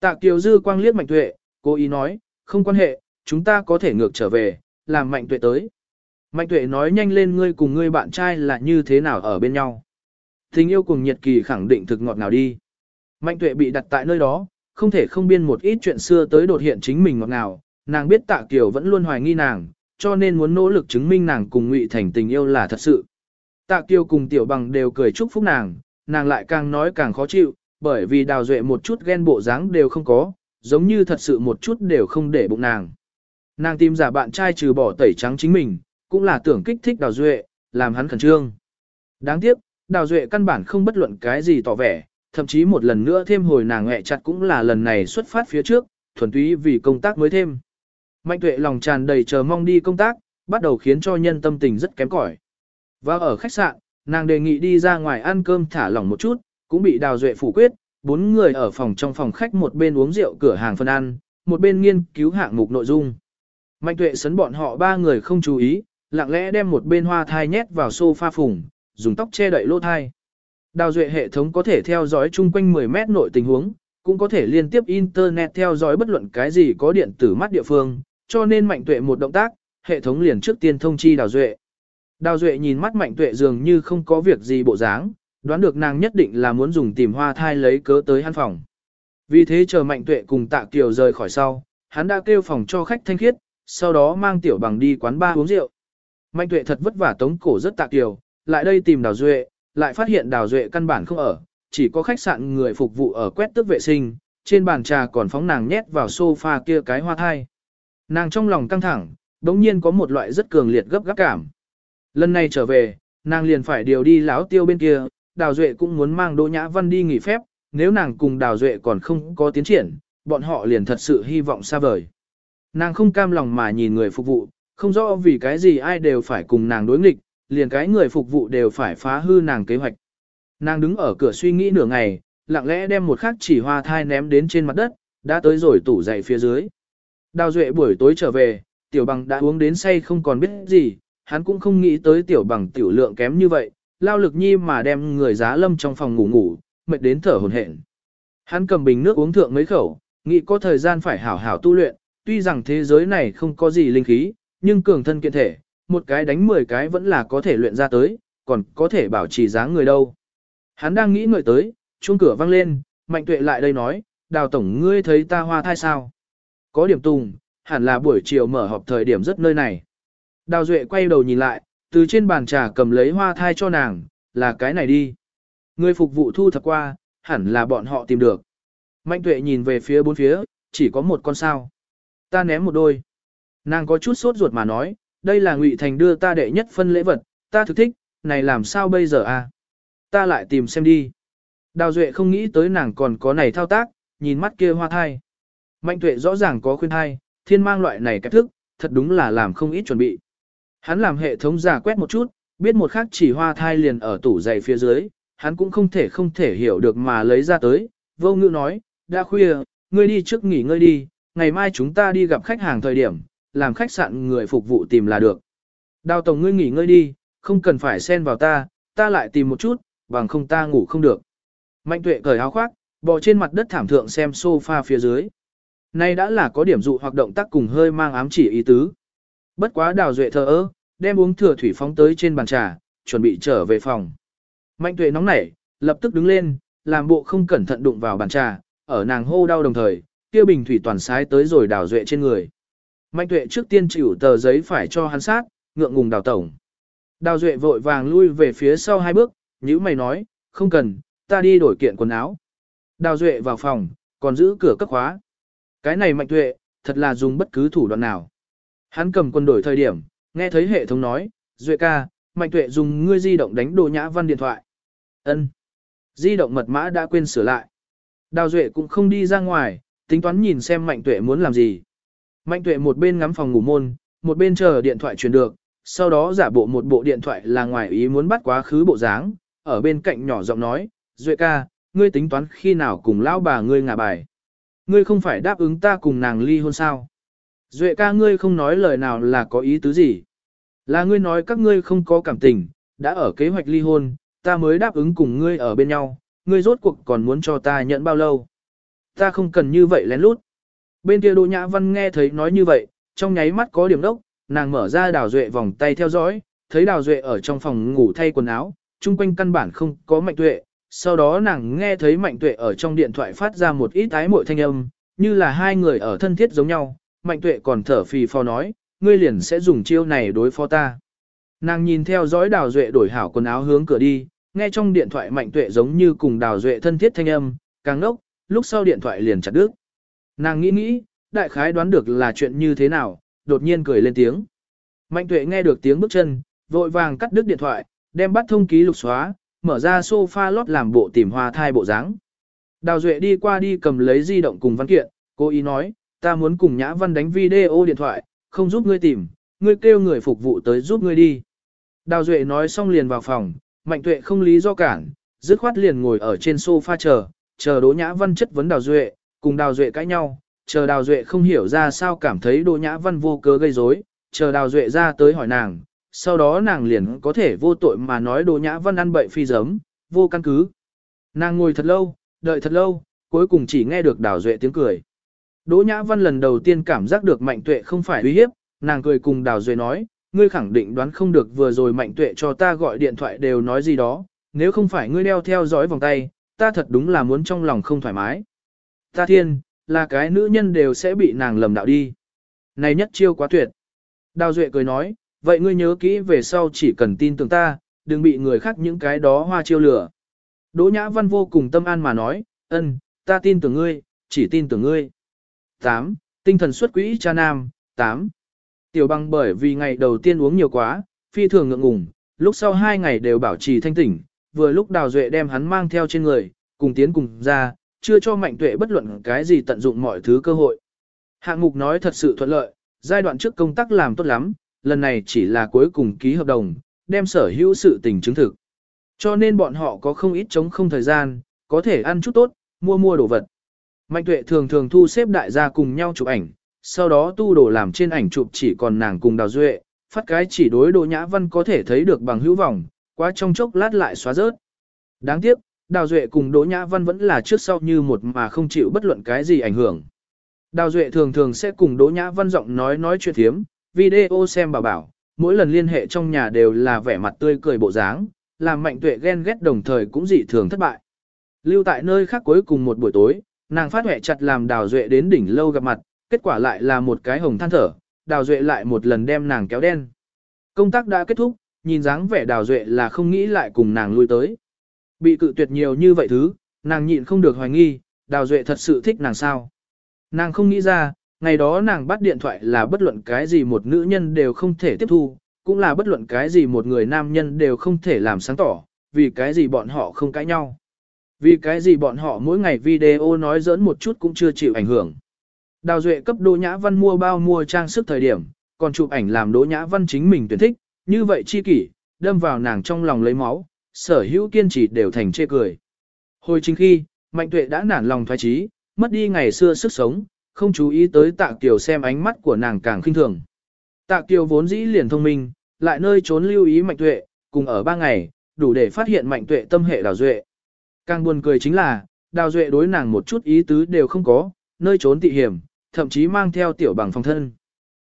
Tạ Kiều Dư quang liếc mạnh tuệ, cố ý nói, không quan hệ, chúng ta có thể ngược trở về, làm mạnh tuệ tới. Mạnh tuệ nói nhanh lên ngươi cùng ngươi bạn trai là như thế nào ở bên nhau. Tình yêu cùng nhiệt kỳ khẳng định thực ngọt nào đi. Mạnh tuệ bị đặt tại nơi đó, không thể không biên một ít chuyện xưa tới đột hiện chính mình ngọt nào nàng biết tạ kiều vẫn luôn hoài nghi nàng, cho nên muốn nỗ lực chứng minh nàng cùng ngụy thành tình yêu là thật sự. Tạ kiều cùng tiểu bằng đều cười chúc phúc nàng, nàng lại càng nói càng khó chịu, bởi vì đào duệ một chút ghen bộ dáng đều không có, giống như thật sự một chút đều không để bụng nàng. Nàng tìm giả bạn trai trừ bỏ tẩy trắng chính mình, cũng là tưởng kích thích đào duệ, làm hắn khẩn trương. Đáng tiếc, đào duệ căn bản không bất luận cái gì tỏ vẻ, thậm chí một lần nữa thêm hồi nàng hẹ chặt cũng là lần này xuất phát phía trước, thuần túy vì công tác mới thêm. Mạnh tuệ lòng tràn đầy chờ mong đi công tác, bắt đầu khiến cho nhân tâm tình rất kém cỏi. Và ở khách sạn, nàng đề nghị đi ra ngoài ăn cơm thả lỏng một chút, cũng bị đào duệ phủ quyết, bốn người ở phòng trong phòng khách một bên uống rượu cửa hàng phân ăn, một bên nghiên cứu hạng mục nội dung. Mạnh tuệ sấn bọn họ ba người không chú ý, lặng lẽ đem một bên hoa thai nhét vào sofa phùng, dùng tóc che đậy lỗ thai. Đào duệ hệ thống có thể theo dõi chung quanh 10 mét nội tình huống, cũng có thể liên tiếp internet theo dõi bất luận cái gì có điện tử mắt địa phương, cho nên mạnh tuệ một động tác, hệ thống liền trước tiên thông chi đào duệ. Đào duệ nhìn mắt mạnh tuệ dường như không có việc gì bộ dáng, đoán được nàng nhất định là muốn dùng tìm hoa thai lấy cớ tới hắn phòng. Vì thế chờ mạnh tuệ cùng tạ kiều rời khỏi sau, hắn đã kêu phòng cho khách thanh khiết, sau đó mang tiểu bằng đi quán ba uống rượu. Mạnh tuệ thật vất vả tống cổ rất tạ kiều, lại đây tìm đào duệ, lại phát hiện đào duệ căn bản không ở, chỉ có khách sạn người phục vụ ở quét tước vệ sinh, trên bàn trà còn phóng nàng nhét vào sofa kia cái hoa thai. Nàng trong lòng căng thẳng, đống nhiên có một loại rất cường liệt gấp gáp cảm. Lần này trở về, nàng liền phải điều đi láo tiêu bên kia, đào duệ cũng muốn mang Đỗ Nhã Văn đi nghỉ phép, nếu nàng cùng đào duệ còn không có tiến triển, bọn họ liền thật sự hy vọng xa vời. Nàng không cam lòng mà nhìn người phục vụ, không rõ vì cái gì ai đều phải cùng nàng đối nghịch, liền cái người phục vụ đều phải phá hư nàng kế hoạch. Nàng đứng ở cửa suy nghĩ nửa ngày, lặng lẽ đem một khắc chỉ hoa thai ném đến trên mặt đất, đã tới rồi tủ dậy phía dưới. Đào Duệ buổi tối trở về, tiểu bằng đã uống đến say không còn biết gì, hắn cũng không nghĩ tới tiểu bằng tiểu lượng kém như vậy, lao lực nhi mà đem người giá lâm trong phòng ngủ ngủ, mệt đến thở hồn hển. Hắn cầm bình nước uống thượng mấy khẩu, nghĩ có thời gian phải hảo hảo tu luyện, tuy rằng thế giới này không có gì linh khí, nhưng cường thân kiện thể, một cái đánh 10 cái vẫn là có thể luyện ra tới, còn có thể bảo trì dáng người đâu. Hắn đang nghĩ ngợi tới, chuông cửa vang lên, mạnh tuệ lại đây nói, đào tổng ngươi thấy ta hoa thai sao? Có điểm tùng, hẳn là buổi chiều mở họp thời điểm rất nơi này. Đào duệ quay đầu nhìn lại, từ trên bàn trà cầm lấy hoa thai cho nàng, là cái này đi. Người phục vụ thu thập qua, hẳn là bọn họ tìm được. Mạnh tuệ nhìn về phía bốn phía, chỉ có một con sao. Ta ném một đôi. Nàng có chút sốt ruột mà nói, đây là ngụy thành đưa ta đệ nhất phân lễ vật, ta thực thích, này làm sao bây giờ à? Ta lại tìm xem đi. Đào Duệ không nghĩ tới nàng còn có này thao tác, nhìn mắt kia hoa thai. Mạnh tuệ rõ ràng có khuyên thai, thiên mang loại này cách thức, thật đúng là làm không ít chuẩn bị. Hắn làm hệ thống giả quét một chút, biết một khắc chỉ hoa thai liền ở tủ giày phía dưới, hắn cũng không thể không thể hiểu được mà lấy ra tới, vô ngữ nói, đã khuya, ngươi đi trước nghỉ ngơi đi, ngày mai chúng ta đi gặp khách hàng thời điểm, làm khách sạn người phục vụ tìm là được. Đào tổng ngươi nghỉ ngơi đi, không cần phải xen vào ta, ta lại tìm một chút, bằng không ta ngủ không được. Mạnh tuệ cởi áo khoác, bò trên mặt đất thảm thượng xem sofa phía dưới. Nay đã là có điểm dụ hoặc động tác cùng hơi mang ám chỉ ý tứ. Bất quá đào duệ thờ ơ, đem uống thừa thủy phóng tới trên bàn trà, chuẩn bị trở về phòng. Mạnh tuệ nóng nảy, lập tức đứng lên, làm bộ không cẩn thận đụng vào bàn trà, ở nàng hô đau đồng thời, kia bình thủy toàn sái tới rồi đào duệ trên người. Mạnh tuệ trước tiên chịu tờ giấy phải cho hắn sát, ngượng ngùng đào tổng. Đào duệ vội vàng lui về phía sau hai bước, nhữ mày nói, không cần, ta đi đổi kiện quần áo. Đào duệ vào phòng, còn giữ cửa cấp khóa. Cái này mạnh tuệ, thật là dùng bất cứ thủ đoạn nào. Hắn cầm quân đổi thời điểm, nghe thấy hệ thống nói, duệ ca, mạnh tuệ dùng ngươi di động đánh đồ nhã văn điện thoại. ân Di động mật mã đã quên sửa lại. Đào duệ cũng không đi ra ngoài, tính toán nhìn xem mạnh tuệ muốn làm gì. Mạnh tuệ một bên ngắm phòng ngủ môn, một bên chờ điện thoại truyền được, sau đó giả bộ một bộ điện thoại là ngoài ý muốn bắt quá khứ bộ dáng, ở bên cạnh nhỏ giọng nói, Duệ ca, ngươi tính toán khi nào cùng lão bà ngươi ngả bài. Ngươi không phải đáp ứng ta cùng nàng ly hôn sao? Duệ ca ngươi không nói lời nào là có ý tứ gì? Là ngươi nói các ngươi không có cảm tình, đã ở kế hoạch ly hôn, ta mới đáp ứng cùng ngươi ở bên nhau, ngươi rốt cuộc còn muốn cho ta nhận bao lâu? Ta không cần như vậy lén lút. Bên kia Đỗ Nhã Văn nghe thấy nói như vậy, trong nháy mắt có điểm đốc, nàng mở ra Đào Duệ vòng tay theo dõi, thấy Đào Duệ ở trong phòng ngủ thay quần áo, chung quanh căn bản không có mạnh tuệ, sau đó nàng nghe thấy mạnh tuệ ở trong điện thoại phát ra một ít ái mội thanh âm, như là hai người ở thân thiết giống nhau, mạnh tuệ còn thở phì phò nói, ngươi liền sẽ dùng chiêu này đối phó ta. Nàng nhìn theo dõi đào duệ đổi hảo quần áo hướng cửa đi, nghe trong điện thoại mạnh tuệ giống như cùng đào duệ thân thiết thanh âm, càng nốc, lúc sau điện thoại liền chặt đứt. Nàng nghĩ nghĩ, đại khái đoán được là chuyện như thế nào, đột nhiên cười lên tiếng. Mạnh tuệ nghe được tiếng bước chân, vội vàng cắt đứt điện thoại, đem bắt thông ký lục xóa, mở ra sofa lót làm bộ tìm hoa thai bộ dáng. Đào Duệ đi qua đi cầm lấy di động cùng văn kiện, cô ý nói, ta muốn cùng Nhã Văn đánh video điện thoại, không giúp ngươi tìm, ngươi kêu người phục vụ tới giúp ngươi đi. Đào Duệ nói xong liền vào phòng, Mạnh Tuệ không lý do cản, dứt khoát liền ngồi ở trên sofa chờ, chờ Đỗ Nhã Văn chất vấn Đào Duệ, cùng Đào Duệ cãi nhau, chờ Đào Duệ không hiểu ra sao cảm thấy Đỗ Nhã Văn vô cớ gây rối, chờ Đào Duệ ra tới hỏi nàng, sau đó nàng liền có thể vô tội mà nói Đỗ Nhã Văn ăn bậy phi giấm, vô căn cứ. Nàng ngồi thật lâu, đợi thật lâu, cuối cùng chỉ nghe được Đào Duệ tiếng cười. Đỗ Nhã Văn lần đầu tiên cảm giác được Mạnh Tuệ không phải uy hiếp, nàng cười cùng Đào Duệ nói, ngươi khẳng định đoán không được vừa rồi Mạnh Tuệ cho ta gọi điện thoại đều nói gì đó, nếu không phải ngươi đeo theo dõi vòng tay, ta thật đúng là muốn trong lòng không thoải mái. Ta thiên, là cái nữ nhân đều sẽ bị nàng lầm đạo đi. Này nhất chiêu quá tuyệt. Đào Duệ cười nói, vậy ngươi nhớ kỹ về sau chỉ cần tin tưởng ta, đừng bị người khác những cái đó hoa chiêu lửa. Đỗ Nhã Văn vô cùng tâm an mà nói, ân, ta tin tưởng ngươi, chỉ tin tưởng ngươi. 8. Tinh thần xuất quỹ cha nam, 8. Tiểu băng bởi vì ngày đầu tiên uống nhiều quá, phi thường ngượng ngùng, lúc sau hai ngày đều bảo trì thanh tỉnh, vừa lúc đào duệ đem hắn mang theo trên người, cùng tiến cùng ra, chưa cho mạnh tuệ bất luận cái gì tận dụng mọi thứ cơ hội. Hạng mục nói thật sự thuận lợi, giai đoạn trước công tác làm tốt lắm, lần này chỉ là cuối cùng ký hợp đồng, đem sở hữu sự tình chứng thực. Cho nên bọn họ có không ít chống không thời gian, có thể ăn chút tốt, mua mua đồ vật. Mạnh tuệ thường thường thu xếp đại gia cùng nhau chụp ảnh, sau đó tu đồ làm trên ảnh chụp chỉ còn nàng cùng đào duệ, phát cái chỉ đối đồ nhã văn có thể thấy được bằng hữu vọng, quá trong chốc lát lại xóa rớt. Đáng tiếc, đào duệ cùng đỗ nhã văn vẫn là trước sau như một mà không chịu bất luận cái gì ảnh hưởng. Đào duệ thường thường sẽ cùng đỗ nhã văn giọng nói nói chuyện thiếm, video xem bà bảo, mỗi lần liên hệ trong nhà đều là vẻ mặt tươi cười bộ dáng, làm mạnh tuệ ghen ghét đồng thời cũng dị thường thất bại. Lưu tại nơi khác cuối cùng một buổi tối, nàng phát huệ chặt làm đào duệ đến đỉnh lâu gặp mặt, kết quả lại là một cái hồng than thở, đào duệ lại một lần đem nàng kéo đen. Công tác đã kết thúc, nhìn dáng vẻ đào duệ là không nghĩ lại cùng nàng lui tới. Bị cự tuyệt nhiều như vậy thứ, nàng nhịn không được hoài nghi, đào duệ thật sự thích nàng sao. Nàng không nghĩ ra, ngày đó nàng bắt điện thoại là bất luận cái gì một nữ nhân đều không thể tiếp thu, cũng là bất luận cái gì một người nam nhân đều không thể làm sáng tỏ, vì cái gì bọn họ không cãi nhau. Vì cái gì bọn họ mỗi ngày video nói giỡn một chút cũng chưa chịu ảnh hưởng. Đào Duệ cấp Đỗ Nhã Văn mua bao mua trang sức thời điểm, còn chụp ảnh làm Đỗ Nhã Văn chính mình tuyển thích, như vậy chi kỷ, đâm vào nàng trong lòng lấy máu, sở hữu kiên trì đều thành chê cười. Hồi chính khi, Mạnh Tuệ đã nản lòng thoái trí, mất đi ngày xưa sức sống, không chú ý tới Tạ Kiều xem ánh mắt của nàng càng khinh thường. Tạ Kiều vốn dĩ liền thông minh, lại nơi trốn lưu ý Mạnh Tuệ, cùng ở ba ngày, đủ để phát hiện Mạnh Tuệ tâm hệ Đào Duệ. Càng buồn cười chính là, Đào Duệ đối nàng một chút ý tứ đều không có, nơi trốn tị hiểm, thậm chí mang theo tiểu bằng phòng thân.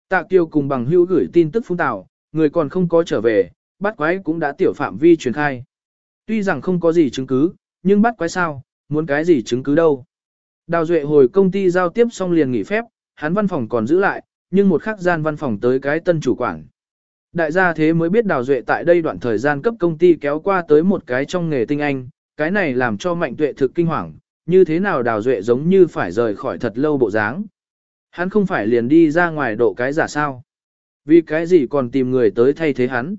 Tạ Kiều cùng bằng hữu gửi tin tức phun tạo, người còn không có trở về, bắt quái cũng đã tiểu phạm vi truyền khai. Tuy rằng không có gì chứng cứ, nhưng bắt quái sao, muốn cái gì chứng cứ đâu. Đào Duệ hồi công ty giao tiếp xong liền nghỉ phép, hắn văn phòng còn giữ lại, nhưng một khắc gian văn phòng tới cái tân chủ quản. Đại gia thế mới biết Đào Duệ tại đây đoạn thời gian cấp công ty kéo qua tới một cái trong nghề tinh anh, cái này làm cho mạnh tuệ thực kinh hoàng, như thế nào Đào Duệ giống như phải rời khỏi thật lâu bộ dáng. Hắn không phải liền đi ra ngoài độ cái giả sao. Vì cái gì còn tìm người tới thay thế hắn.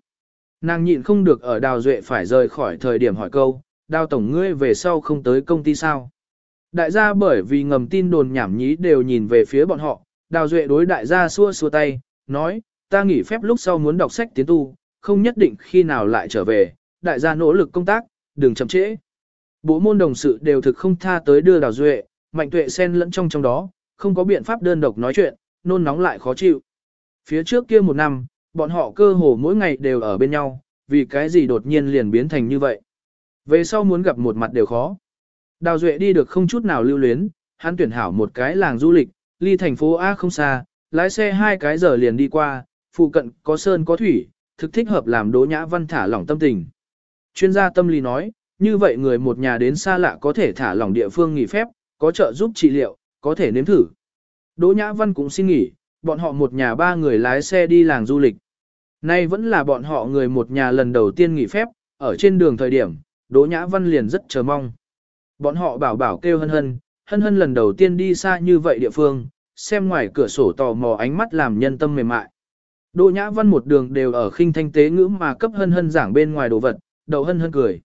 Nàng nhịn không được ở Đào Duệ phải rời khỏi thời điểm hỏi câu, Đào Tổng ngươi về sau không tới công ty sao. Đại gia bởi vì ngầm tin đồn nhảm nhí đều nhìn về phía bọn họ, Đào Duệ đối đại gia xua xua tay, nói, ta nghỉ phép lúc sau muốn đọc sách tiến tu, không nhất định khi nào lại trở về, đại gia nỗ lực công tác, đừng chậm trễ. Bộ môn đồng sự đều thực không tha tới đưa Đào Duệ, mạnh tuệ xen lẫn trong trong đó, không có biện pháp đơn độc nói chuyện, nôn nóng lại khó chịu. Phía trước kia một năm, bọn họ cơ hồ mỗi ngày đều ở bên nhau, vì cái gì đột nhiên liền biến thành như vậy. Về sau muốn gặp một mặt đều khó. Đào Duệ đi được không chút nào lưu luyến, hắn tuyển hảo một cái làng du lịch, ly thành phố A không xa, lái xe hai cái giờ liền đi qua, phụ cận có sơn có thủy, thực thích hợp làm đỗ nhã văn thả lỏng tâm tình. Chuyên gia tâm lý nói, như vậy người một nhà đến xa lạ có thể thả lỏng địa phương nghỉ phép, có trợ giúp trị liệu, có thể nếm thử. Đỗ nhã văn cũng xin nghỉ, bọn họ một nhà ba người lái xe đi làng du lịch. Nay vẫn là bọn họ người một nhà lần đầu tiên nghỉ phép, ở trên đường thời điểm, Đỗ Nhã Văn liền rất chờ mong. Bọn họ bảo bảo kêu hân hân, hân hân lần đầu tiên đi xa như vậy địa phương, xem ngoài cửa sổ tò mò ánh mắt làm nhân tâm mềm mại. Đỗ Nhã Văn một đường đều ở khinh thanh tế ngữ mà cấp hân hân giảng bên ngoài đồ vật, đầu hân hân cười.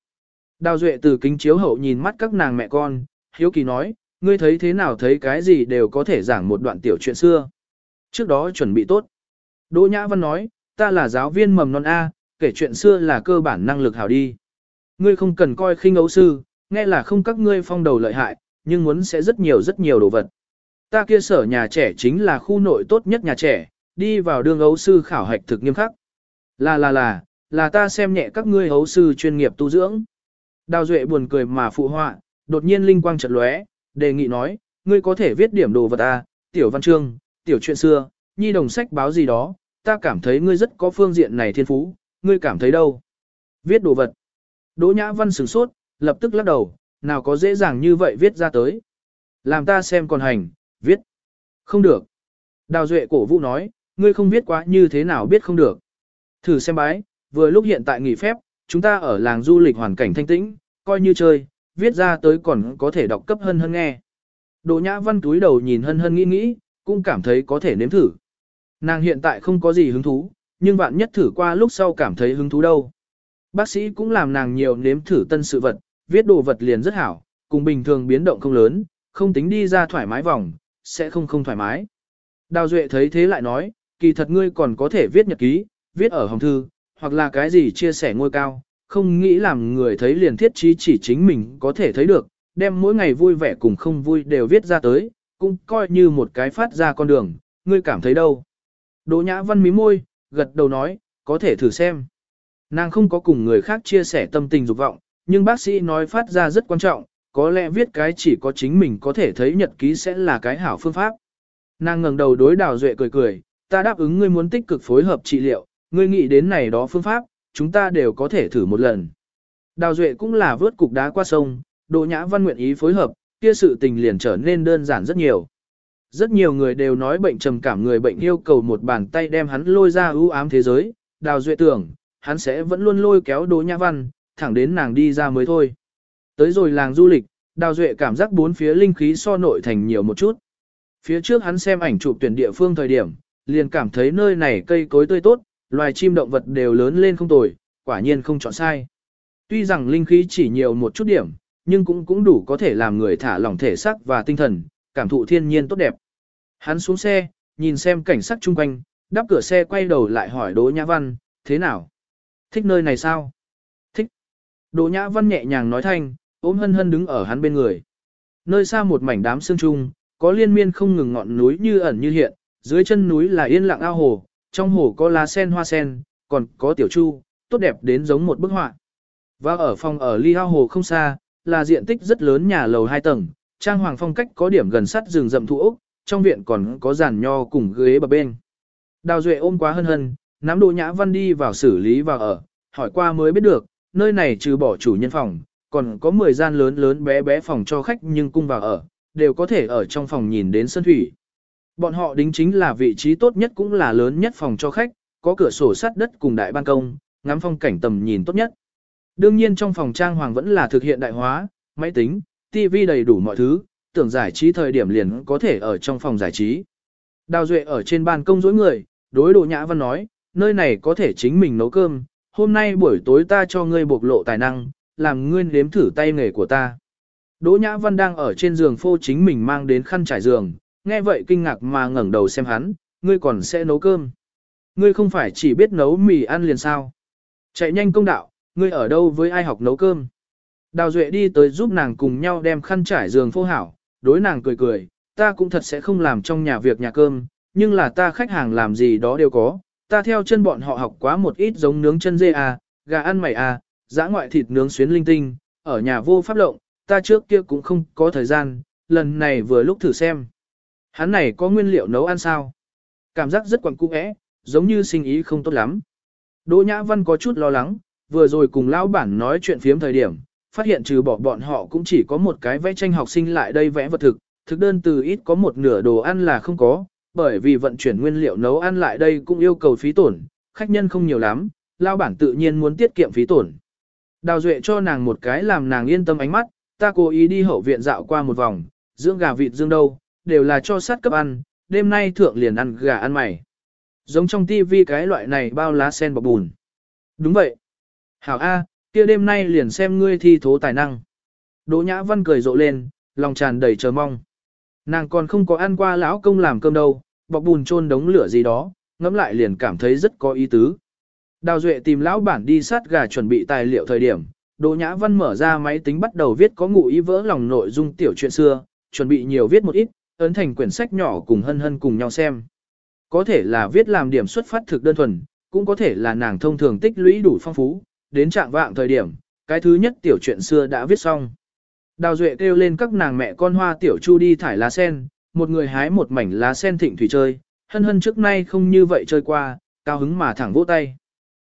Đào Duệ từ kính chiếu hậu nhìn mắt các nàng mẹ con, hiếu kỳ nói, ngươi thấy thế nào thấy cái gì đều có thể giảng một đoạn tiểu chuyện xưa. Trước đó chuẩn bị tốt. Đỗ Nhã Văn nói, ta là giáo viên mầm non A, kể chuyện xưa là cơ bản năng lực hảo đi. Ngươi không cần coi khinh ấu sư, nghe là không các ngươi phong đầu lợi hại, nhưng muốn sẽ rất nhiều rất nhiều đồ vật. Ta kia sở nhà trẻ chính là khu nội tốt nhất nhà trẻ, đi vào đường ấu sư khảo hạch thực nghiêm khắc. Là là là, là ta xem nhẹ các ngươi ấu sư chuyên nghiệp tu dưỡng. Đào Duệ buồn cười mà phụ họa, đột nhiên linh quang chợt lóe, đề nghị nói, ngươi có thể viết điểm đồ vật à, tiểu văn chương, tiểu chuyện xưa, nhi đồng sách báo gì đó, ta cảm thấy ngươi rất có phương diện này thiên phú, ngươi cảm thấy đâu? Viết đồ vật. Đỗ Nhã Văn sửng sốt, lập tức lắc đầu, nào có dễ dàng như vậy viết ra tới. Làm ta xem còn hành, viết. Không được. Đào Duệ cổ vũ nói, ngươi không biết quá như thế nào biết không được. Thử xem bái, vừa lúc hiện tại nghỉ phép, chúng ta ở làng du lịch hoàn cảnh thanh tĩnh, coi như chơi, viết ra tới còn có thể đọc cấp hân hân nghe. Đỗ Nhã Văn túi đầu nhìn hân hân nghĩ nghĩ, cũng cảm thấy có thể nếm thử. Nàng hiện tại không có gì hứng thú, nhưng vạn nhất thử qua lúc sau cảm thấy hứng thú đâu. Bác sĩ cũng làm nàng nhiều nếm thử tân sự vật, viết đồ vật liền rất hảo, cùng bình thường biến động không lớn, không tính đi ra thoải mái vòng, sẽ không không thoải mái. Đào Duệ thấy thế lại nói, kỳ thật ngươi còn có thể viết nhật ký, viết ở hồng thư, hoặc là cái gì chia sẻ ngôi cao, không nghĩ làm người thấy liền thiết trí chỉ chính mình có thể thấy được, đem mỗi ngày vui vẻ cùng không vui đều viết ra tới, cũng coi như một cái phát ra con đường, ngươi cảm thấy đâu. Đỗ Nhã Văn mí môi, gật đầu nói, có thể thử xem. Nàng không có cùng người khác chia sẻ tâm tình dục vọng, nhưng bác sĩ nói phát ra rất quan trọng, có lẽ viết cái chỉ có chính mình có thể thấy nhật ký sẽ là cái hảo phương pháp. Nàng ngẩng đầu đối Đào Duệ cười cười, ta đáp ứng ngươi muốn tích cực phối hợp trị liệu, ngươi nghĩ đến này đó phương pháp, chúng ta đều có thể thử một lần. Đào Duệ cũng là vớt cục đá qua sông, Đỗ Nhã Văn nguyện ý phối hợp, kia sự tình liền trở nên đơn giản rất nhiều. Rất nhiều người đều nói bệnh trầm cảm người bệnh yêu cầu một bàn tay đem hắn lôi ra ưu ám thế giới, Đào Duệ tưởng, hắn sẽ vẫn luôn lôi kéo Đỗ Nhã Văn, thẳng đến nàng đi ra mới thôi. Tới rồi làng du lịch, Đào Duệ cảm giác bốn phía linh khí so nội thành nhiều một chút. Phía trước hắn xem ảnh chụp tuyển địa phương thời điểm, liền cảm thấy nơi này cây cối tươi tốt, loài chim động vật đều lớn lên không tồi, quả nhiên không chọn sai. Tuy rằng linh khí chỉ nhiều một chút điểm, nhưng cũng cũng đủ có thể làm người thả lỏng thể xác và tinh thần, cảm thụ thiên nhiên tốt đẹp. Hắn xuống xe, nhìn xem cảnh sắc chung quanh, đắp cửa xe quay đầu lại hỏi Đỗ Nhã Văn, thế nào? Thích nơi này sao? Thích. Đỗ Nhã Văn nhẹ nhàng nói thanh, ôm hân hân đứng ở hắn bên người. Nơi xa một mảnh đám sương trung, có liên miên không ngừng ngọn núi như ẩn như hiện, dưới chân núi là yên lặng ao hồ, trong hồ có lá sen hoa sen, còn có tiểu chu, tốt đẹp đến giống một bức họa. Và ở phòng ở ly ao hồ không xa, là diện tích rất lớn nhà lầu hai tầng, trang hoàng phong cách có điểm gần sát rừng rậm thụ ốc, trong viện còn có giàn nho cùng ghế bờ bên. Đào Duệ ôm quá hân hân, nắm đồ nhã văn đi vào xử lý và ở, hỏi qua mới biết được, nơi này trừ bỏ chủ nhân phòng, còn có 10 gian lớn lớn bé bé phòng cho khách nhưng cung vào ở, đều có thể ở trong phòng nhìn đến sân thủy. Bọn họ đính chính là vị trí tốt nhất cũng là lớn nhất phòng cho khách, có cửa sổ sắt đất cùng đại ban công, ngắm phong cảnh tầm nhìn tốt nhất. Đương nhiên trong phòng trang hoàng vẫn là thực hiện đại hóa, máy tính, tivi đầy đủ mọi thứ, tưởng giải trí thời điểm liền có thể ở trong phòng giải trí. Đào Duệ ở trên ban công dối người, đối Đỗ Nhã Văn nói, nơi này có thể chính mình nấu cơm, hôm nay buổi tối ta cho ngươi bộc lộ tài năng, làm ngươi nếm thử tay nghề của ta. Đỗ Nhã Văn đang ở trên giường phô chính mình mang đến khăn trải giường, nghe vậy kinh ngạc mà ngẩng đầu xem hắn, ngươi còn sẽ nấu cơm. Ngươi không phải chỉ biết nấu mì ăn liền sao. Chạy nhanh công đạo, ngươi ở đâu với ai học nấu cơm. Đào Duệ đi tới giúp nàng cùng nhau đem khăn trải giường phô hảo, đối nàng cười cười, ta cũng thật sẽ không làm trong nhà việc nhà cơm, nhưng là ta khách hàng làm gì đó đều có, ta theo chân bọn họ học quá một ít giống nướng chân dê à, gà ăn mày à, giã ngoại thịt nướng xuyến linh tinh, ở nhà vô pháp lộng, ta trước kia cũng không có thời gian, lần này vừa lúc thử xem. Hắn này có nguyên liệu nấu ăn sao? Cảm giác rất quẩn cung ẽ, giống như sinh ý không tốt lắm. Đỗ Nhã Văn có chút lo lắng, vừa rồi cùng lão bản nói chuyện phiếm thời điểm, phát hiện trừ bỏ bọn họ cũng chỉ có một cái vẽ tranh học sinh lại đây vẽ vật thực, thực đơn từ ít có một nửa đồ ăn là không có, bởi vì vận chuyển nguyên liệu nấu ăn lại đây cũng yêu cầu phí tổn, khách nhân không nhiều lắm, lão bản tự nhiên muốn tiết kiệm phí tổn. Đào Duệ cho nàng một cái làm nàng yên tâm ánh mắt, ta cố ý đi hậu viện dạo qua một vòng, dưỡng gà vịt dương đâu, đều là cho sát cấp ăn, đêm nay thượng liền ăn gà ăn mày. Giống trong tivi cái loại này bao lá sen bọc bùn. Đúng vậy. Hảo A, kia đêm nay liền xem ngươi thi thố tài năng. Đỗ Nhã Văn cười rộ lên, lòng tràn đầy chờ mong. Nàng còn không có ăn qua lão công làm cơm đâu, bọc bùn chôn đống lửa gì đó, ngẫm lại liền cảm thấy rất có ý tứ. Đào Duệ tìm lão bản đi sát gà chuẩn bị tài liệu thời điểm, Đỗ Nhã Văn mở ra máy tính bắt đầu viết có ngụ ý vỡ lòng nội dung tiểu chuyện xưa, chuẩn bị nhiều viết một ít, ấn thành quyển sách nhỏ cùng hân hân cùng nhau xem. Có thể là viết làm điểm xuất phát thực đơn thuần, cũng có thể là nàng thông thường tích lũy đủ phong phú, đến trạng vạng thời điểm, cái thứ nhất tiểu chuyện xưa đã viết xong. Đào Duệ kêu lên các nàng mẹ con hoa tiểu chu đi thải lá sen, một người hái một mảnh lá sen thịnh thủy chơi, hân hân trước nay không như vậy chơi qua, cao hứng mà thẳng vỗ tay.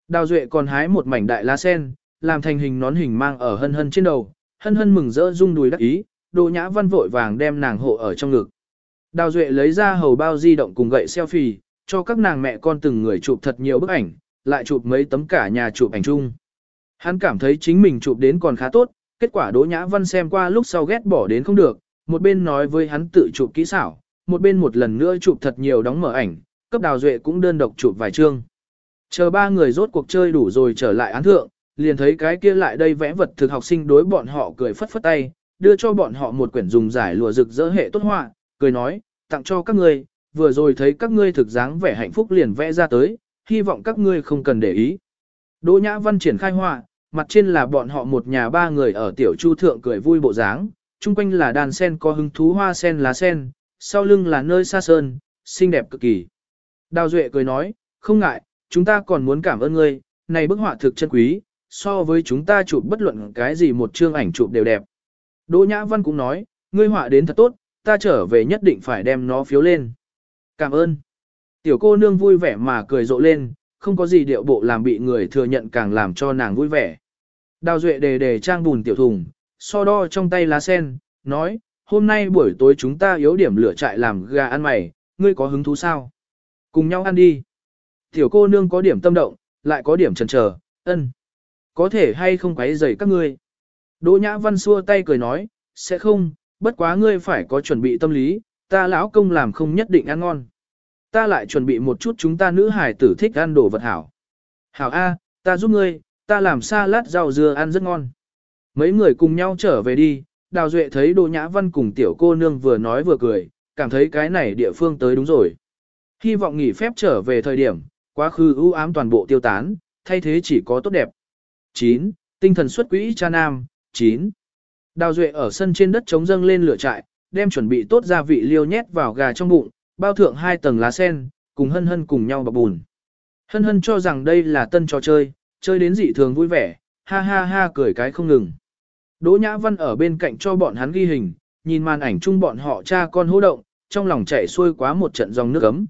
Đào Duệ còn hái một mảnh đại lá sen, làm thành hình nón hình mang ở hân hân trên đầu, hân hân mừng rỡ rung đùi đắc ý, đồ nhã văn vội vàng đem nàng hộ ở trong ngực. Đào Duệ lấy ra hầu bao di động cùng gậy selfie, cho các nàng mẹ con từng người chụp thật nhiều bức ảnh, lại chụp mấy tấm cả nhà chụp ảnh chung. Hắn cảm thấy chính mình chụp đến còn khá tốt, kết quả Đỗ Nhã Văn xem qua lúc sau ghét bỏ đến không được, một bên nói với hắn tự chụp kỹ xảo, một bên một lần nữa chụp thật nhiều đóng mở ảnh, cấp Đào Duệ cũng đơn độc chụp vài chương. Chờ ba người rốt cuộc chơi đủ rồi trở lại án thượng, liền thấy cái kia lại đây vẽ vật thực học sinh đối bọn họ cười phất phất tay, đưa cho bọn họ một quyển dùng giải lụa rực rỡ hệ tốt họa, cười nói, tặng cho các ngươi, vừa rồi thấy các ngươi thực dáng vẻ hạnh phúc liền vẽ ra tới, hy vọng các ngươi không cần để ý. Đỗ Nhã Văn triển khai họa, mặt trên là bọn họ một nhà ba người ở tiểu chu thượng cười vui bộ dáng, chung quanh là đàn sen có hứng thú hoa sen lá sen, sau lưng là nơi xa sơn, xinh đẹp cực kỳ. Đào Duệ cười nói, không ngại, chúng ta còn muốn cảm ơn ngươi, này bức họa thực chân quý, so với chúng ta chụp bất luận cái gì một chương ảnh chụp đều đẹp. Đỗ Nhã Văn cũng nói, ngươi họa đến thật tốt, ta trở về nhất định phải đem nó phiếu lên. Cảm ơn. Tiểu cô nương vui vẻ mà cười rộ lên, không có gì điệu bộ làm bị người thừa nhận càng làm cho nàng vui vẻ. Đào Duệ đề đề trang bùn tiểu thùng, so đo trong tay lá sen, nói, hôm nay buổi tối chúng ta yếu điểm lửa trại làm gà ăn mày, ngươi có hứng thú sao? Cùng nhau ăn đi. Tiểu cô nương có điểm tâm động, lại có điểm chần chờ, ân. Có thể hay không quấy rầy các ngươi. Đỗ Nhã Văn xua tay cười nói, sẽ không, bất quá ngươi phải có chuẩn bị tâm lý, ta lão công làm không nhất định ăn ngon. Ta lại chuẩn bị một chút chúng ta nữ hải tử thích ăn đồ vật hảo. Hảo A, ta giúp ngươi, ta làm salad rau dưa ăn rất ngon. Mấy người cùng nhau trở về đi, Đào Duệ thấy Đỗ Nhã Văn cùng tiểu cô nương vừa nói vừa cười, cảm thấy cái này địa phương tới đúng rồi. Hy vọng nghỉ phép trở về thời điểm, quá khứ ưu ám toàn bộ tiêu tán, thay thế chỉ có tốt đẹp. 9. Tinh thần xuất quỹ cha nam, 9. Đào Duệ ở sân trên đất chống dâng lên lửa trại, đem chuẩn bị tốt gia vị liêu nhét vào gà trong bụng, bao thượng hai tầng lá sen, cùng hân hân cùng nhau bọc bùn. Hân hân cho rằng đây là tân trò chơi, chơi đến dị thường vui vẻ, ha ha ha cười cái không ngừng. Đỗ Nhã Văn ở bên cạnh cho bọn hắn ghi hình, nhìn màn ảnh chung bọn họ cha con hô động, trong lòng chảy xuôi quá một trận dòng nước ấm.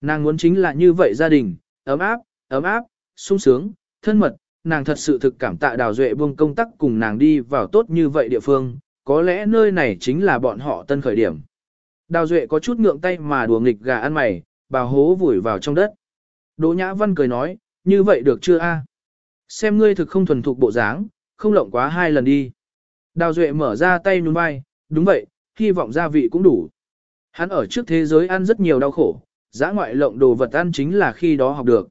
Nàng muốn chính là như vậy gia đình, ấm áp, ấm áp, sung sướng, thân mật, nàng thật sự thực cảm tạ Đào Duệ buông công tác cùng nàng đi vào tốt như vậy địa phương, có lẽ nơi này chính là bọn họ tân khởi điểm. Đào Duệ có chút ngượng tay mà đùa nghịch gà ăn mày, bà hố vùi vào trong đất. Đỗ Nhã Văn cười nói, như vậy được chưa a? Xem ngươi thực không thuần thục bộ dáng, không lộng quá hai lần đi. Đào Duệ mở ra tay nhún vai, đúng vậy, hy vọng gia vị cũng đủ. Hắn ở trước thế giới ăn rất nhiều đau khổ, giã ngoại lộng đồ vật ăn chính là khi đó học được.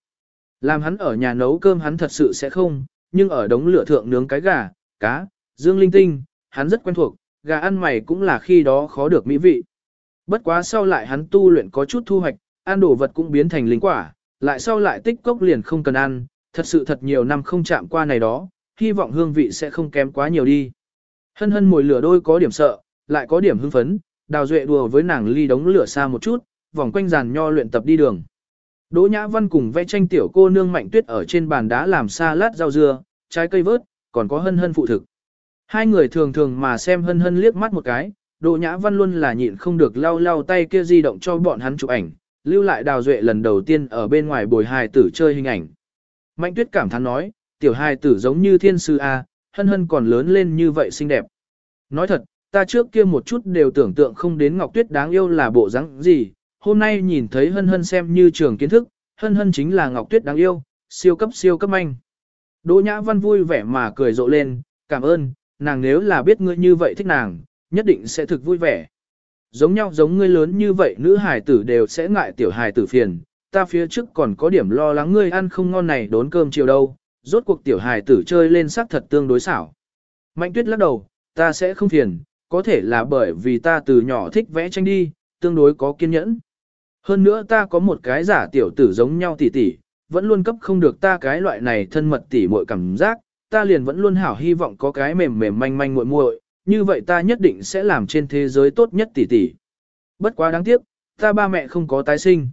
Làm hắn ở nhà nấu cơm hắn thật sự sẽ không, nhưng ở đống lửa thượng nướng cái gà, cá, dương linh tinh, hắn rất quen thuộc, gà ăn mày cũng là khi đó khó được mỹ vị. Bất quá sau lại hắn tu luyện có chút thu hoạch, ăn đồ vật cũng biến thành linh quả, lại sau lại tích cốc liền không cần ăn, thật sự thật nhiều năm không chạm qua này đó, hy vọng hương vị sẽ không kém quá nhiều đi. Hân hân mồi lửa đôi có điểm sợ, lại có điểm hưng phấn, đào duệ đùa với nàng ly đống lửa xa một chút, vòng quanh giàn nho luyện tập đi đường. Đỗ Nhã Văn cùng vẽ tranh tiểu cô nương mạnh tuyết ở trên bàn đá làm salad rau dưa, trái cây vớt, còn có hân hân phụ thực. Hai người thường thường mà xem hân hân liếc mắt một cái, Đỗ Nhã Văn luôn là nhịn không được lau lau tay kia di động cho bọn hắn chụp ảnh, lưu lại đào duệ lần đầu tiên ở bên ngoài bồi hài tử chơi hình ảnh. Mạnh tuyết cảm thán nói, tiểu hài tử giống như thiên sư A, hân hân còn lớn lên như vậy xinh đẹp. Nói thật, ta trước kia một chút đều tưởng tượng không đến Ngọc Tuyết đáng yêu là bộ dáng gì, hôm nay nhìn thấy hân hân xem như trường kiến thức, hân hân chính là Ngọc Tuyết đáng yêu, siêu cấp siêu cấp anh. Đỗ Nhã Văn vui vẻ mà cười rộ lên, cảm ơn, nàng nếu là biết ngươi như vậy thích nàng, nhất định sẽ thực vui vẻ. Giống nhau giống ngươi lớn như vậy nữ hài tử đều sẽ ngại tiểu hài tử phiền, ta phía trước còn có điểm lo lắng ngươi ăn không ngon này đốn cơm chiều đâu, rốt cuộc tiểu hài tử chơi lên sắc thật tương đối xảo. Mạnh tuyết lắc đầu, ta sẽ không phiền, có thể là bởi vì ta từ nhỏ thích vẽ tranh đi, tương đối có kiên nhẫn. Hơn nữa ta có một cái giả tiểu tử giống nhau tỉ tỉ, vẫn luôn cấp không được ta cái loại này thân mật tỉ muội cảm giác, ta liền vẫn luôn hảo hy vọng có cái mềm mềm manh manh muội muội, như vậy ta nhất định sẽ làm trên thế giới tốt nhất tỷ tỷ. Bất quá đáng tiếc, ta ba mẹ không có tái sinh.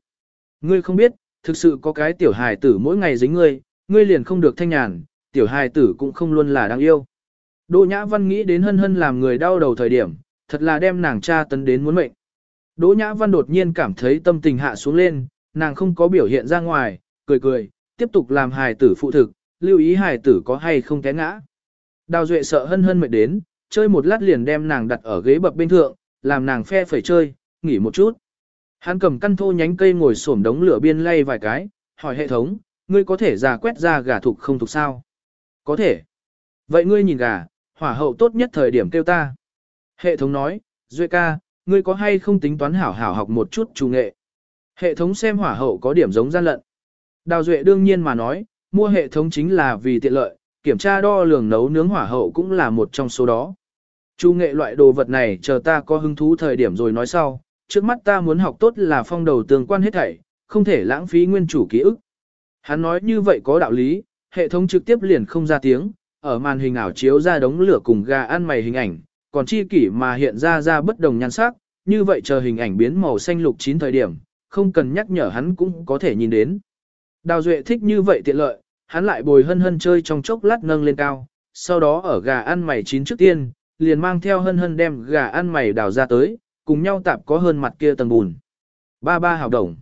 Ngươi không biết, thực sự có cái tiểu hài tử mỗi ngày dính ngươi, ngươi liền không được thanh nhàn, tiểu hài tử cũng không luôn là đáng yêu. Đỗ Nhã Văn nghĩ đến hân hân làm người đau đầu thời điểm, thật là đem nàng cha tấn đến muốn mệnh. Đỗ Nhã Văn đột nhiên cảm thấy tâm tình hạ xuống lên, nàng không có biểu hiện ra ngoài, cười cười, tiếp tục làm hài tử phụ thực, lưu ý hài tử có hay không té ngã. Đào Duệ sợ hân hân mệt đến, chơi một lát liền đem nàng đặt ở ghế bập bên thượng, làm nàng phe phẩy chơi, nghỉ một chút. Hắn cầm căn thô nhánh cây ngồi xổm đống lửa biên lay vài cái, hỏi hệ thống, ngươi có thể giả quét ra gà thục không thục sao? Có thể. Vậy ngươi nhìn gà, hỏa hậu tốt nhất thời điểm kêu ta. Hệ thống nói, Duệ ca, ngươi có hay không tính toán hảo hảo học một chút chủ nghệ? Hệ thống xem hỏa hậu có điểm giống gian lận. Đào Duệ đương nhiên mà nói, mua hệ thống chính là vì tiện lợi, kiểm tra đo lường nấu nướng hỏa hậu cũng là một trong số đó. Chủ nghệ loại đồ vật này chờ ta có hứng thú thời điểm rồi nói sau, trước mắt ta muốn học tốt là phong đầu tương quan hết thảy, không thể lãng phí nguyên chủ ký ức. Hắn nói như vậy có đạo lý, hệ thống trực tiếp liền không ra tiếng, ở màn hình ảo chiếu ra đống lửa cùng gà ăn mày hình ảnh, còn chi kỷ mà hiện ra ra bất đồng nhan sắc, như vậy chờ hình ảnh biến màu xanh lục chín thời điểm, không cần nhắc nhở hắn cũng có thể nhìn đến. Đào Duệ thích như vậy tiện lợi, hắn lại bồi hân hân chơi trong chốc lát nâng lên cao, sau đó ở gà ăn mày chín trước tiên, liền mang theo hân hân đem gà ăn mày đào ra tới, cùng nhau tạp có hơn mặt kia tầng bùn. Ba ba hào đồng.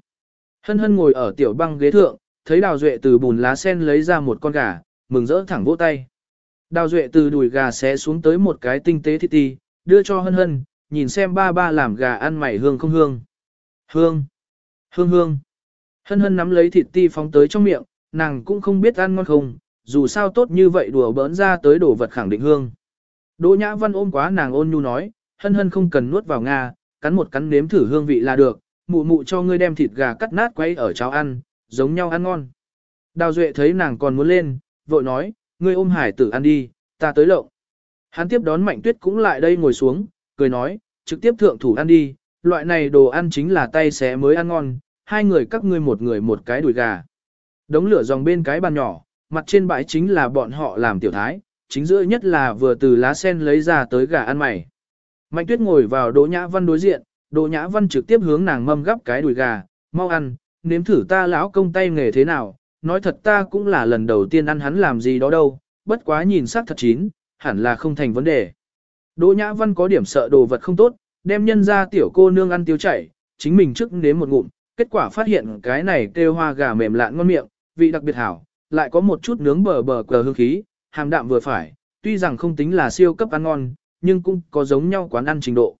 Hân hân ngồi ở tiểu băng ghế thượng, thấy đào duệ từ bùn lá sen lấy ra một con gà, mừng rỡ thẳng vỗ tay. Đào duệ từ đùi gà xé xuống tới một cái tinh tế thịt ti, đưa cho hân hân, nhìn xem ba ba làm gà ăn mày hương không hương. Hương, hương hương. Hân hân nắm lấy thịt ti phóng tới trong miệng, nàng cũng không biết ăn ngon không, dù sao tốt như vậy đùa bỡn ra tới đổ vật khẳng định hương. Đỗ Nhã Văn ôm quá nàng ôn nhu nói, hân hân không cần nuốt vào Nga, cắn một cắn nếm thử hương vị là được, mụ mụ cho ngươi đem thịt gà cắt nát quấy ở cháo ăn, giống nhau ăn ngon. Đào Duệ thấy nàng còn muốn lên, vội nói, ngươi ôm hải tử ăn đi, ta tới lộng. Hắn tiếp đón Mạnh Tuyết cũng lại đây ngồi xuống, cười nói, trực tiếp thượng thủ ăn đi, loại này đồ ăn chính là tay xé mới ăn ngon, hai người các ngươi một người một cái đùi gà. Đống lửa dòng bên cái bàn nhỏ, mặt trên bãi chính là bọn họ làm tiểu thái, chính giữa nhất là vừa từ lá sen lấy ra tới gà ăn mày. Mạnh Tuyết ngồi vào Đỗ Nhã Văn đối diện, Đỗ Nhã Văn trực tiếp hướng nàng mâm gắp cái đùi gà, mau ăn, nếm thử ta lão công tay nghề thế nào, nói thật ta cũng là lần đầu tiên ăn hắn làm gì đó đâu, bất quá nhìn sắc thật chín, hẳn là không thành vấn đề. Đỗ Nhã Văn có điểm sợ đồ vật không tốt, đem nhân ra tiểu cô nương ăn tiêu chảy, chính mình trước nếm một ngụm, kết quả phát hiện cái này kêu hoa gà mềm lạn ngon miệng, vị đặc biệt hảo, lại có một chút nướng bờ bờ cờ hương khí, hàm đạm vừa phải, tuy rằng không tính là siêu cấp ăn ngon, nhưng cũng có giống nhau quán ăn trình độ.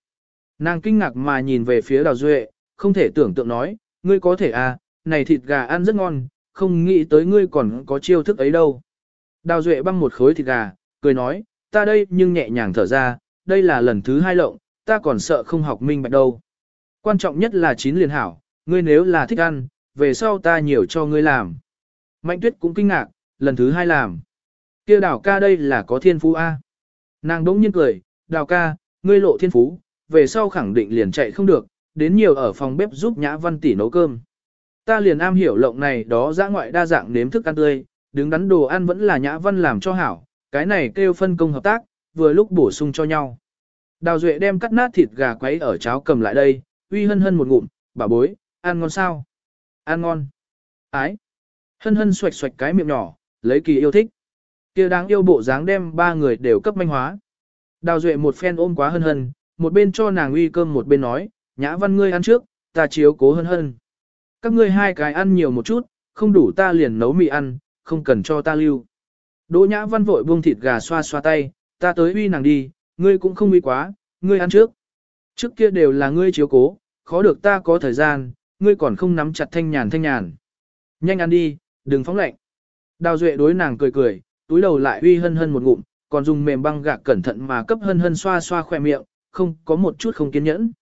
Nàng kinh ngạc mà nhìn về phía Đào Duệ, không thể tưởng tượng nói, ngươi có thể à, này thịt gà ăn rất ngon, không nghĩ tới ngươi còn có chiêu thức ấy đâu. Đào Duệ băng một khối thịt gà, cười nói, ta đây nhưng nhẹ nhàng thở ra, đây là lần thứ hai lộng, ta còn sợ không học minh bạch đâu. Quan trọng nhất là chín liền hảo, ngươi nếu là thích ăn, về sau ta nhiều cho ngươi làm. Mạnh tuyết cũng kinh ngạc, lần thứ hai làm. kia đào ca đây là có thiên phú A. Nàng đống nhiên cười, đào ca, ngươi lộ thiên phú, về sau khẳng định liền chạy không được, đến nhiều ở phòng bếp giúp nhã văn tỷ nấu cơm. Ta liền am hiểu lộng này đó dã ngoại đa dạng nếm thức ăn tươi, đứng đắn đồ ăn vẫn là nhã văn làm cho hảo, cái này kêu phân công hợp tác, vừa lúc bổ sung cho nhau. Đào Duệ đem cắt nát thịt gà quấy ở cháo cầm lại đây, uy hân hân một ngụm, bà bối, ăn ngon sao? Ăn ngon. Ái. Hân hân xoạch xoạch cái miệng nhỏ, lấy kỳ yêu thích. kia đáng yêu bộ dáng đem ba người đều cấp manh hóa. Đào Duệ một phen ôm quá hân hân, một bên cho nàng uy cơm một bên nói, nhã văn ngươi ăn trước, ta chiếu cố hân hân. Các ngươi hai cái ăn nhiều một chút, không đủ ta liền nấu mì ăn, không cần cho ta lưu. Đỗ nhã văn vội buông thịt gà xoa xoa tay, ta tới uy nàng đi, ngươi cũng không uy quá, ngươi ăn trước. Trước kia đều là ngươi chiếu cố, khó được ta có thời gian, ngươi còn không nắm chặt thanh nhàn thanh nhàn. Nhanh ăn đi, đừng phóng lạnh. Đào Duệ đối nàng cười cười, túi đầu lại uy hân hân một ngụm, còn dùng mềm băng gạc cẩn thận mà cấp hân hân xoa xoa khỏe miệng, không có một chút không kiên nhẫn.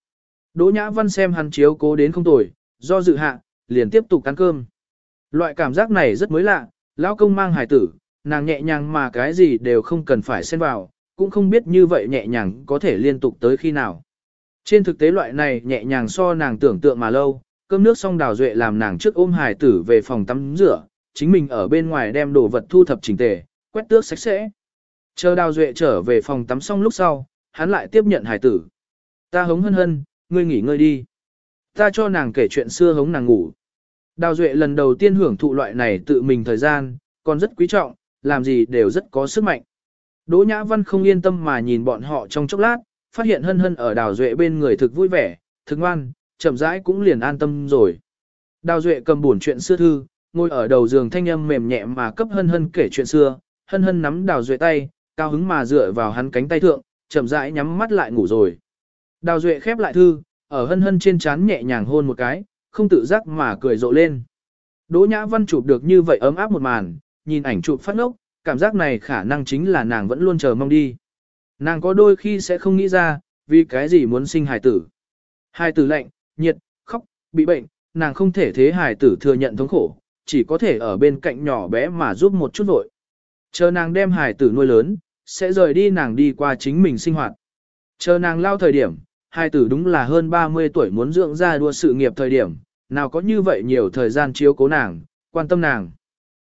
Đỗ Nhã Văn xem hắn chiếu cố đến không tồi, do dự hạ, liền tiếp tục ăn cơm. Loại cảm giác này rất mới lạ, lão công mang hài tử, nàng nhẹ nhàng mà cái gì đều không cần phải xen vào, cũng không biết như vậy nhẹ nhàng có thể liên tục tới khi nào. Trên thực tế loại này nhẹ nhàng so nàng tưởng tượng mà lâu, cơm nước xong đào duệ làm nàng trước ôm hài tử về phòng tắm rửa, chính mình ở bên ngoài đem đồ vật thu thập chỉnh tề, quét tước sạch sẽ. Chờ đào duệ trở về phòng tắm xong lúc sau, hắn lại tiếp nhận hài tử. Ta hống hân hân, ngươi nghỉ ngơi đi. Ta cho nàng kể chuyện xưa hống nàng ngủ. Đào duệ lần đầu tiên hưởng thụ loại này tự mình thời gian, còn rất quý trọng, làm gì đều rất có sức mạnh. Đỗ Nhã Văn không yên tâm mà nhìn bọn họ trong chốc lát, phát hiện hân hân ở đào duệ bên người thực vui vẻ, thực ngoan, chậm rãi cũng liền an tâm rồi. Đào duệ cầm buồn chuyện xưa thư, ngồi ở đầu giường thanh âm mềm nhẹ mà cấp hân hân kể chuyện xưa, hân hân nắm đào duệ tay, cao hứng mà dựa vào hắn cánh tay thượng, chậm rãi nhắm mắt lại ngủ rồi. Đào duệ khép lại thư, ở hân hân trên trán nhẹ nhàng hôn một cái, không tự giác mà cười rộ lên. Đỗ Nhã Văn chụp được như vậy ấm áp một màn, nhìn ảnh chụp phát ngốc, cảm giác này khả năng chính là nàng vẫn luôn chờ mong đi. Nàng có đôi khi sẽ không nghĩ ra, vì cái gì muốn sinh hài tử. Hài tử lạnh, nhiệt, khóc, bị bệnh, nàng không thể thế hài tử thừa nhận thống khổ, chỉ có thể ở bên cạnh nhỏ bé mà giúp một chút vội. Chờ nàng đem hài tử nuôi lớn, sẽ rời đi nàng đi qua chính mình sinh hoạt. Chờ nàng lao thời điểm, hai tử đúng là hơn 30 tuổi muốn dưỡng ra đua sự nghiệp thời điểm, nào có như vậy nhiều thời gian chiếu cố nàng, quan tâm nàng.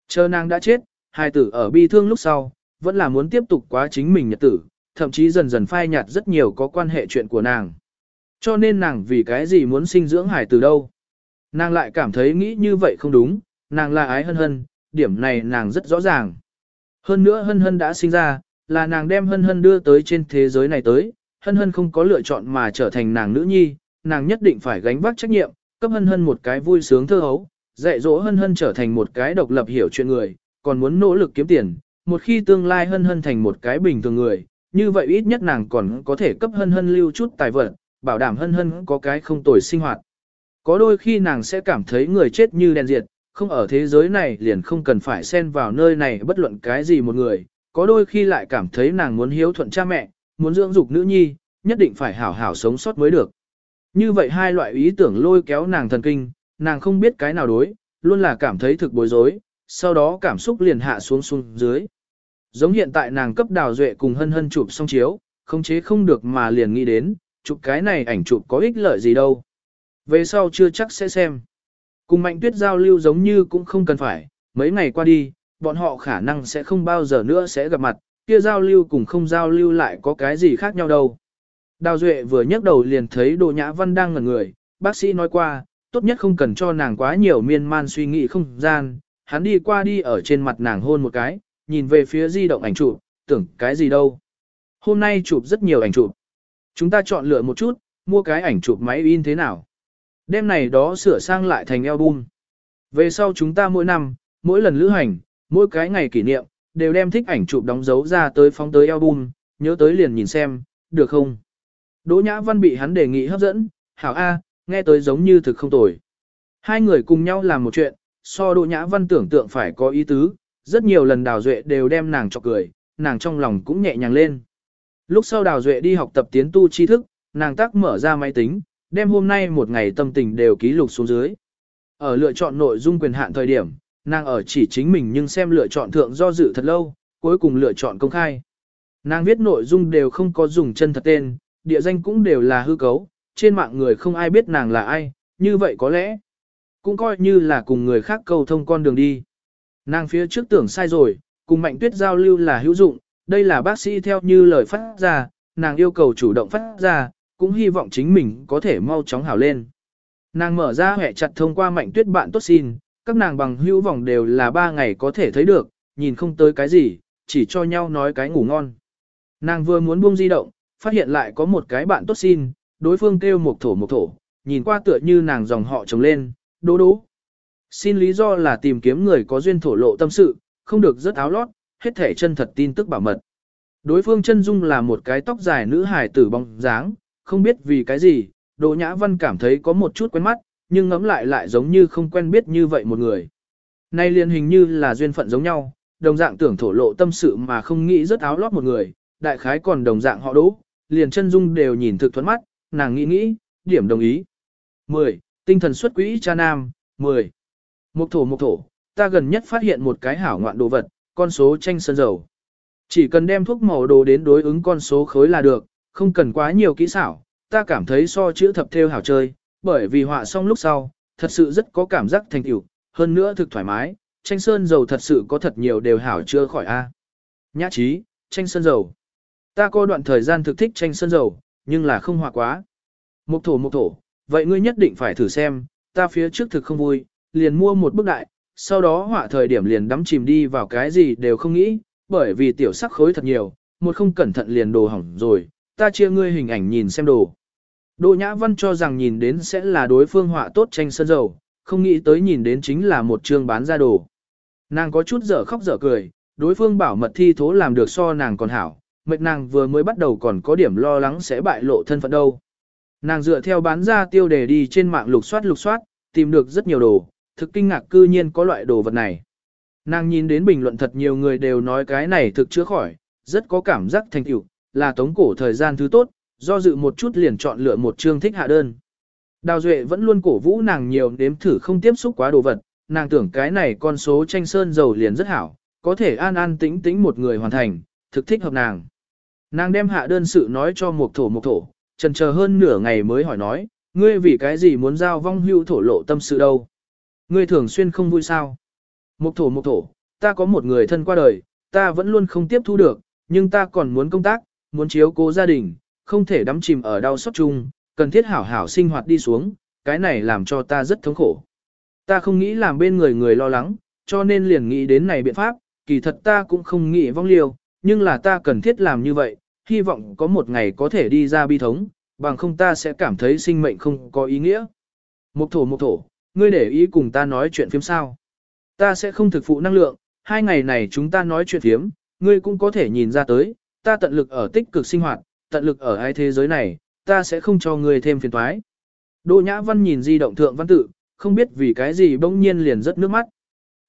Chờ nàng đã chết, hai tử ở bi thương lúc sau, vẫn là muốn tiếp tục quá chính mình nhật tử, thậm chí dần dần phai nhạt rất nhiều có quan hệ chuyện của nàng. Cho nên nàng vì cái gì muốn sinh dưỡng Hải tử đâu. Nàng lại cảm thấy nghĩ như vậy không đúng, nàng là ái hân hân, điểm này nàng rất rõ ràng. Hơn nữa hân hân đã sinh ra, là nàng đem hân hân đưa tới trên thế giới này tới, hân hân không có lựa chọn mà trở thành nàng nữ nhi, nàng nhất định phải gánh vác trách nhiệm, cấp hân hân một cái vui sướng thơ hấu, dạy dỗ hân hân trở thành một cái độc lập hiểu chuyện người, còn muốn nỗ lực kiếm tiền, một khi tương lai hân hân thành một cái bình thường người, như vậy ít nhất nàng còn có thể cấp hân hân lưu chút tài vật, bảo đảm hân hân có cái không tồi sinh hoạt. Có đôi khi nàng sẽ cảm thấy người chết như đèn diệt, không ở thế giới này liền không cần phải xen vào nơi này bất luận cái gì một người, có đôi khi lại cảm thấy nàng muốn hiếu thuận cha mẹ, muốn dưỡng dục nữ nhi, nhất định phải hảo hảo sống sót mới được. Như vậy hai loại ý tưởng lôi kéo nàng thần kinh, nàng không biết cái nào đối, luôn là cảm thấy thực bối rối, sau đó cảm xúc liền hạ xuống xuống dưới. Giống hiện tại nàng cấp đào duệ cùng hân hân chụp xong chiếu, không chế không được mà liền nghĩ đến, chụp cái này ảnh chụp có ích lợi gì đâu. Về sau chưa chắc sẽ xem. Cùng mạnh tuyết giao lưu giống như cũng không cần phải, mấy ngày qua đi, bọn họ khả năng sẽ không bao giờ nữa sẽ gặp mặt, kia giao lưu cùng không giao lưu lại có cái gì khác nhau đâu. Đào Duệ vừa nhấc đầu liền thấy Đồ Nhã Văn đang ngẩn người, bác sĩ nói qua, tốt nhất không cần cho nàng quá nhiều miên man suy nghĩ không gian, hắn đi qua đi ở trên mặt nàng hôn một cái, nhìn về phía di động ảnh chụp, tưởng cái gì đâu. Hôm nay chụp rất nhiều ảnh chụp. Chúng ta chọn lựa một chút, mua cái ảnh chụp máy in thế nào. Đêm này đó sửa sang lại thành album. Về sau chúng ta mỗi năm, mỗi lần lữ hành, mỗi cái ngày kỷ niệm, đều đem thích ảnh chụp đóng dấu ra tới phóng tới album, nhớ tới liền nhìn xem, được không? Đỗ Nhã Văn bị hắn đề nghị hấp dẫn, hảo A, nghe tới giống như thực không tồi. Hai người cùng nhau làm một chuyện, so Đỗ Nhã Văn tưởng tượng phải có ý tứ, rất nhiều lần Đào Duệ đều đem nàng cho cười, nàng trong lòng cũng nhẹ nhàng lên. Lúc sau Đào Duệ đi học tập tiến tu tri thức, nàng tác mở ra máy tính, đem hôm nay một ngày tâm tình đều ký lục xuống dưới. Ở lựa chọn nội dung quyền hạn thời điểm, nàng ở chỉ chính mình nhưng xem lựa chọn thượng do dự thật lâu, cuối cùng lựa chọn công khai. Nàng viết nội dung đều không có dùng chân thật tên, địa danh cũng đều là hư cấu, trên mạng người không ai biết nàng là ai, như vậy có lẽ cũng coi như là cùng người khác cầu thông con đường đi. Nàng phía trước tưởng sai rồi, cùng mạnh tuyết giao lưu là hữu dụng, đây là bác sĩ theo như lời phát ra, nàng yêu cầu chủ động phát ra, cũng hy vọng chính mình có thể mau chóng hảo lên. Nàng mở ra hệ chặt thông qua mạnh tuyết bạn tốt xin, các nàng bằng hữu vòng đều là ba ngày có thể thấy được, nhìn không tới cái gì, chỉ cho nhau nói cái ngủ ngon. Nàng vừa muốn buông di động, phát hiện lại có một cái bạn tốt xin, đối phương kêu một thổ một thổ, nhìn qua tựa như nàng dòng họ trồng lên, đố đố. Xin lý do là tìm kiếm người có duyên thổ lộ tâm sự, không được rớt áo lót, hết thể chân thật tin tức bảo mật. Đối phương chân dung là một cái tóc dài nữ hài tử bóng dáng, không biết vì cái gì, Đỗ Nhã Văn cảm thấy có một chút quen mắt, nhưng ngẫm lại lại giống như không quen biết như vậy một người. Nay liền hình như là duyên phận giống nhau, đồng dạng tưởng thổ lộ tâm sự mà không nghĩ rất áo lót một người, đại khái còn đồng dạng họ đố, liền chân dung đều nhìn thực thuẫn mắt, nàng nghĩ nghĩ, điểm đồng ý. 10. Tinh thần xuất quỹ cha nam, 10. Mục thổ mục thổ, ta gần nhất phát hiện một cái hảo ngoạn đồ vật, con số tranh sơn dầu. Chỉ cần đem thuốc màu đồ đến đối ứng con số khối là được, không cần quá nhiều kỹ xảo, ta cảm thấy so chữ thập theo hảo chơi, bởi vì họa xong lúc sau, thật sự rất có cảm giác thành tựu, hơn nữa thực thoải mái, tranh sơn dầu thật sự có thật nhiều đều hảo chưa khỏi a. Nhã trí, tranh sơn dầu. Ta có đoạn thời gian thực thích tranh sơn dầu, nhưng là không họa quá. Mục thổ mục thổ, vậy ngươi nhất định phải thử xem, ta phía trước thực không vui, liền mua một bức đại, sau đó họa thời điểm liền đắm chìm đi vào cái gì đều không nghĩ, bởi vì tiểu sắc khối thật nhiều, một không cẩn thận liền đồ hỏng rồi, ta chia ngươi hình ảnh nhìn xem đồ. Đỗ Nhã Văn cho rằng nhìn đến sẽ là đối phương họa tốt tranh sơn dầu, không nghĩ tới nhìn đến chính là một chương bán ra đồ. Nàng có chút dở khóc dở cười, đối phương bảo mật thi thố làm được so nàng còn hảo, mệt nàng vừa mới bắt đầu còn có điểm lo lắng sẽ bại lộ thân phận đâu. Nàng dựa theo bán ra tiêu đề đi trên mạng lục soát lục soát, tìm được rất nhiều đồ, thực kinh ngạc cư nhiên có loại đồ vật này. Nàng nhìn đến bình luận thật nhiều người đều nói cái này thực chữa khỏi, rất có cảm giác thành tựu, là tống cổ thời gian thứ tốt, do dự một chút liền chọn lựa một chương thích hạ đơn. Đào Duệ vẫn luôn cổ vũ nàng nhiều nếm thử không tiếp xúc quá đồ vật, nàng tưởng cái này con số tranh sơn dầu liền rất hảo, có thể an an tĩnh tĩnh một người hoàn thành, thực thích hợp nàng. Nàng đem hạ đơn sự nói cho một thổ một thổ, trần chờ hơn nửa ngày mới hỏi nói, ngươi vì cái gì muốn giao vong hưu thổ lộ tâm sự đâu? Ngươi thường xuyên không vui sao? Một thổ một thổ, ta có một người thân qua đời, ta vẫn luôn không tiếp thu được, nhưng ta còn muốn công tác, muốn chiếu cố gia đình, không thể đắm chìm ở đau xót chung, cần thiết hảo hảo sinh hoạt đi xuống, cái này làm cho ta rất thống khổ. Ta không nghĩ làm bên người người lo lắng, cho nên liền nghĩ đến này biện pháp, kỳ thật ta cũng không nghĩ vong liêu, nhưng là ta cần thiết làm như vậy, hy vọng có một ngày có thể đi ra bi thống, bằng không ta sẽ cảm thấy sinh mệnh không có ý nghĩa. Mục thổ mục thổ, ngươi để ý cùng ta nói chuyện phiếm sao. Ta sẽ không thực phụ năng lượng, hai ngày này chúng ta nói chuyện phiếm, ngươi cũng có thể nhìn ra tới, ta tận lực ở tích cực sinh hoạt, tận lực ở ai thế giới này, ta sẽ không cho ngươi thêm phiền toái. Đỗ Nhã Văn nhìn di động thượng văn tự, không biết vì cái gì bỗng nhiên liền rất nước mắt.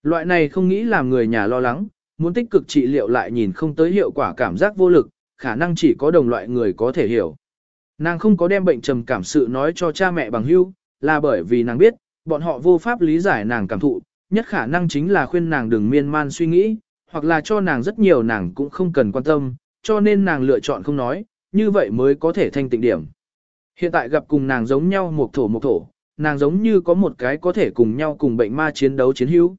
Loại này không nghĩ làm người nhà lo lắng, muốn tích cực trị liệu lại nhìn không tới hiệu quả cảm giác vô lực, khả năng chỉ có đồng loại người có thể hiểu. Nàng không có đem bệnh trầm cảm sự nói cho cha mẹ bằng hưu, là bởi vì nàng biết, bọn họ vô pháp lý giải nàng cảm thụ, nhất khả năng chính là khuyên nàng đừng miên man suy nghĩ, hoặc là cho nàng rất nhiều nàng cũng không cần quan tâm, cho nên nàng lựa chọn không nói, như vậy mới có thể thanh tịnh điểm. Hiện tại gặp cùng nàng giống nhau một thổ một thổ, nàng giống như có một cái có thể cùng nhau cùng bệnh ma chiến đấu chiến hữu.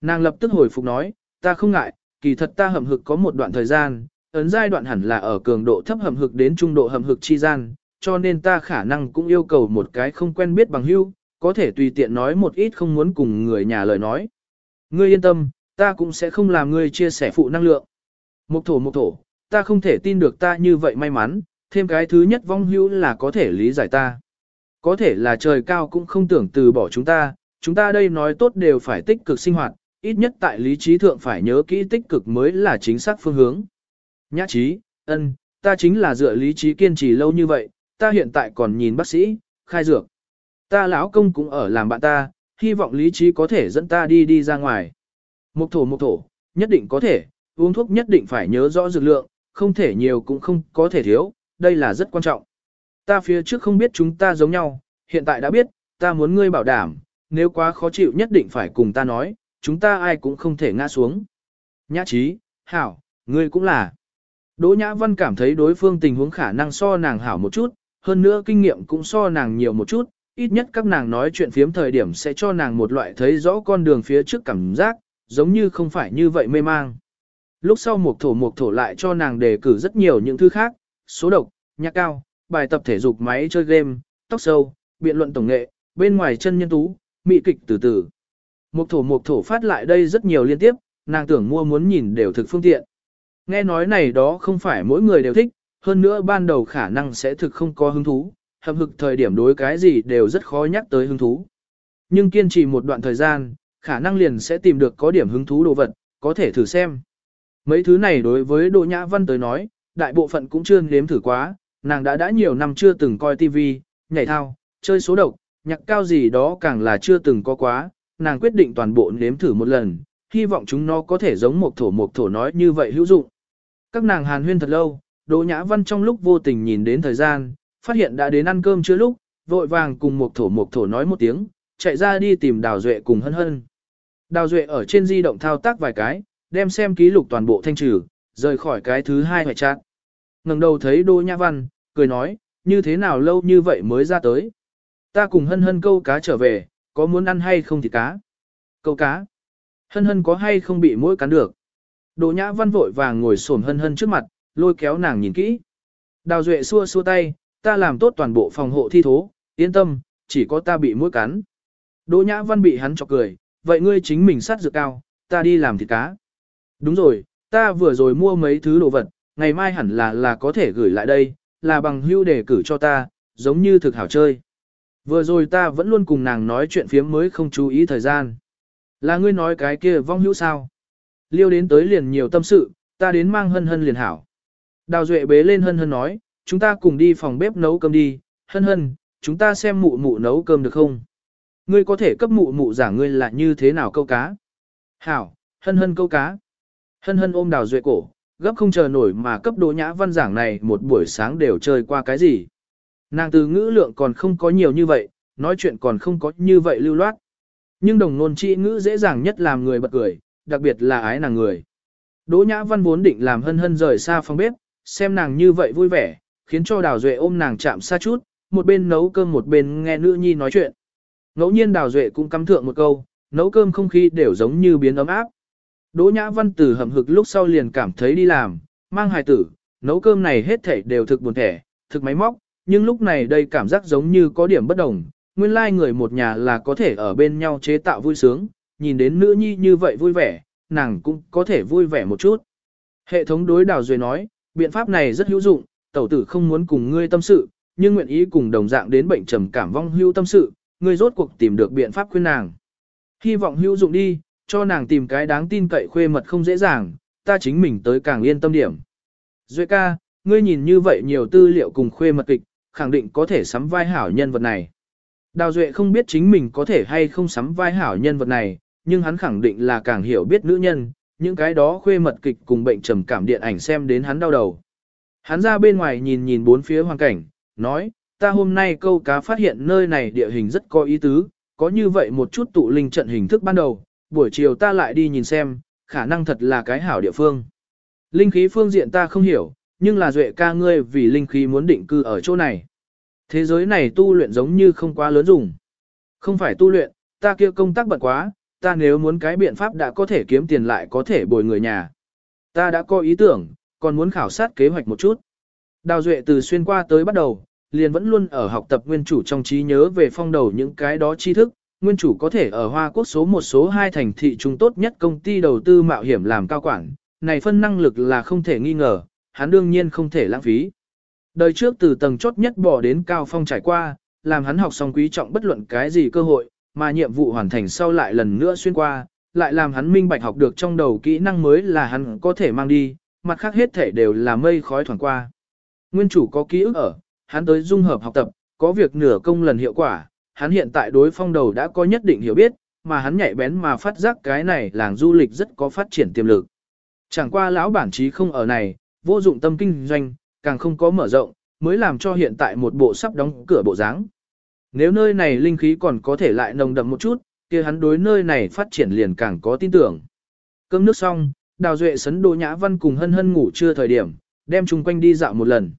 Nàng lập tức hồi phục nói, ta không ngại, kỳ thật ta hầm hực có một đoạn thời gian, ấn giai đoạn hẳn là ở cường độ thấp hầm hực đến trung độ hầm hực chi gian, cho nên ta khả năng cũng yêu cầu một cái không quen biết bằng hữu, có thể tùy tiện nói một ít không muốn cùng người nhà lời nói. Ngươi yên tâm, ta cũng sẽ không làm ngươi chia sẻ phụ năng lượng. Mục thổ mục thổ, ta không thể tin được ta như vậy may mắn, thêm cái thứ nhất vong hữu là có thể lý giải ta. Có thể là trời cao cũng không tưởng từ bỏ chúng ta, chúng ta đây nói tốt đều phải tích cực sinh hoạt, ít nhất tại lý trí thượng phải nhớ kỹ tích cực mới là chính xác phương hướng. Nhã trí, ân, ta chính là dựa lý trí kiên trì lâu như vậy, ta hiện tại còn nhìn bác sĩ, khai dược. Ta lão công cũng ở làm bạn ta, hy vọng lý trí có thể dẫn ta đi đi ra ngoài. Mục thổ mục thổ, nhất định có thể, uống thuốc nhất định phải nhớ rõ dược lượng, không thể nhiều cũng không có thể thiếu, đây là rất quan trọng. Ta phía trước không biết chúng ta giống nhau, hiện tại đã biết, ta muốn ngươi bảo đảm, nếu quá khó chịu nhất định phải cùng ta nói, chúng ta ai cũng không thể ngã xuống. Nhã trí, hảo, ngươi cũng là. Đỗ Nhã Văn cảm thấy đối phương tình huống khả năng so nàng hảo một chút, hơn nữa kinh nghiệm cũng so nàng nhiều một chút, ít nhất các nàng nói chuyện phiếm thời điểm sẽ cho nàng một loại thấy rõ con đường phía trước cảm giác, giống như không phải như vậy mê mang. Lúc sau một thổ một thổ lại cho nàng đề cử rất nhiều những thứ khác, số độc, nhạc cao, bài tập thể dục máy chơi game, tóc sâu, biện luận tổng nghệ, bên ngoài chân nhân tú, mỹ kịch từ từ. Một thổ một thổ phát lại đây rất nhiều liên tiếp, nàng tưởng mua muốn nhìn đều thực phương tiện. Nghe nói này đó không phải mỗi người đều thích, hơn nữa ban đầu khả năng sẽ thực không có hứng thú, hậm hực thời điểm đối cái gì đều rất khó nhắc tới hứng thú. Nhưng kiên trì một đoạn thời gian, khả năng liền sẽ tìm được có điểm hứng thú đồ vật, có thể thử xem. Mấy thứ này đối với Đỗ Nhã Văn tới nói, đại bộ phận cũng chưa nếm thử quá, nàng đã đã nhiều năm chưa từng coi TV, nhảy thao, chơi số độc, nhạc cao gì đó càng là chưa từng có quá, nàng quyết định toàn bộ nếm thử một lần, hy vọng chúng nó có thể giống một thổ một thổ nói như vậy hữu dụng. Các nàng hàn huyên thật lâu, Đỗ Nhã Văn trong lúc vô tình nhìn đến thời gian, phát hiện đã đến ăn cơm chưa lúc, vội vàng cùng một thổ một thổ nói một tiếng, chạy ra đi tìm Đào Duệ cùng hân hân. Đào Duệ ở trên di động thao tác vài cái, đem xem ký lục toàn bộ thanh trừ, rời khỏi cái thứ hai hoại trạng. ngẩng đầu thấy Đỗ Nhã Văn, cười nói, như thế nào lâu như vậy mới ra tới. Ta cùng hân hân câu cá trở về, có muốn ăn hay không thì cá. Câu cá. Hân hân có hay không bị mũi cắn được. Đỗ Nhã Văn vội vàng ngồi xổm hân hân trước mặt, lôi kéo nàng nhìn kỹ. Đào Duệ xua xua tay, ta làm tốt toàn bộ phòng hộ thi thố, yên tâm, chỉ có ta bị mũi cắn. Đỗ Nhã Văn bị hắn chọc cười, vậy ngươi chính mình sát dược cao, ta đi làm thịt cá. Đúng rồi, ta vừa rồi mua mấy thứ đồ vật, ngày mai hẳn là là có thể gửi lại đây, là bằng hưu để cử cho ta, giống như thực hảo chơi. Vừa rồi ta vẫn luôn cùng nàng nói chuyện phiếm mới không chú ý thời gian. Là ngươi nói cái kia vong hữu sao? Liêu đến tới liền nhiều tâm sự, ta đến mang hân hân liền hảo. Đào Duệ bế lên hân hân nói, chúng ta cùng đi phòng bếp nấu cơm đi, hân hân, chúng ta xem mụ mụ nấu cơm được không? Ngươi có thể cấp mụ mụ giảng ngươi là như thế nào câu cá? Hảo, hân hân câu cá. Hân hân ôm đào duệ cổ, gấp không chờ nổi mà cấp đỗ nhã văn giảng này một buổi sáng đều chơi qua cái gì. Nàng từ ngữ lượng còn không có nhiều như vậy, nói chuyện còn không có như vậy lưu loát. Nhưng đồng nôn trị ngữ dễ dàng nhất làm người bật cười, đặc biệt là ái nàng người. Đỗ nhã văn vốn định làm hân hân rời xa phòng bếp, xem nàng như vậy vui vẻ, khiến cho Đào Duệ ôm nàng chạm xa chút, một bên nấu cơm một bên nghe nữ nhi nói chuyện. Ngẫu nhiên Đào Duệ cũng cắm thượng một câu, nấu cơm không khí đều giống như biến ấm áp. Đỗ Nhã Văn từ hầm hực lúc sau liền cảm thấy đi làm, mang hài tử, nấu cơm này hết thảy đều thực buồn thẻ, thực máy móc, nhưng lúc này đây cảm giác giống như có điểm bất đồng. Nguyên lai like người một nhà là có thể ở bên nhau chế tạo vui sướng, nhìn đến nữ nhi như vậy vui vẻ, nàng cũng có thể vui vẻ một chút. Hệ thống đối đào duệ nói, biện pháp này rất hữu dụng, tẩu tử không muốn cùng ngươi tâm sự, nhưng nguyện ý cùng đồng dạng đến bệnh trầm cảm vong hưu tâm sự, ngươi rốt cuộc tìm được biện pháp khuyên nàng. Hy vọng hữu dụng đi, cho nàng tìm cái đáng tin cậy khuê mật không dễ dàng, ta chính mình tới càng yên tâm điểm. Duệ ca, ngươi nhìn như vậy nhiều tư liệu cùng khuê mật kịch, khẳng định có thể sắm vai hảo nhân vật này. Đào Duệ không biết chính mình có thể hay không sắm vai hảo nhân vật này, nhưng hắn khẳng định là càng hiểu biết nữ nhân, những cái đó khuê mật kịch cùng bệnh trầm cảm điện ảnh xem đến hắn đau đầu. Hắn ra bên ngoài nhìn nhìn bốn phía hoàn cảnh, nói, ta hôm nay câu cá phát hiện nơi này địa hình rất có ý tứ, có như vậy một chút tụ linh trận hình thức ban đầu, buổi chiều ta lại đi nhìn xem, khả năng thật là cái hảo địa phương. Linh khí phương diện ta không hiểu, nhưng là duệ ca ngươi vì linh khí muốn định cư ở chỗ này. Thế giới này tu luyện giống như không quá lớn dùng. Không phải tu luyện, ta kia công tác bận quá, ta nếu muốn cái biện pháp đã có thể kiếm tiền lại có thể bồi người nhà. Ta đã có ý tưởng, còn muốn khảo sát kế hoạch một chút. Đào Duệ từ xuyên qua tới bắt đầu, liền vẫn luôn ở học tập nguyên chủ trong trí nhớ về phong đầu những cái đó tri thức. Nguyên chủ có thể ở Hoa Quốc số một số hai thành thị trung tốt nhất công ty đầu tư mạo hiểm làm cao quản, này phân năng lực là không thể nghi ngờ, hắn đương nhiên không thể lãng phí. Đời trước từ tầng chốt nhất bỏ đến cao phong trải qua, làm hắn học xong quý trọng bất luận cái gì cơ hội, mà nhiệm vụ hoàn thành sau lại lần nữa xuyên qua, lại làm hắn minh bạch học được trong đầu kỹ năng mới là hắn có thể mang đi, mặt khác hết thể đều là mây khói thoảng qua. Nguyên chủ có ký ức ở, hắn tới dung hợp học tập, có việc nửa công lần hiệu quả, hắn hiện tại đối phong đầu đã có nhất định hiểu biết, mà hắn nhạy bén mà phát giác cái này làng du lịch rất có phát triển tiềm lực. Chẳng qua lão bản trí không ở này, vô dụng tâm kinh doanh, càng không có mở rộng, mới làm cho hiện tại một bộ sắp đóng cửa bộ dáng. Nếu nơi này linh khí còn có thể lại nồng đậm một chút, kia hắn đối nơi này phát triển liền càng có tin tưởng. Cơm nước xong, Đào Duệ sấn Đỗ Nhã Văn cùng hân hân ngủ trưa thời điểm, đem chung quanh đi dạo một lần.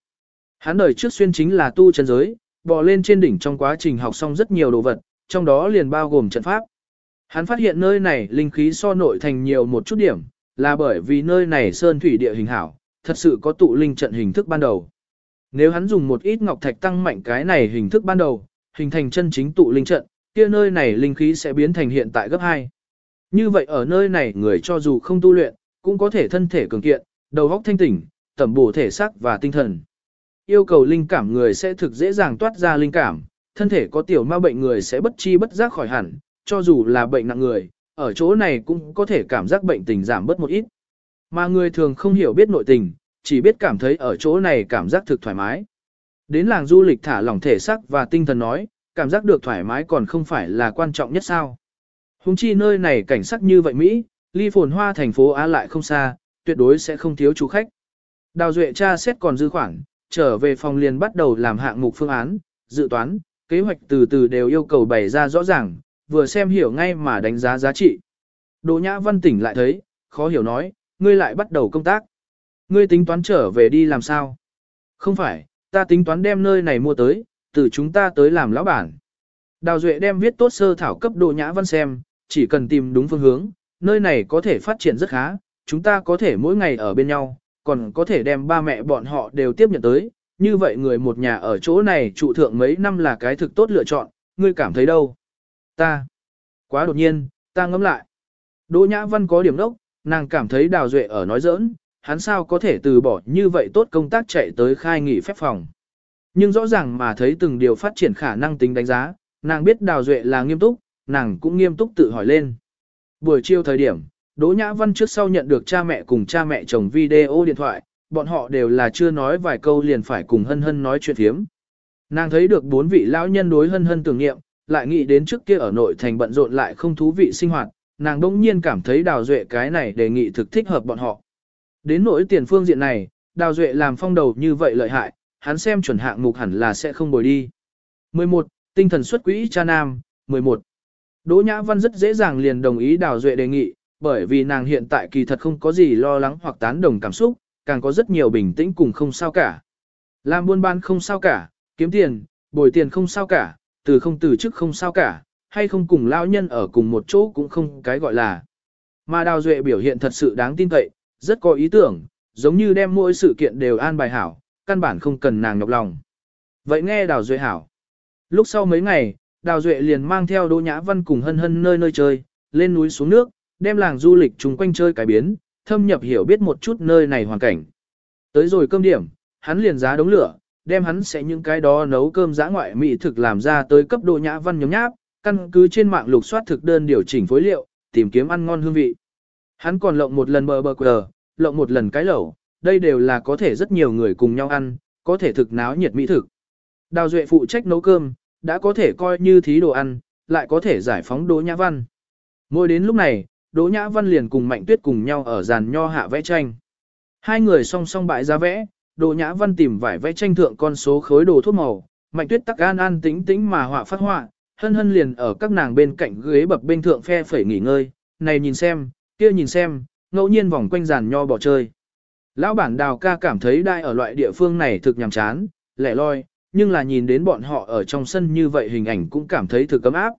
Hắn đời trước xuyên chính là tu chân giới, bò lên trên đỉnh trong quá trình học xong rất nhiều đồ vật, trong đó liền bao gồm trận pháp. Hắn phát hiện nơi này linh khí so nội thành nhiều một chút điểm, là bởi vì nơi này sơn thủy địa hình hảo, thật sự có tụ linh trận hình thức ban đầu. Nếu hắn dùng một ít ngọc thạch tăng mạnh cái này hình thức ban đầu, hình thành chân chính tụ linh trận, kia nơi này linh khí sẽ biến thành hiện tại gấp 2. Như vậy ở nơi này người cho dù không tu luyện, cũng có thể thân thể cường kiện, đầu óc thanh tỉnh, tẩm bổ thể xác và tinh thần. Yêu cầu linh cảm người sẽ thực dễ dàng toát ra linh cảm, thân thể có tiểu ma bệnh người sẽ bất chi bất giác khỏi hẳn, cho dù là bệnh nặng người, ở chỗ này cũng có thể cảm giác bệnh tình giảm bớt một ít. Mà người thường không hiểu biết nội tình, chỉ biết cảm thấy ở chỗ này cảm giác thực thoải mái. Đến làng du lịch thả lỏng thể xác và tinh thần nói, cảm giác được thoải mái còn không phải là quan trọng nhất sao. Hùng chi nơi này cảnh sắc như vậy Mỹ, ly phồn hoa thành phố Á lại không xa, tuyệt đối sẽ không thiếu chủ khách. Đào Duệ cha xét còn dư khoảng trở về phòng liền bắt đầu làm hạng mục phương án, dự toán, kế hoạch từ từ đều yêu cầu bày ra rõ ràng, vừa xem hiểu ngay mà đánh giá giá trị. Đỗ Nhã Văn tỉnh lại thấy, khó hiểu nói, ngươi lại bắt đầu công tác. Ngươi tính toán trở về đi làm sao? Không phải, ta tính toán đem nơi này mua tới, từ chúng ta tới làm lão bản. Đào Duệ đem viết tốt sơ thảo cấp Đỗ Nhã Văn xem, chỉ cần tìm đúng phương hướng, nơi này có thể phát triển rất khá, chúng ta có thể mỗi ngày ở bên nhau, còn có thể đem ba mẹ bọn họ đều tiếp nhận tới, như vậy người một nhà ở chỗ này trụ thượng mấy năm là cái thực tốt lựa chọn, ngươi cảm thấy đâu? Ta. Quá đột nhiên, ta ngẫm lại. Đỗ Nhã Văn có điểm đốc, nàng cảm thấy Đào Duệ ở nói giỡn, hắn sao có thể từ bỏ như vậy tốt công tác chạy tới khai nghỉ phép phòng. Nhưng rõ ràng mà thấy từng điều phát triển khả năng tính đánh giá, nàng biết Đào Duệ là nghiêm túc, nàng cũng nghiêm túc tự hỏi lên. Buổi chiều thời điểm, Đỗ Nhã Văn trước sau nhận được cha mẹ cùng cha mẹ chồng video điện thoại, bọn họ đều là chưa nói vài câu liền phải cùng hân hân nói chuyện thiếm. Nàng thấy được bốn vị lão nhân đối hân hân tưởng niệm, lại nghĩ đến trước kia ở nội thành bận rộn lại không thú vị sinh hoạt, nàng đông nhiên cảm thấy đào duệ cái này đề nghị thực thích hợp bọn họ. Đến nỗi tiền phương diện này, đào duệ làm phong đầu như vậy lợi hại, hắn xem chuẩn hạng mục hẳn là sẽ không bồi đi. 11. Tinh thần xuất quỹ cha nam, 11. Đỗ Nhã Văn rất dễ dàng liền đồng ý đào duệ đề nghị, bởi vì nàng hiện tại kỳ thật không có gì lo lắng hoặc tán đồng cảm xúc, càng có rất nhiều bình tĩnh cùng không sao cả. Làm buôn bán không sao cả, kiếm tiền, bồi tiền không sao cả, từ không từ chức không sao cả, hay không cùng lao nhân ở cùng một chỗ cũng không cái gọi là. Mà Đào Duệ biểu hiện thật sự đáng tin cậy, rất có ý tưởng, giống như đem mỗi sự kiện đều an bài hảo, căn bản không cần nàng nhọc lòng. Vậy nghe Đào Duệ hảo. Lúc sau mấy ngày, Đào Duệ liền mang theo Đỗ Nhã Văn cùng hân hân nơi nơi chơi, lên núi xuống nước, đem làng du lịch chung quanh chơi cải biến, thâm nhập hiểu biết một chút nơi này hoàn cảnh. Tới rồi cơm điểm, hắn liền giá đống lửa, đem hắn sẽ những cái đó nấu cơm giã ngoại mỹ thực làm ra tới cấp độ nhã văn nhóm nháp, căn cứ trên mạng lục soát thực đơn điều chỉnh phối liệu, tìm kiếm ăn ngon hương vị. Hắn còn lộng một lần bờ bờ quờ, lộng một lần cái lẩu, đây đều là có thể rất nhiều người cùng nhau ăn, có thể thực náo nhiệt mỹ thực. Đào Duệ phụ trách nấu cơm, đã có thể coi như thí đồ ăn, lại có thể giải phóng Đỗ Nhã Văn. Ngồi đến lúc này, Đỗ Nhã Văn liền cùng Mạnh Tuyết cùng nhau ở giàn nho hạ vẽ tranh. Hai người song song bãi ra vẽ, Đỗ Nhã Văn tìm vải vẽ tranh thượng con số khối đồ thuốc màu, Mạnh Tuyết tắc an an tĩnh tĩnh mà họa phát họa, hân hân liền ở các nàng bên cạnh ghế bập bên thượng phe phẩy nghỉ ngơi, này nhìn xem, kia nhìn xem, ngẫu nhiên vòng quanh giàn nho bỏ chơi. Lão bản đào ca cảm thấy đai ở loại địa phương này thực nhàm chán, lẻ loi, nhưng là nhìn đến bọn họ ở trong sân như vậy hình ảnh cũng cảm thấy thực cấm áp.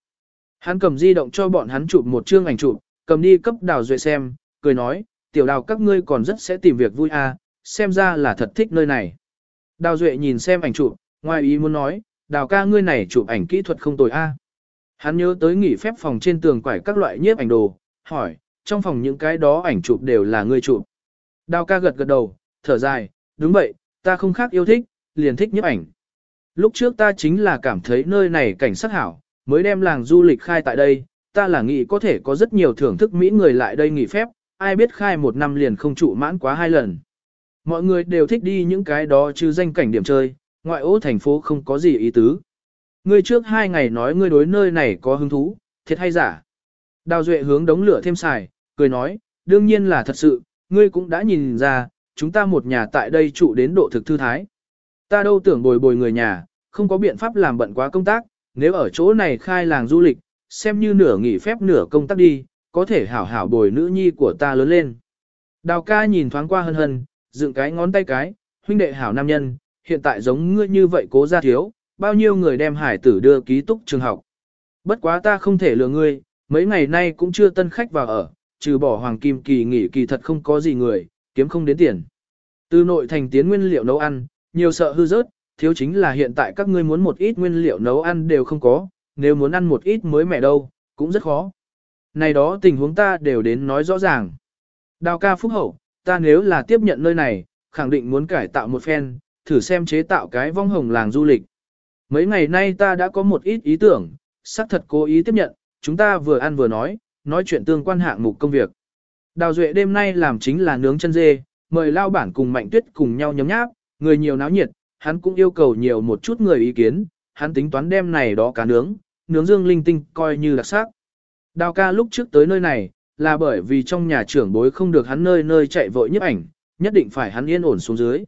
Hắn cầm di động cho bọn hắn chụp một chương ảnh chụp, cầm đi cấp đào duệ xem, cười nói, tiểu đào các ngươi còn rất sẽ tìm việc vui à, xem ra là thật thích nơi này. Đào duệ nhìn xem ảnh chụp, ngoài ý muốn nói, đào ca ngươi này chụp ảnh kỹ thuật không tồi a. Hắn nhớ tới nghỉ phép phòng trên tường quải các loại nhiếp ảnh đồ, hỏi, trong phòng những cái đó ảnh chụp đều là ngươi chụp. Đào ca gật gật đầu, thở dài, đúng vậy, ta không khác yêu thích, liền thích nhiếp ảnh. Lúc trước ta chính là cảm thấy nơi này cảnh sắc hảo, mới đem làng du lịch khai tại đây, ta là nghĩ có thể có rất nhiều thưởng thức Mỹ người lại đây nghỉ phép, ai biết khai một năm liền không trụ mãn quá hai lần. Mọi người đều thích đi những cái đó chứ danh cảnh điểm chơi, ngoại ô thành phố không có gì ý tứ. Ngươi trước hai ngày nói ngươi đối nơi này có hứng thú, thiệt hay giả. Đào Duệ hướng đống lửa thêm xài, cười nói, đương nhiên là thật sự, ngươi cũng đã nhìn ra, chúng ta một nhà tại đây trụ đến độ thực thư thái. Ta đâu tưởng bồi bồi người nhà, không có biện pháp làm bận quá công tác, nếu ở chỗ này khai làng du lịch, xem như nửa nghỉ phép nửa công tác đi, có thể hảo hảo bồi nữ nhi của ta lớn lên. Đào ca nhìn thoáng qua hân hân, dựng cái ngón tay cái, huynh đệ hảo nam nhân, hiện tại giống ngươi như vậy cố ra thiếu, bao nhiêu người đem hải tử đưa ký túc trường học. Bất quá ta không thể lừa ngươi, mấy ngày nay cũng chưa tân khách vào ở, trừ bỏ hoàng kim kỳ nghỉ kỳ thật không có gì người, kiếm không đến tiền. Từ nội thành tiến nguyên liệu nấu ăn, nhiều sợ hư rớt, thiếu chính là hiện tại các ngươi muốn một ít nguyên liệu nấu ăn đều không có, nếu muốn ăn một ít mới mẻ đâu, cũng rất khó. Này đó tình huống ta đều đến nói rõ ràng. Đào ca phúc hậu, ta nếu là tiếp nhận nơi này, khẳng định muốn cải tạo một phen, thử xem chế tạo cái vong hồng làng du lịch. Mấy ngày nay ta đã có một ít ý tưởng, xác thật cố ý tiếp nhận, chúng ta vừa ăn vừa nói, nói chuyện tương quan hạng mục công việc. Đào Duệ đêm nay làm chính là nướng chân dê, mời lao bản cùng Mạnh Tuyết cùng nhau nhấm nháp, người nhiều náo nhiệt, hắn cũng yêu cầu nhiều một chút người ý kiến, hắn tính toán đêm này đó cá nướng, nướng dương linh tinh coi như đặc sắc. Đào ca lúc trước tới nơi này, là bởi vì trong nhà trưởng bối không được hắn nơi nơi chạy vội nhấp ảnh, nhất định phải hắn yên ổn xuống dưới.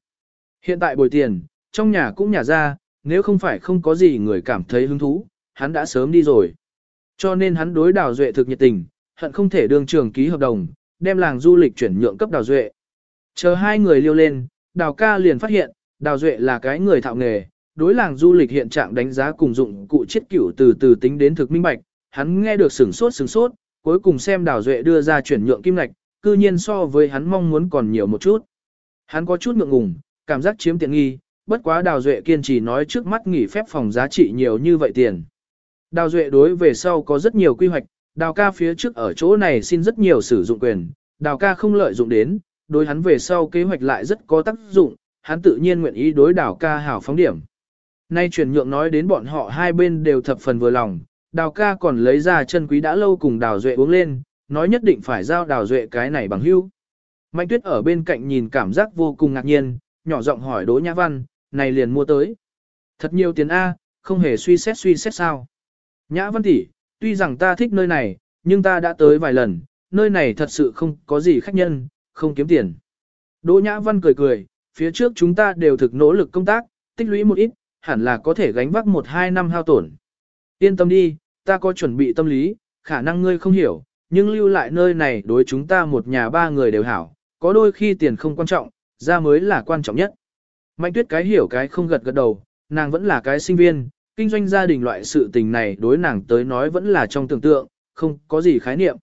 Hiện tại bồi tiền, trong nhà cũng nhà ra, nếu không phải không có gì người cảm thấy hứng thú, hắn đã sớm đi rồi. Cho nên hắn đối đào duệ thực nhiệt tình, hận không thể đương trường ký hợp đồng, đem làng du lịch chuyển nhượng cấp đào duệ. Chờ hai người liêu lên, đào ca liền phát hiện, đào duệ là cái người thạo nghề, đối làng du lịch hiện trạng đánh giá cùng dụng cụ chiết cửu từ từ tính đến thực minh bạch, hắn nghe được sửng sốt sửng sốt, cuối cùng xem đào duệ đưa ra chuyển nhượng kim ngạch, cư nhiên so với hắn mong muốn còn nhiều một chút. Hắn có chút ngượng ngùng, cảm giác chiếm tiện nghi, bất quá đào duệ kiên trì nói trước mắt nghỉ phép phòng giá trị nhiều như vậy tiền. Đào duệ đối về sau có rất nhiều quy hoạch, đào ca phía trước ở chỗ này xin rất nhiều sử dụng quyền, đào ca không lợi dụng đến, đối hắn về sau kế hoạch lại rất có tác dụng, hắn tự nhiên nguyện ý đối đào ca hảo phóng điểm. Nay chuyển nhượng nói đến bọn họ hai bên đều thập phần vừa lòng, đào ca còn lấy ra chân quý đã lâu cùng đào duệ uống lên, nói nhất định phải giao đào duệ cái này bằng hữu. Mạnh tuyết ở bên cạnh nhìn cảm giác vô cùng ngạc nhiên, nhỏ giọng hỏi Đỗ Nhã Văn, này liền mua tới. Thật nhiều tiền A, không hề suy xét suy xét sao. Nhã Văn tỷ, tuy rằng ta thích nơi này, nhưng ta đã tới vài lần, nơi này thật sự không có gì khách nhân, không kiếm tiền. Đỗ Nhã Văn cười cười, phía trước chúng ta đều thực nỗ lực công tác, tích lũy một ít, hẳn là có thể gánh vác một hai năm hao tổn. Yên tâm đi, ta có chuẩn bị tâm lý, khả năng ngươi không hiểu, nhưng lưu lại nơi này đối chúng ta một nhà ba người đều hảo, có đôi khi tiền không quan trọng, ra mới là quan trọng nhất. Mạnh tuyết cái hiểu cái không gật gật đầu, nàng vẫn là cái sinh viên, kinh doanh gia đình loại sự tình này đối nàng tới nói vẫn là trong tưởng tượng, không có gì khái niệm.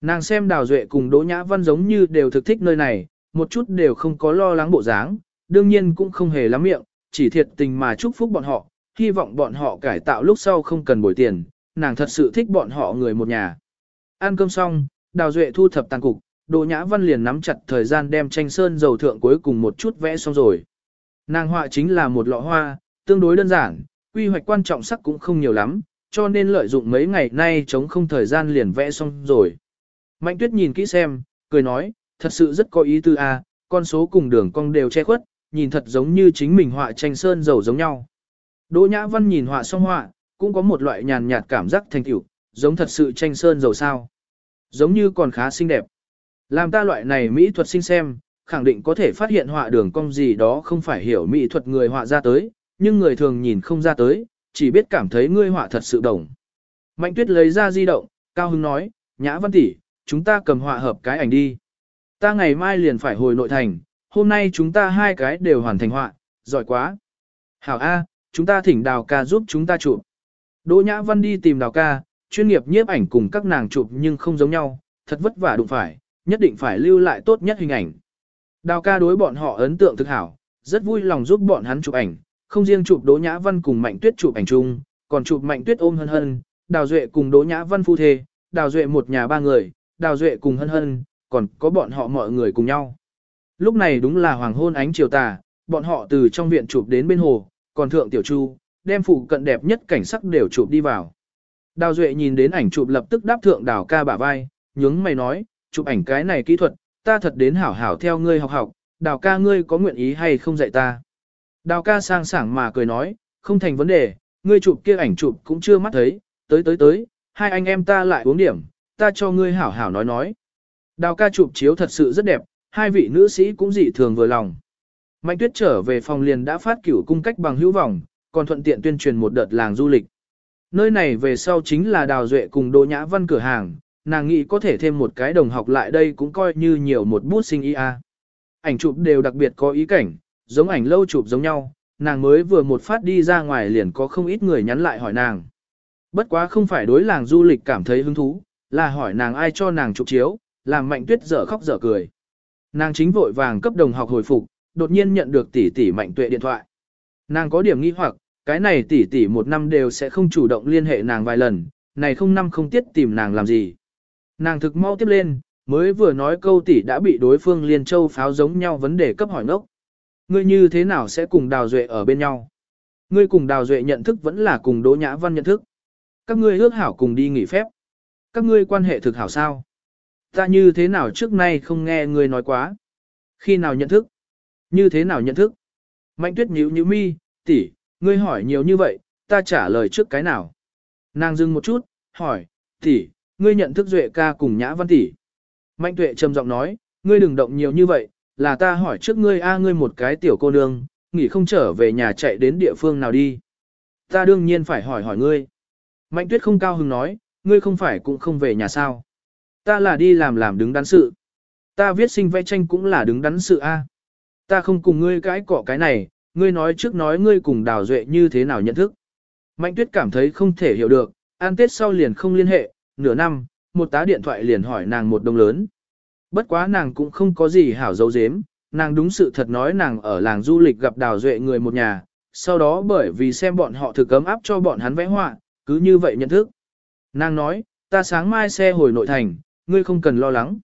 Nàng xem Đào Duệ cùng Đỗ Nhã Văn giống như đều thực thích nơi này, một chút đều không có lo lắng bộ dáng, đương nhiên cũng không hề lắm miệng, chỉ thiệt tình mà chúc phúc bọn họ, hy vọng bọn họ cải tạo lúc sau không cần bồi tiền, nàng thật sự thích bọn họ người một nhà. Ăn cơm xong, Đào Duệ thu thập tàn cục, Đỗ Nhã Văn liền nắm chặt thời gian đem tranh sơn dầu thượng cuối cùng một chút vẽ xong rồi. Nàng họa chính là một lọ hoa, tương đối đơn giản, quy hoạch quan trọng sắc cũng không nhiều lắm, cho nên lợi dụng mấy ngày nay chống không thời gian liền vẽ xong rồi. Mạnh tuyết nhìn kỹ xem, cười nói, thật sự rất có ý tư a, con số cùng đường cong đều che khuất, nhìn thật giống như chính mình họa tranh sơn dầu giống nhau. Đỗ Nhã Văn nhìn họa xong họa, cũng có một loại nhàn nhạt cảm giác thành tựu, giống thật sự tranh sơn dầu sao. Giống như còn khá xinh đẹp. Làm ta loại này mỹ thuật sinh xem, khẳng định có thể phát hiện họa đường cong gì đó không phải hiểu mỹ thuật người họa ra tới, nhưng người thường nhìn không ra tới, chỉ biết cảm thấy ngươi họa thật sự đồng. Mạnh tuyết lấy ra di động, cao Hưng nói, nhã văn tỷ, chúng ta cầm họa hợp cái ảnh đi. Ta ngày mai liền phải hồi nội thành, hôm nay chúng ta hai cái đều hoàn thành họa, giỏi quá. Hảo A, chúng ta thỉnh đào ca giúp chúng ta chụp. Đỗ nhã văn đi tìm đào ca, chuyên nghiệp nhiếp ảnh cùng các nàng chụp nhưng không giống nhau, thật vất vả đụng phải, nhất định phải lưu lại tốt nhất hình ảnh. Đào ca đối bọn họ ấn tượng thực hảo, rất vui lòng giúp bọn hắn chụp ảnh, không riêng chụp Đỗ Nhã Văn cùng Mạnh Tuyết chụp ảnh chung, còn chụp Mạnh Tuyết ôm hân hân, Đào Duệ cùng Đỗ Nhã Văn phu thê, Đào Duệ một nhà ba người, Đào Duệ cùng hân hân, còn có bọn họ mọi người cùng nhau. Lúc này đúng là hoàng hôn ánh chiều tà, bọn họ từ trong viện chụp đến bên hồ, còn thượng tiểu chu, đem phụ cận đẹp nhất cảnh sắc đều chụp đi vào. Đào Duệ nhìn đến ảnh chụp lập tức đáp thượng đào ca bả vai, nhướng mày nói, chụp ảnh cái này kỹ thuật, ta thật đến hảo hảo theo ngươi học học, đào ca ngươi có nguyện ý hay không dạy ta. Đào ca sang sảng mà cười nói, không thành vấn đề, ngươi chụp kia ảnh chụp cũng chưa mắt thấy, tới tới tới, hai anh em ta lại uống điểm, ta cho ngươi hảo hảo nói nói. Đào ca chụp chiếu thật sự rất đẹp, hai vị nữ sĩ cũng dị thường vừa lòng. Mạnh tuyết trở về phòng liền đã phát cửu cung cách bằng hữu vọng, còn thuận tiện tuyên truyền một đợt làng du lịch. Nơi này về sau chính là đào duệ cùng đỗ nhã văn cửa hàng, nàng nghĩ có thể thêm một cái đồng học lại đây cũng coi như nhiều một bút sinh ý a. Ảnh chụp đều đặc biệt có ý cảnh, giống ảnh lâu chụp giống nhau, nàng mới vừa một phát đi ra ngoài liền có không ít người nhắn lại hỏi nàng. Bất quá không phải đối làng du lịch cảm thấy hứng thú, là hỏi nàng ai cho nàng chụp chiếu, làm mạnh tuyết dở khóc dở cười. Nàng chính vội vàng cấp đồng học hồi phục, đột nhiên nhận được tỷ tỷ mạnh tuệ điện thoại. Nàng có điểm nghi hoặc, cái này tỷ tỷ một năm đều sẽ không chủ động liên hệ nàng vài lần, này không năm không tiết tìm nàng làm gì. Nàng thực mau tiếp lên, mới vừa nói câu tỷ đã bị đối phương liên châu pháo giống nhau vấn đề cấp hỏi ngốc. Ngươi như thế nào sẽ cùng Đào Duệ ở bên nhau? Ngươi cùng Đào Duệ nhận thức vẫn là cùng Đỗ Nhã Văn nhận thức. Các ngươi ước hảo cùng đi nghỉ phép. Các ngươi quan hệ thực hảo sao? Ta như thế nào trước nay không nghe ngươi nói quá? Khi nào nhận thức? Như thế nào nhận thức? Mạnh tuyết nhíu nhíu mi, tỷ, ngươi hỏi nhiều như vậy, ta trả lời trước cái nào? Nàng dừng một chút, hỏi, tỷ, ngươi nhận thức Duệ ca cùng Nhã Văn tỷ. Mạnh tuệ trầm giọng nói, ngươi đừng động nhiều như vậy, là ta hỏi trước ngươi a ngươi một cái tiểu cô nương, nghỉ không trở về nhà chạy đến địa phương nào đi. Ta đương nhiên phải hỏi hỏi ngươi. Mạnh tuyết không cao hứng nói, ngươi không phải cũng không về nhà sao. Ta là đi làm làm đứng đắn sự. Ta viết sinh vẽ tranh cũng là đứng đắn sự a. Ta không cùng ngươi cãi cọ cái này, ngươi nói trước nói ngươi cùng đào duệ như thế nào nhận thức. Mạnh tuyết cảm thấy không thể hiểu được, an tết sau liền không liên hệ, nửa năm, một tá điện thoại liền hỏi nàng một đồng lớn. Bất quá nàng cũng không có gì hảo dấu dếm, nàng đúng sự thật nói nàng ở làng du lịch gặp đào duệ người một nhà, sau đó bởi vì xem bọn họ thực cấm áp cho bọn hắn vẽ họa, cứ như vậy nhận thức. Nàng nói, ta sáng mai xe hồi nội thành, ngươi không cần lo lắng.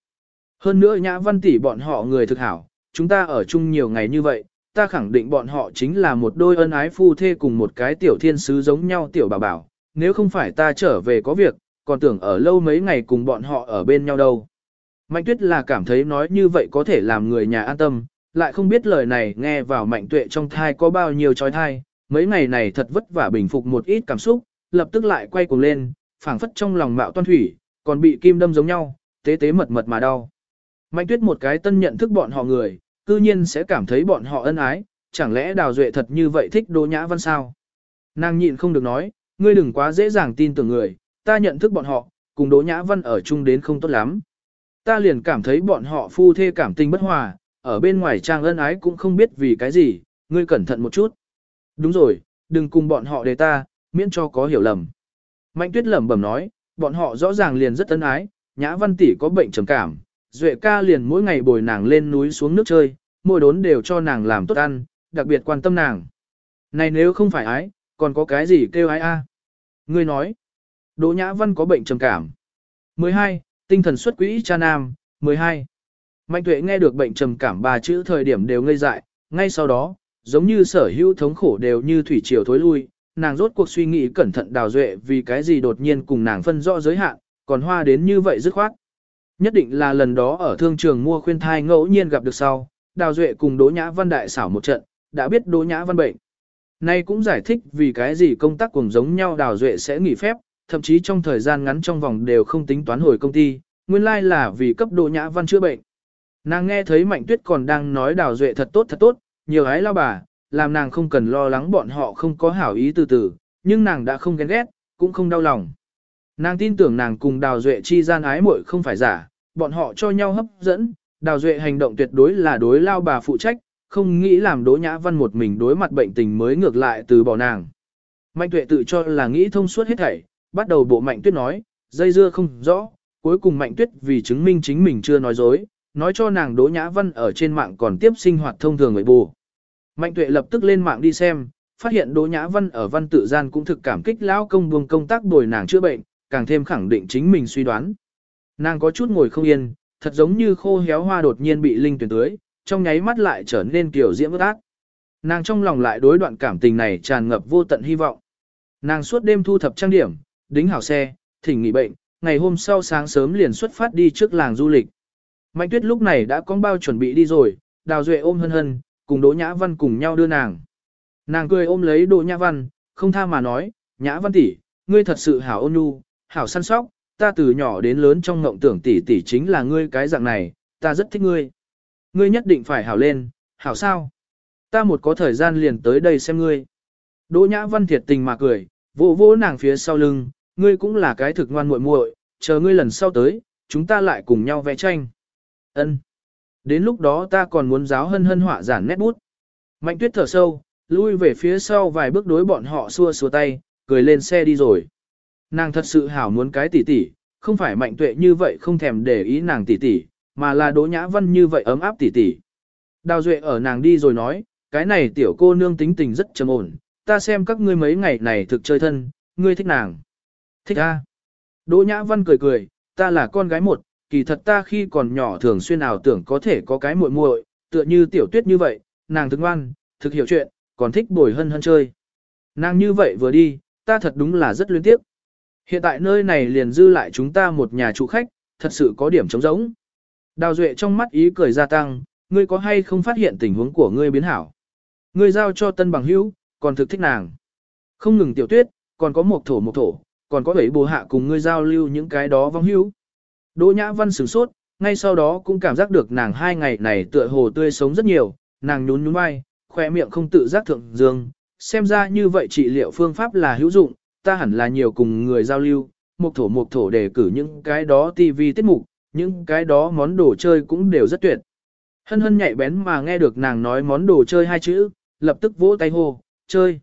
Hơn nữa nhã văn tỷ bọn họ người thực hảo, chúng ta ở chung nhiều ngày như vậy, ta khẳng định bọn họ chính là một đôi ân ái phu thê cùng một cái tiểu thiên sứ giống nhau tiểu bảo bảo, nếu không phải ta trở về có việc, còn tưởng ở lâu mấy ngày cùng bọn họ ở bên nhau đâu. Mạnh tuyết là cảm thấy nói như vậy có thể làm người nhà an tâm, lại không biết lời này nghe vào mạnh tuệ trong thai có bao nhiêu trói thai, mấy ngày này thật vất vả bình phục một ít cảm xúc, lập tức lại quay cuồng lên, phảng phất trong lòng mạo toan thủy, còn bị kim đâm giống nhau, tế tế mật mật mà đau. Mạnh tuyết một cái tân nhận thức bọn họ người, cư nhiên sẽ cảm thấy bọn họ ân ái, chẳng lẽ đào duệ thật như vậy thích đỗ nhã văn sao? Nàng nhịn không được nói, ngươi đừng quá dễ dàng tin tưởng người, ta nhận thức bọn họ, cùng đỗ nhã văn ở chung đến không tốt lắm ta liền cảm thấy bọn họ phu thê cảm tình bất hòa, ở bên ngoài trang ân ái cũng không biết vì cái gì, ngươi cẩn thận một chút. Đúng rồi, đừng cùng bọn họ để ta, miễn cho có hiểu lầm. Mạnh tuyết lẩm bẩm nói, bọn họ rõ ràng liền rất ân ái, nhã văn tỷ có bệnh trầm cảm, duệ ca liền mỗi ngày bồi nàng lên núi xuống nước chơi, mỗi đốn đều cho nàng làm tốt ăn, đặc biệt quan tâm nàng. Này nếu không phải ái, còn có cái gì kêu ái a? Ngươi nói, Đỗ Nhã Văn có bệnh trầm cảm. 12. Tinh thần xuất quỹ cha nam, 12. Mạnh tuệ nghe được bệnh trầm cảm ba chữ thời điểm đều ngây dại, ngay sau đó, giống như sở hữu thống khổ đều như thủy triều thối lui, nàng rốt cuộc suy nghĩ cẩn thận đào duệ vì cái gì đột nhiên cùng nàng phân rõ giới hạn, còn hoa đến như vậy dứt khoát. Nhất định là lần đó ở thương trường mua khuyên thai ngẫu nhiên gặp được sau, đào duệ cùng Đỗ Nhã Văn đại xảo một trận, đã biết Đỗ Nhã Văn bệnh. Nay cũng giải thích vì cái gì công tác cùng giống nhau đào duệ sẽ nghỉ phép, thậm chí trong thời gian ngắn trong vòng đều không tính toán hồi công ty, nguyên lai like là vì cấp Đỗ Nhã Văn chữa bệnh. Nàng nghe thấy Mạnh Tuyết còn đang nói đào duệ thật tốt thật tốt, nhiều ái lao bà, làm nàng không cần lo lắng bọn họ không có hảo ý từ từ, nhưng nàng đã không ghen ghét, cũng không đau lòng. Nàng tin tưởng nàng cùng Đào Duệ chi gian ái muội không phải giả, bọn họ cho nhau hấp dẫn, Đào Duệ hành động tuyệt đối là đối lao bà phụ trách, không nghĩ làm Đỗ Nhã Văn một mình đối mặt bệnh tình mới ngược lại từ bỏ nàng. Mạnh Tuệ tự cho là nghĩ thông suốt hết thảy, bắt đầu bộ Mạnh Tuyết nói, dây dưa không rõ, cuối cùng Mạnh Tuyết vì chứng minh chính mình chưa nói dối, nói cho nàng Đỗ Nhã Văn ở trên mạng còn tiếp sinh hoạt thông thường người bù. Mạnh tuệ lập tức lên mạng đi xem, phát hiện Đỗ Nhã Văn ở văn tự gian cũng thực cảm kích lão công buông công tác bồi nàng chữa bệnh, càng thêm khẳng định chính mình suy đoán. Nàng có chút ngồi không yên, thật giống như khô héo hoa đột nhiên bị linh tuyển tưới, trong nháy mắt lại trở nên kiểu diễm ước ác. Nàng trong lòng lại đối đoạn cảm tình này tràn ngập vô tận hy vọng. Nàng suốt đêm thu thập trang điểm, đính hảo xe, thỉnh nghỉ bệnh, ngày hôm sau sáng sớm liền xuất phát đi trước làng du lịch. Mạnh tuyết lúc này đã có bao chuẩn bị đi rồi, đào duệ ôm hân hân, cùng Đỗ Nhã Văn cùng nhau đưa nàng. Nàng cười ôm lấy Đỗ Nhã Văn, không tha mà nói, Nhã Văn tỷ, ngươi thật sự hảo ôn nhu, hảo săn sóc, ta từ nhỏ đến lớn trong ngộng tưởng tỷ tỷ chính là ngươi cái dạng này, ta rất thích ngươi. Ngươi nhất định phải hảo lên, hảo sao? Ta một có thời gian liền tới đây xem ngươi. Đỗ Nhã Văn thiệt tình mà cười, vỗ vỗ nàng phía sau lưng, ngươi cũng là cái thực ngoan muội muội, chờ ngươi lần sau tới, chúng ta lại cùng nhau vẽ tranh. Ân. Đến lúc đó ta còn muốn giáo hân hân họa giản nét bút. Mạnh tuyết thở sâu, lui về phía sau vài bước đối bọn họ xua xua tay, cười lên xe đi rồi. Nàng thật sự hảo muốn cái tỉ tỉ, không phải mạnh tuệ như vậy không thèm để ý nàng tỉ tỉ, mà là đỗ nhã văn như vậy ấm áp tỉ tỉ. Đào duệ ở nàng đi rồi nói, cái này tiểu cô nương tính tình rất trầm ổn, ta xem các ngươi mấy ngày này thực chơi thân, ngươi thích nàng. Thích a. Đỗ nhã văn cười cười, ta là con gái một, kỳ thật ta khi còn nhỏ thường xuyên ảo tưởng có thể có cái muội muội, tựa như tiểu tuyết như vậy, nàng thức ngoan, thực hiểu chuyện, còn thích bồi hân hân chơi. Nàng như vậy vừa đi, ta thật đúng là rất luyến tiếc. Hiện tại nơi này liền dư lại chúng ta một nhà chủ khách, thật sự có điểm trống rỗng. Đào Duệ trong mắt ý cười gia tăng, ngươi có hay không phát hiện tình huống của ngươi biến hảo. Ngươi giao cho tân bằng hữu, còn thực thích nàng. Không ngừng tiểu tuyết, còn có một thổ một thổ, còn có bảy bồ hạ cùng ngươi giao lưu những cái đó vong hữu. Đỗ Nhã Văn sửng sốt, ngay sau đó cũng cảm giác được nàng hai ngày này tựa hồ tươi sống rất nhiều, nàng nhún nhún vai, khỏe miệng không tự giác thượng dương, xem ra như vậy trị liệu phương pháp là hữu dụng, ta hẳn là nhiều cùng người giao lưu, mục thổ mục thổ để cử những cái đó tivi tiết mục, những cái đó món đồ chơi cũng đều rất tuyệt. Hân hân nhạy bén mà nghe được nàng nói món đồ chơi hai chữ, lập tức vỗ tay hô, chơi.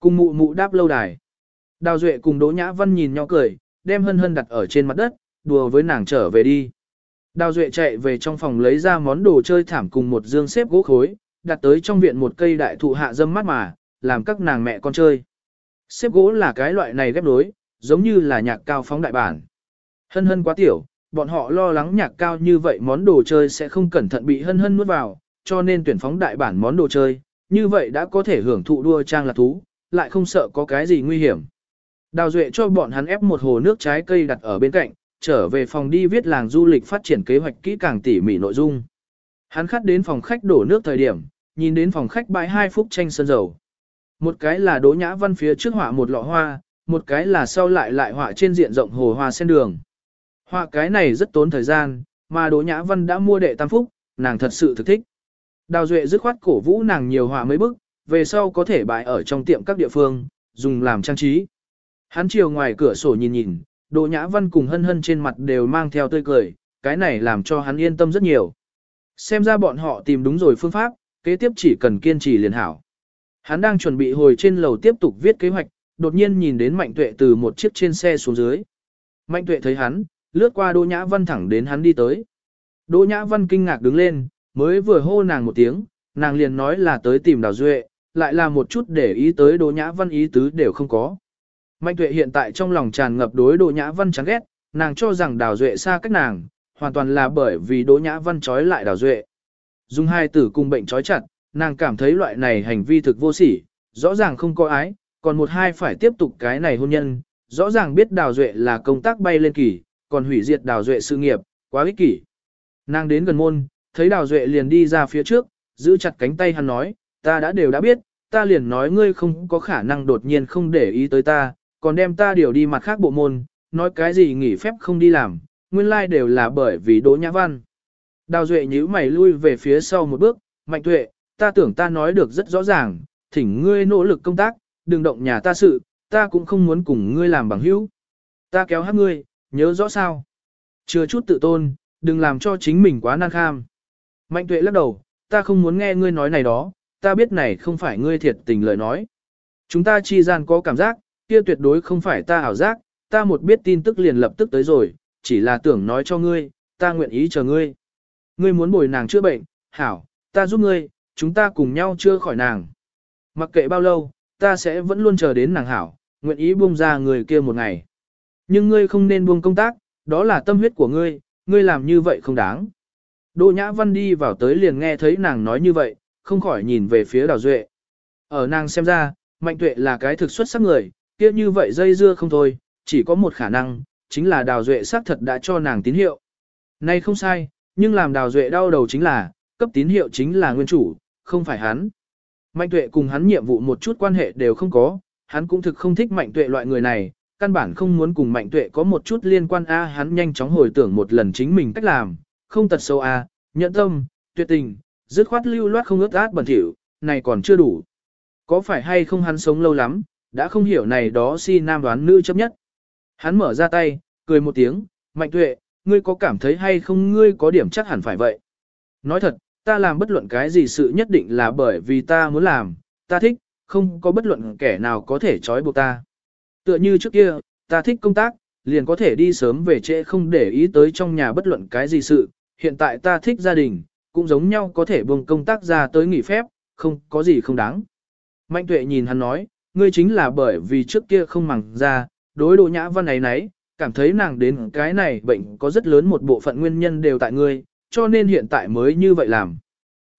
Cùng mụ mụ đáp lâu đài. Đào Duệ cùng Đỗ Nhã Văn nhìn nhau cười, đem hân hân đặt ở trên mặt đất, đùa với nàng trở về đi. Đào Duệ chạy về trong phòng lấy ra món đồ chơi thảm cùng một dương xếp gỗ khối, đặt tới trong viện một cây đại thụ hạ dâm mắt mà, làm các nàng mẹ con chơi. Xếp gỗ là cái loại này ghép đối, giống như là nhạc cao phóng đại bản. Hân hân quá tiểu, bọn họ lo lắng nhạc cao như vậy món đồ chơi sẽ không cẩn thận bị hân hân nuốt vào, cho nên tuyển phóng đại bản món đồ chơi, như vậy đã có thể hưởng thụ đua trang là thú, lại không sợ có cái gì nguy hiểm. Đào Duệ cho bọn hắn ép một hồ nước trái cây đặt ở bên cạnh, trở về phòng đi viết làng du lịch phát triển kế hoạch kỹ càng tỉ mỉ nội dung. Hắn khắt đến phòng khách đổ nước thời điểm, nhìn đến phòng khách bãi hai phút tranh sơn dầu. Một cái là đỗ nhã văn phía trước họa một lọ hoa, một cái là sau lại lại họa trên diện rộng hồ hoa sen đường. Họa cái này rất tốn thời gian, mà đỗ nhã văn đã mua đệ tam phúc, nàng thật sự thực thích. Đào Duệ dứt khoát cổ vũ nàng nhiều họa mấy bức, về sau có thể bãi ở trong tiệm các địa phương, dùng làm trang trí. Hắn chiều ngoài cửa sổ nhìn nhìn, Đỗ Nhã Văn cùng hân hân trên mặt đều mang theo tươi cười, cái này làm cho hắn yên tâm rất nhiều. Xem ra bọn họ tìm đúng rồi phương pháp, kế tiếp chỉ cần kiên trì liền hảo. Hắn đang chuẩn bị hồi trên lầu tiếp tục viết kế hoạch, đột nhiên nhìn đến Mạnh Tuệ từ một chiếc trên xe xuống dưới. Mạnh Tuệ thấy hắn, lướt qua Đỗ Nhã Văn thẳng đến hắn đi tới. Đỗ Nhã Văn kinh ngạc đứng lên, mới vừa hô nàng một tiếng, nàng liền nói là tới tìm Đào Duệ, lại là một chút để ý tới Đỗ Nhã Văn ý tứ đều không có. Mạnh tuệ hiện tại trong lòng tràn ngập đối Đỗ Nhã Văn chán ghét, nàng cho rằng Đào Duệ xa cách nàng, hoàn toàn là bởi vì Đỗ Nhã Văn trói lại Đào Duệ. Dùng hai tử cùng bệnh trói chặt, nàng cảm thấy loại này hành vi thực vô sỉ, rõ ràng không có ái, còn một hai phải tiếp tục cái này hôn nhân, rõ ràng biết đào duệ là công tác bay lên kỳ, còn hủy diệt đào duệ sự nghiệp, quá ích kỷ. Nàng đến gần môn, thấy đào duệ liền đi ra phía trước, giữ chặt cánh tay hắn nói, ta đã đều đã biết, ta liền nói ngươi không có khả năng đột nhiên không để ý tới ta, còn đem ta điều đi mặt khác bộ môn, nói cái gì nghỉ phép không đi làm, nguyên lai like đều là bởi vì Đỗ Nhã Văn. Đào Duệ nhíu mày lui về phía sau một bước, mạnh tuệ, ta tưởng ta nói được rất rõ ràng, thỉnh ngươi nỗ lực công tác, đừng động nhà ta sự, ta cũng không muốn cùng ngươi làm bằng hữu. Ta kéo hát ngươi, nhớ rõ sao. Chưa chút tự tôn, đừng làm cho chính mình quá nan kham. Mạnh tuệ lắc đầu, ta không muốn nghe ngươi nói này đó, ta biết này không phải ngươi thiệt tình lời nói. Chúng ta chi gian có cảm giác, kia tuyệt đối không phải ta ảo giác, ta một biết tin tức liền lập tức tới rồi, chỉ là tưởng nói cho ngươi, ta nguyện ý chờ ngươi. Ngươi muốn bồi nàng chữa bệnh, hảo, ta giúp ngươi, chúng ta cùng nhau chữa khỏi nàng. Mặc kệ bao lâu, ta sẽ vẫn luôn chờ đến nàng hảo, nguyện ý buông ra người kia một ngày. Nhưng ngươi không nên buông công tác, đó là tâm huyết của ngươi, ngươi làm như vậy không đáng. Đỗ Nhã Văn đi vào tới liền nghe thấy nàng nói như vậy, không khỏi nhìn về phía Đào Duệ. Ở nàng xem ra, Mạnh Tuệ là cái thực xuất sắc người, kia như vậy dây dưa không thôi, chỉ có một khả năng, chính là Đào Duệ xác thật đã cho nàng tín hiệu. Này không sai, nhưng làm Đào Duệ đau đầu chính là, cấp tín hiệu chính là nguyên chủ, không phải hắn. Mạnh Tuệ cùng hắn nhiệm vụ một chút quan hệ đều không có, hắn cũng thực không thích Mạnh Tuệ loại người này, căn bản không muốn cùng Mạnh Tuệ có một chút liên quan a, hắn nhanh chóng hồi tưởng một lần chính mình cách làm, không tật sâu a, nhẫn tâm, tuyệt tình, dứt khoát lưu loát không ướt át bẩn thỉu, này còn chưa đủ. Có phải hay không hắn sống lâu lắm, đã không hiểu này đó si nam đoán nữ chấp nhất. Hắn mở ra tay, cười một tiếng, mạnh tuệ, ngươi có cảm thấy hay không ngươi có điểm chắc hẳn phải vậy. Nói thật, ta làm bất luận cái gì sự nhất định là bởi vì ta muốn làm, ta thích, không có bất luận kẻ nào có thể trói buộc ta. Tựa như trước kia, ta thích công tác, liền có thể đi sớm về trễ không để ý tới trong nhà bất luận cái gì sự, hiện tại ta thích gia đình, cũng giống nhau có thể buông công tác ra tới nghỉ phép, không có gì không đáng. Mạnh tuệ nhìn hắn nói, ngươi chính là bởi vì trước kia không màng ra, đối độ nhã văn ấy nấy, cảm thấy nàng đến cái này bệnh có rất lớn một bộ phận nguyên nhân đều tại ngươi, cho nên hiện tại mới như vậy làm.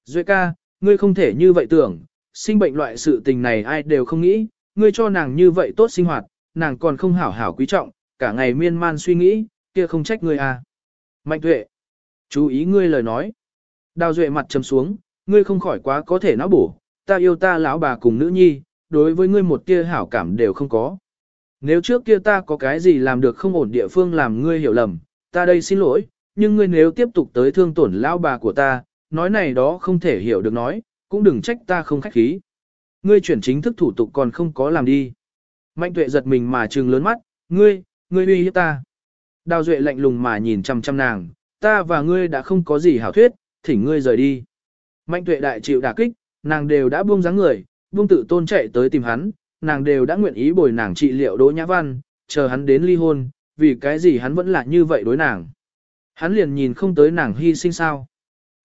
Duệ ca, ngươi không thể như vậy tưởng, sinh bệnh loại sự tình này ai đều không nghĩ, ngươi cho nàng như vậy tốt sinh hoạt, nàng còn không hảo hảo quý trọng, cả ngày miên man suy nghĩ, kia không trách ngươi à. Mạnh tuệ, chú ý ngươi lời nói. Đào Duệ mặt trầm xuống, ngươi không khỏi quá có thể não bổ, ta yêu ta lão bà cùng nữ nhi, đối với ngươi một tia hảo cảm đều không có. Nếu trước kia ta có cái gì làm được không ổn địa phương làm ngươi hiểu lầm, ta đây xin lỗi, nhưng ngươi nếu tiếp tục tới thương tổn lão bà của ta, nói này đó không thể hiểu được nói, cũng đừng trách ta không khách khí. Ngươi chuyển chính thức thủ tục còn không có làm đi. Mạnh tuệ giật mình mà trừng lớn mắt, ngươi, ngươi uy hiếp ta. Đào Duệ lạnh lùng mà nhìn chăm chăm nàng, ta và ngươi đã không có gì hảo thuyết, thỉnh ngươi rời đi. Mạnh tuệ đại chịu đả kích, nàng đều đã buông dáng người, Vương tự tôn chạy tới tìm hắn, nàng đều đã nguyện ý bồi nàng trị liệu Đỗ Nhã Văn, chờ hắn đến ly hôn, vì cái gì hắn vẫn là như vậy đối nàng. Hắn liền nhìn không tới nàng hy sinh sao.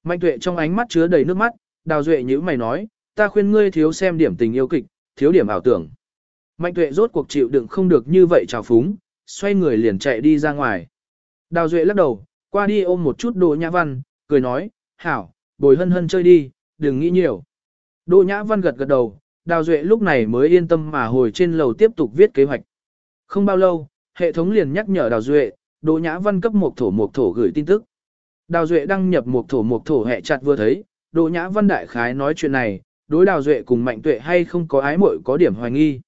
Mạnh tuệ trong ánh mắt chứa đầy nước mắt, đào duệ như mày nói, ta khuyên ngươi thiếu xem điểm tình yêu kịch, thiếu điểm ảo tưởng. Mạnh tuệ rốt cuộc chịu đựng không được như vậy trào phúng, xoay người liền chạy đi ra ngoài. Đào duệ lắc đầu, qua đi ôm một chút Đỗ Nhã Văn, cười nói, hảo, bồi hân hân chơi đi, đừng nghĩ nhiều. Đỗ Nhã Văn gật gật đầu, Đào Duệ lúc này mới yên tâm mà hồi trên lầu tiếp tục viết kế hoạch. Không bao lâu, hệ thống liền nhắc nhở Đào Duệ, Đỗ Nhã Văn cấp một thổ một thổ gửi tin tức. Đào Duệ đăng nhập một thổ một thổ hệ chặt vừa thấy, Đỗ Nhã Văn đại khái nói chuyện này, đối Đào Duệ cùng Mạnh Tuệ hay không có ái muội có điểm hoài nghi.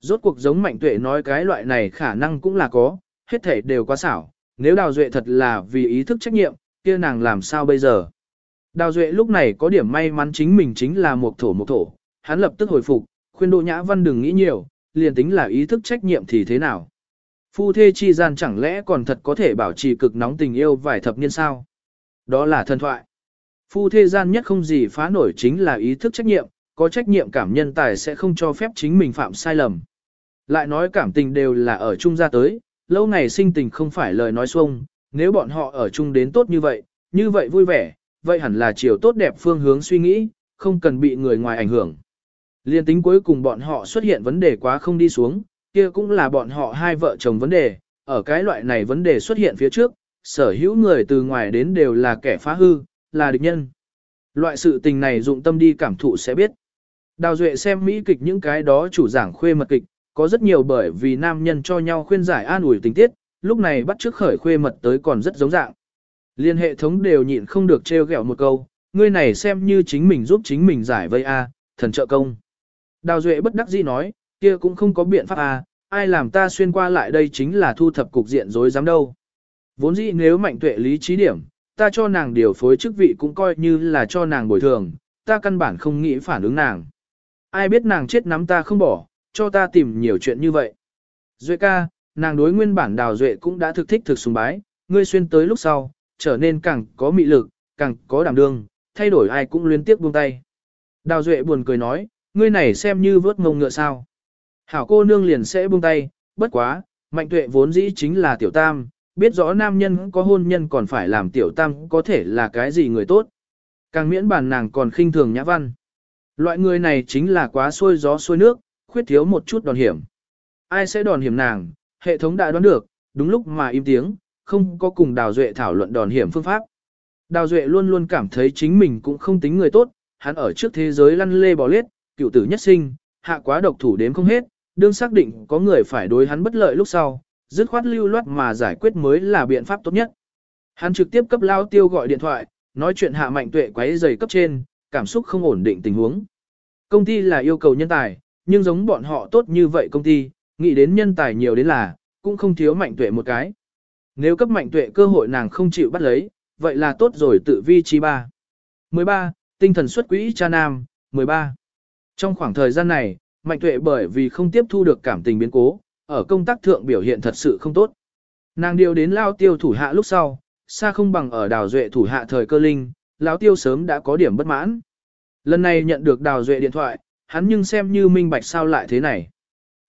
Rốt cuộc giống Mạnh Tuệ nói cái loại này khả năng cũng là có, hết thể đều quá xảo, nếu Đào Duệ thật là vì ý thức trách nhiệm, kia nàng làm sao bây giờ? Đào Duệ lúc này có điểm may mắn chính mình chính là một thổ một thổ, hắn lập tức hồi phục, khuyên Đỗ Nhã Văn đừng nghĩ nhiều, liền tính là ý thức trách nhiệm thì thế nào. Phu thê chi gian chẳng lẽ còn thật có thể bảo trì cực nóng tình yêu vài thập niên sao? Đó là thần thoại. Phu thê gian nhất không gì phá nổi chính là ý thức trách nhiệm, có trách nhiệm cảm nhân tài sẽ không cho phép chính mình phạm sai lầm. Lại nói cảm tình đều là ở chung ra tới, lâu ngày sinh tình không phải lời nói xuông, nếu bọn họ ở chung đến tốt như vậy, như vậy vui vẻ, vậy hẳn là chiều tốt đẹp phương hướng suy nghĩ, không cần bị người ngoài ảnh hưởng. Liên tính cuối cùng bọn họ xuất hiện vấn đề quá không đi xuống, kia cũng là bọn họ hai vợ chồng vấn đề, ở cái loại này vấn đề xuất hiện phía trước, sở hữu người từ ngoài đến đều là kẻ phá hư, là địch nhân. Loại sự tình này dụng tâm đi cảm thụ sẽ biết. Đào Duệ xem Mỹ kịch những cái đó chủ giảng khuê mật kịch, có rất nhiều bởi vì nam nhân cho nhau khuyên giải an ủi tình tiết, lúc này bắt trước khởi khuê mật tới còn rất giống dạng. Liên hệ thống đều nhịn không được trêu ghẹo một câu, ngươi này xem như chính mình giúp chính mình giải vây a, thần trợ công. Đào Duệ bất đắc dĩ nói, kia cũng không có biện pháp a, ai làm ta xuyên qua lại đây chính là thu thập cục diện rối dám đâu. Vốn dĩ nếu mạnh tuệ lý trí điểm, ta cho nàng điều phối chức vị cũng coi như là cho nàng bồi thường, ta căn bản không nghĩ phản ứng nàng. Ai biết nàng chết nắm ta không bỏ, cho ta tìm nhiều chuyện như vậy. Duệ ca, nàng đối nguyên bản đào duệ cũng đã thực thích thực sùng bái, ngươi xuyên tới lúc sau, trở nên càng có mị lực, càng có đảm đương, thay đổi ai cũng liên tiếp buông tay. Đào duệ buồn cười nói, ngươi này xem như vớt ngông ngựa sao. Hảo cô nương liền sẽ buông tay, bất quá, mạnh tuệ vốn dĩ chính là tiểu tam, biết rõ nam nhân có hôn nhân còn phải làm tiểu tam có thể là cái gì người tốt. Càng miễn bàn nàng còn khinh thường nhã văn. Loại người này chính là quá xuôi gió xuôi nước, khuyết thiếu một chút đòn hiểm. Ai sẽ đòn hiểm nàng, hệ thống đã đoán được, đúng lúc mà im tiếng, không có cùng Đào Duệ thảo luận đòn hiểm phương pháp. Đào Duệ luôn luôn cảm thấy chính mình cũng không tính người tốt, hắn ở trước thế giới lăn lê bò lết, cựu tử nhất sinh, hạ quá độc thủ đếm không hết, đương xác định có người phải đối hắn bất lợi lúc sau, dứt khoát lưu loát mà giải quyết mới là biện pháp tốt nhất. Hắn trực tiếp cấp lao tiêu gọi điện thoại, nói chuyện hạ mạnh tuệ quấy giày cấp trên, cảm xúc không ổn định tình huống. Công ty là yêu cầu nhân tài, nhưng giống bọn họ tốt như vậy công ty, nghĩ đến nhân tài nhiều đến là, cũng không thiếu mạnh tuệ một cái. Nếu cấp mạnh tuệ cơ hội nàng không chịu bắt lấy, vậy là tốt rồi tự vi chi ba. 13. Tinh thần xuất quỹ cha nam, 13. Trong khoảng thời gian này, mạnh tuệ bởi vì không tiếp thu được cảm tình biến cố, ở công tác thượng biểu hiện thật sự không tốt. Nàng điều đến lao tiêu thủ hạ lúc sau, xa không bằng ở đào duệ thủ hạ thời cơ linh, lao tiêu sớm đã có điểm bất mãn. Lần này nhận được đào duệ điện thoại, hắn nhưng xem như minh bạch sao lại thế này.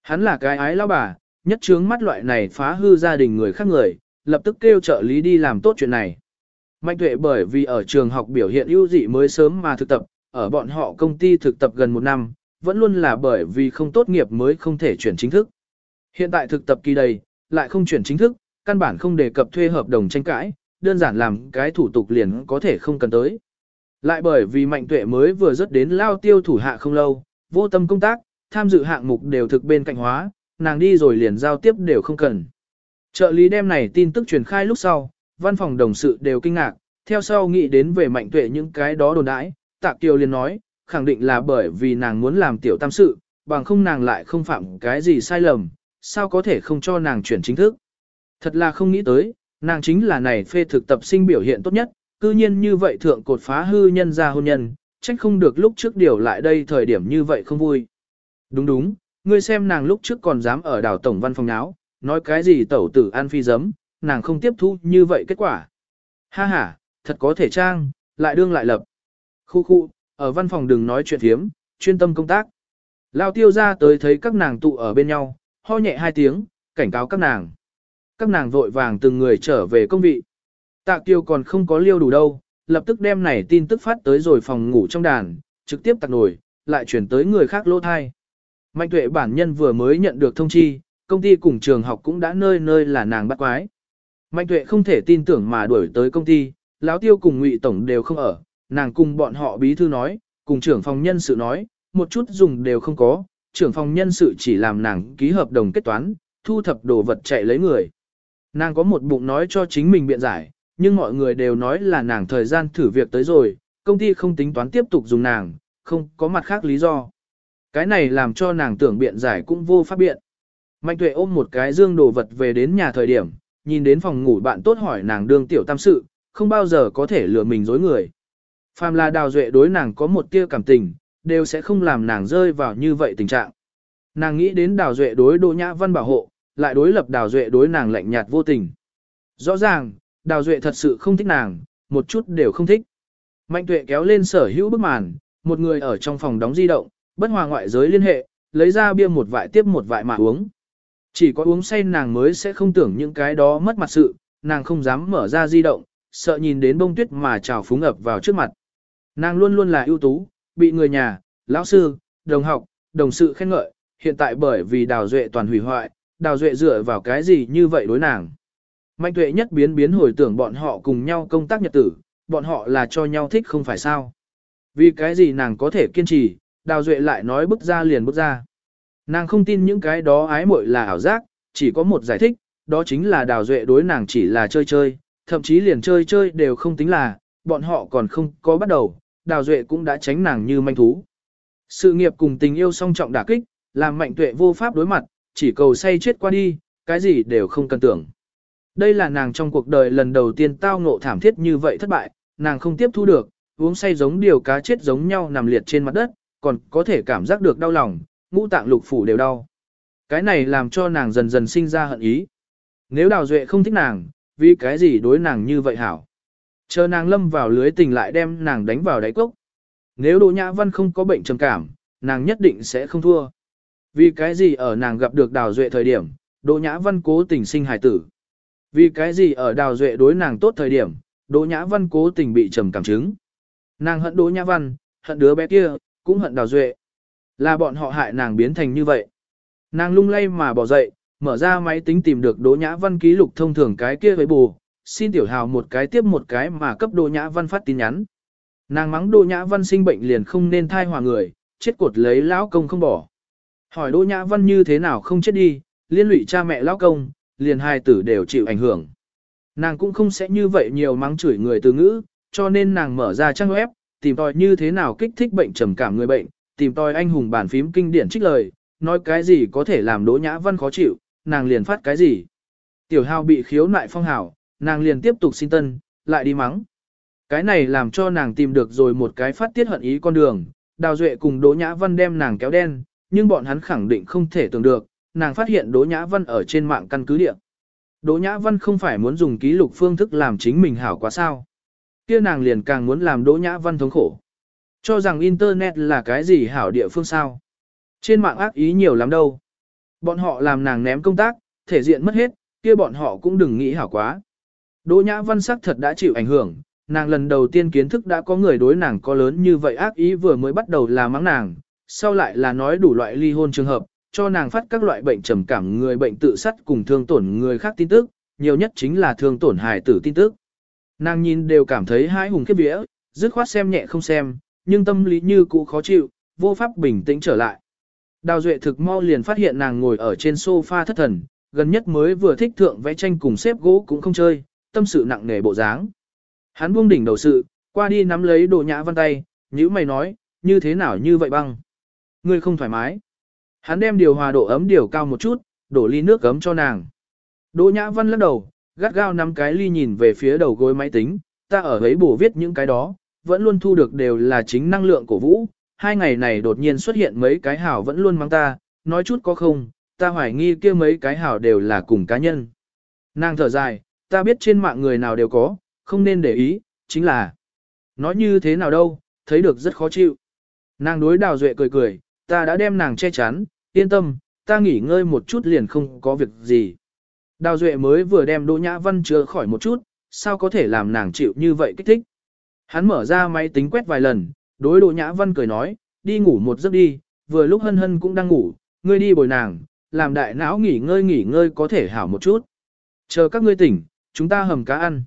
Hắn là cái ái lao bà, nhất trướng mắt loại này phá hư gia đình người khác người, lập tức kêu trợ lý đi làm tốt chuyện này. Mạnh tuệ bởi vì ở trường học biểu hiện ưu dị mới sớm mà thực tập, ở bọn họ công ty thực tập gần một năm, vẫn luôn là bởi vì không tốt nghiệp mới không thể chuyển chính thức. Hiện tại thực tập kỳ đầy, lại không chuyển chính thức, căn bản không đề cập thuê hợp đồng tranh cãi, đơn giản làm cái thủ tục liền có thể không cần tới. Lại bởi vì mạnh tuệ mới vừa rớt đến lao tiêu thủ hạ không lâu, vô tâm công tác, tham dự hạng mục đều thực bên cạnh hóa, nàng đi rồi liền giao tiếp đều không cần. Trợ lý đem này tin tức truyền khai lúc sau, văn phòng đồng sự đều kinh ngạc, theo sau nghĩ đến về mạnh tuệ những cái đó đồn đãi, tạ kiều liền nói, khẳng định là bởi vì nàng muốn làm tiểu tam sự, bằng không nàng lại không phạm cái gì sai lầm, sao có thể không cho nàng chuyển chính thức. Thật là không nghĩ tới, nàng chính là này phê thực tập sinh biểu hiện tốt nhất, cư nhiên như vậy thượng cột phá hư nhân ra hôn nhân, trách không được lúc trước điều lại đây thời điểm như vậy không vui. Đúng đúng, ngươi xem nàng lúc trước còn dám ở đảo tổng văn phòng áo, nói cái gì tẩu tử an phi giấm, nàng không tiếp thu như vậy kết quả. Ha ha, thật có thể trang, lại đương lại lập. Khu khu, ở văn phòng đừng nói chuyện thiếm, chuyên tâm công tác. Lao tiêu ra tới thấy các nàng tụ ở bên nhau, ho nhẹ hai tiếng, cảnh cáo các nàng. Các nàng vội vàng từng người trở về công vị. Tạ kiêu còn không có liêu đủ đâu, lập tức đem này tin tức phát tới rồi phòng ngủ trong đàn, trực tiếp tạc nổi, lại chuyển tới người khác lỗ thai. Mạnh tuệ bản nhân vừa mới nhận được thông chi, công ty cùng trường học cũng đã nơi nơi là nàng bắt quái. Mạnh tuệ không thể tin tưởng mà đuổi tới công ty, lão tiêu cùng ngụy tổng đều không ở, nàng cùng bọn họ bí thư nói, cùng trưởng phòng nhân sự nói, một chút dùng đều không có, trưởng phòng nhân sự chỉ làm nàng ký hợp đồng kết toán, thu thập đồ vật chạy lấy người. Nàng có một bụng nói cho chính mình biện giải, nhưng mọi người đều nói là nàng thời gian thử việc tới rồi, công ty không tính toán tiếp tục dùng nàng, không có mặt khác lý do. Cái này làm cho nàng tưởng biện giải cũng vô pháp biện. Mạnh tuệ ôm một cái dương đồ vật về đến nhà thời điểm, nhìn đến phòng ngủ bạn tốt hỏi nàng đương tiểu tam sự, không bao giờ có thể lừa mình dối người. Phàm là đào duệ đối nàng có một tia cảm tình, đều sẽ không làm nàng rơi vào như vậy tình trạng. Nàng nghĩ đến đào duệ đối đỗ nhã văn bảo hộ, lại đối lập đào duệ đối nàng lạnh nhạt vô tình. Rõ ràng, đào duệ thật sự không thích nàng, một chút đều không thích. Mạnh tuệ kéo lên sở hữu bức màn, một người ở trong phòng đóng di động, bất hòa ngoại giới liên hệ, lấy ra bia một vại tiếp một vại mà uống. Chỉ có uống say nàng mới sẽ không tưởng những cái đó mất mặt sự, nàng không dám mở ra di động, sợ nhìn đến bông tuyết mà trào phúng ập vào trước mặt. Nàng luôn luôn là ưu tú, bị người nhà, lão sư, đồng học, đồng sự khen ngợi, hiện tại bởi vì đào duệ toàn hủy hoại, đào duệ dựa vào cái gì như vậy đối nàng. Mạnh tuệ nhất biến biến hồi tưởng bọn họ cùng nhau công tác nhật tử, bọn họ là cho nhau thích không phải sao. Vì cái gì nàng có thể kiên trì, Đào Duệ lại nói bước ra liền bước ra. Nàng không tin những cái đó ái muội là ảo giác, chỉ có một giải thích, đó chính là Đào Duệ đối nàng chỉ là chơi chơi, thậm chí liền chơi chơi đều không tính là, bọn họ còn không có bắt đầu, Đào Duệ cũng đã tránh nàng như manh thú. Sự nghiệp cùng tình yêu song trọng đả kích, làm mạnh tuệ vô pháp đối mặt, chỉ cầu say chết qua đi, cái gì đều không cần tưởng. Đây là nàng trong cuộc đời lần đầu tiên tao ngộ thảm thiết như vậy thất bại, nàng không tiếp thu được, uống say giống điều cá chết giống nhau nằm liệt trên mặt đất, còn có thể cảm giác được đau lòng, ngũ tạng lục phủ đều đau. Cái này làm cho nàng dần dần sinh ra hận ý. Nếu đào duệ không thích nàng, vì cái gì đối nàng như vậy hảo. Chờ nàng lâm vào lưới tình lại đem nàng đánh vào đáy cốc. Nếu Đỗ Nhã Văn không có bệnh trầm cảm, nàng nhất định sẽ không thua. Vì cái gì ở nàng gặp được Đào Duệ thời điểm, Đỗ Nhã Văn cố tình sinh hài tử. Vì cái gì ở Đào Duệ đối nàng tốt thời điểm, Đỗ Nhã Văn cố tình bị trầm cảm chứng. Nàng hận Đỗ Nhã Văn, hận đứa bé kia, cũng hận Đào Duệ. Là bọn họ hại nàng biến thành như vậy. Nàng lung lay mà bỏ dậy, mở ra máy tính tìm được Đỗ Nhã Văn ký lục thông thường cái kia với bù, xin tiểu hào một cái tiếp một cái mà cấp Đỗ Nhã Văn phát tin nhắn. Nàng mắng Đỗ Nhã Văn sinh bệnh liền không nên thai hòa người, chết cột lấy lão công không bỏ. Hỏi Đỗ Nhã Văn như thế nào không chết đi, liên lụy cha mẹ lão công, liền hai tử đều chịu ảnh hưởng. Nàng cũng không sẽ như vậy nhiều mắng chửi người từ ngữ, cho nên nàng mở ra trang web, tìm tòi như thế nào kích thích bệnh trầm cảm người bệnh, tìm tòi anh hùng bản phím kinh điển trích lời, nói cái gì có thể làm Đỗ Nhã Văn khó chịu, nàng liền phát cái gì. Tiểu Hào bị khiếu nại phong hảo, nàng liền tiếp tục xin tân, lại đi mắng. Cái này làm cho nàng tìm được rồi một cái phát tiết hận ý con đường, Đào Duệ cùng Đỗ Nhã Văn đem nàng kéo đen, nhưng bọn hắn khẳng định không thể tưởng được, nàng phát hiện Đỗ Nhã Văn ở trên mạng căn cứ địa. Đỗ Nhã Văn không phải muốn dùng ký lục phương thức làm chính mình hảo quá sao. kia nàng liền càng muốn làm Đỗ Nhã Văn thống khổ. Cho rằng Internet là cái gì hảo địa phương sao. Trên mạng ác ý nhiều lắm đâu. Bọn họ làm nàng ném công tác, thể diện mất hết, kia bọn họ cũng đừng nghĩ hảo quá. Đỗ Nhã Văn sắc thật đã chịu ảnh hưởng, nàng lần đầu tiên kiến thức đã có người đối nàng có lớn như vậy ác ý vừa mới bắt đầu là mắng nàng, sau lại là nói đủ loại ly hôn trường hợp, cho nàng phát các loại bệnh trầm cảm người bệnh tự sát cùng thương tổn người khác tin tức, nhiều nhất chính là thương tổn hài tử tin tức. Nàng nhìn đều cảm thấy hãi hùng khiếp vía, dứt khoát xem nhẹ không xem, nhưng tâm lý như cũ khó chịu, vô pháp bình tĩnh trở lại. Đào Duệ thực mau liền phát hiện nàng ngồi ở trên sofa thất thần, gần nhất mới vừa thích thượng vẽ tranh cùng xếp gỗ cũng không chơi, tâm sự nặng nề bộ dáng. Hắn buông đỉnh đầu sự, qua đi nắm lấy đồ nhã văn tay, nhữ mày nói, như thế nào như vậy băng. Ngươi không thoải mái. Hắn đem điều hòa độ ấm điều cao một chút, đổ ly nước ấm cho nàng. Đỗ nhã văn lắc đầu, gắt gao nắm cái ly nhìn về phía đầu gối máy tính, ta ở ấy bổ viết những cái đó, vẫn luôn thu được đều là chính năng lượng của vũ. Hai ngày này đột nhiên xuất hiện mấy cái hảo vẫn luôn mang ta, nói chút có không, ta hoài nghi kia mấy cái hảo đều là cùng cá nhân. Nàng thở dài, ta biết trên mạng người nào đều có, không nên để ý, chính là nói như thế nào đâu, thấy được rất khó chịu. Nàng đối đào duệ cười cười, ta đã đem nàng che chắn, yên tâm, ta nghỉ ngơi một chút liền không có việc gì. Đào duệ mới vừa đem đỗ nhã văn chữa khỏi một chút, sao có thể làm nàng chịu như vậy kích thích. Hắn mở ra máy tính quét vài lần, đối đỗ nhã văn cười nói, đi ngủ một giấc đi, vừa lúc hân hân cũng đang ngủ, ngươi đi bồi nàng, làm đại não nghỉ ngơi nghỉ ngơi có thể hảo một chút. Chờ các ngươi tỉnh, chúng ta hầm cá ăn.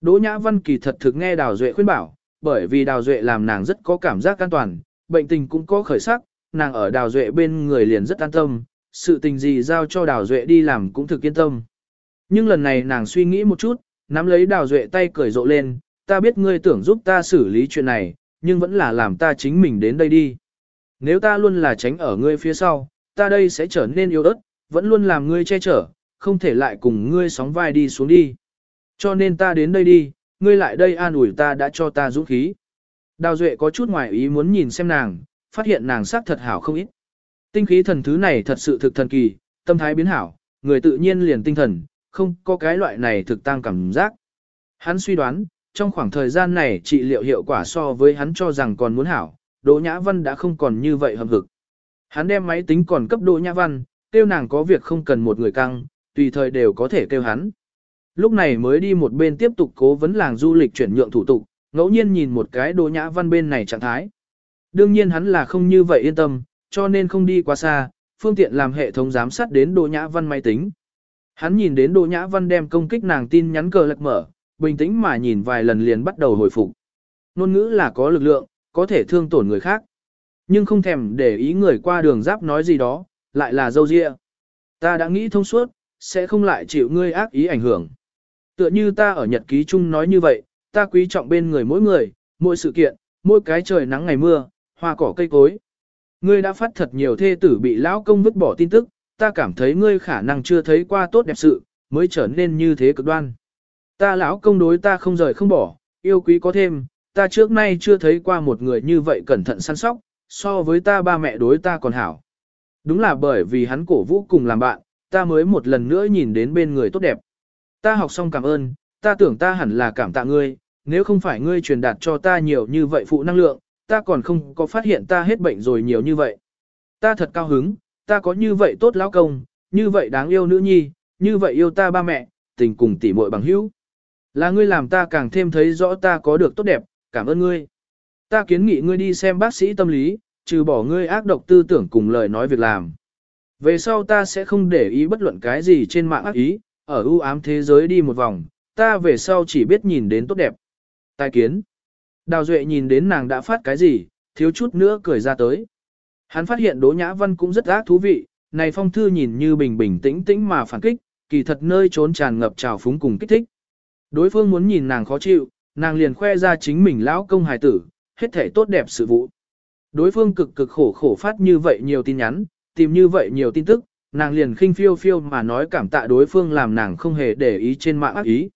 Đỗ Nhã Văn kỳ thật thực nghe Đào Duệ khuyên bảo, bởi vì Đào Duệ làm nàng rất có cảm giác an toàn, bệnh tình cũng có khởi sắc, nàng ở Đào Duệ bên người liền rất an tâm, sự tình gì giao cho Đào Duệ đi làm cũng thực yên tâm. Nhưng lần này nàng suy nghĩ một chút, nắm lấy Đào Duệ tay cười rộ lên, ta biết ngươi tưởng giúp ta xử lý chuyện này, nhưng vẫn là làm ta chính mình đến đây đi. Nếu ta luôn là tránh ở ngươi phía sau, ta đây sẽ trở nên yếu ớt, vẫn luôn làm ngươi che chở, không thể lại cùng ngươi sóng vai đi xuống đi. Cho nên ta đến đây đi, ngươi lại đây an ủi ta đã cho ta dũng khí. Đào Duệ có chút ngoài ý muốn nhìn xem nàng, phát hiện nàng sắc thật hảo không ít. Tinh khí thần thứ này thật sự thực thần kỳ, tâm thái biến hảo, người tự nhiên liền tinh thần, không có cái loại này thực tăng cảm giác. Hắn suy đoán, trong khoảng thời gian này trị liệu hiệu quả so với hắn cho rằng còn muốn hảo, Đỗ Nhã Văn đã không còn như vậy hầm hực. Hắn đem máy tính còn cấp Đỗ Nhã Văn, kêu nàng có việc không cần một người căng, tùy thời đều có thể kêu hắn. Lúc này mới đi một bên tiếp tục cố vấn làng du lịch chuyển nhượng thủ tục, ngẫu nhiên nhìn một cái Đỗ Nhã Văn bên này trạng thái. Đương nhiên hắn là không như vậy yên tâm, cho nên không đi quá xa, phương tiện làm hệ thống giám sát đến Đỗ Nhã Văn máy tính. Hắn nhìn đến Đỗ Nhã Văn đem công kích nàng tin nhắn cờ lật mở, bình tĩnh mà nhìn vài lần liền bắt đầu hồi phục. Nôn ngữ là có lực lượng, có thể thương tổn người khác. Nhưng không thèm để ý người qua đường giáp nói gì đó, lại là dâu dịa. Ta đã nghĩ thông suốt, sẽ không lại chịu ngươi ác ý ảnh hưởng. Tựa như ta ở nhật ký chung nói như vậy, ta quý trọng bên người mỗi người, mỗi sự kiện, mỗi cái trời nắng ngày mưa, hoa cỏ cây cối. Ngươi đã phát thật nhiều thê tử bị lão công vứt bỏ tin tức, ta cảm thấy ngươi khả năng chưa thấy qua tốt đẹp sự, mới trở nên như thế cực đoan. Ta lão công đối ta không rời không bỏ, yêu quý có thêm, ta trước nay chưa thấy qua một người như vậy cẩn thận săn sóc, so với ta ba mẹ đối ta còn hảo. Đúng là bởi vì hắn cổ vũ cùng làm bạn, ta mới một lần nữa nhìn đến bên người tốt đẹp. Ta học xong cảm ơn, ta tưởng ta hẳn là cảm tạ ngươi, nếu không phải ngươi truyền đạt cho ta nhiều như vậy phụ năng lượng, ta còn không có phát hiện ta hết bệnh rồi nhiều như vậy. Ta thật cao hứng, ta có như vậy tốt lão công, như vậy đáng yêu nữ nhi, như vậy yêu ta ba mẹ, tình cùng tỉ muội bằng hữu. Là ngươi làm ta càng thêm thấy rõ ta có được tốt đẹp, cảm ơn ngươi. Ta kiến nghị ngươi đi xem bác sĩ tâm lý, trừ bỏ ngươi ác độc tư tưởng cùng lời nói việc làm. Về sau ta sẽ không để ý bất luận cái gì trên mạng ác ý, ở ưu ám thế giới đi một vòng, ta về sau chỉ biết nhìn đến tốt đẹp. Tài kiến. Đào Duệ nhìn đến nàng đã phát cái gì, thiếu chút nữa cười ra tới. Hắn phát hiện Đỗ Nhã Văn cũng rất ác thú vị, này phong thư nhìn như bình bình tĩnh tĩnh mà phản kích, kỳ thật nơi trốn tràn ngập trào phúng cùng kích thích. Đối phương muốn nhìn nàng khó chịu, nàng liền khoe ra chính mình lão công hài tử, hết thể tốt đẹp sự vụ. Đối phương cực cực khổ khổ phát như vậy nhiều tin nhắn, tìm như vậy nhiều tin tức, nàng liền khinh phiêu phiêu mà nói cảm tạ đối phương làm nàng không hề để ý trên mạng ác ý.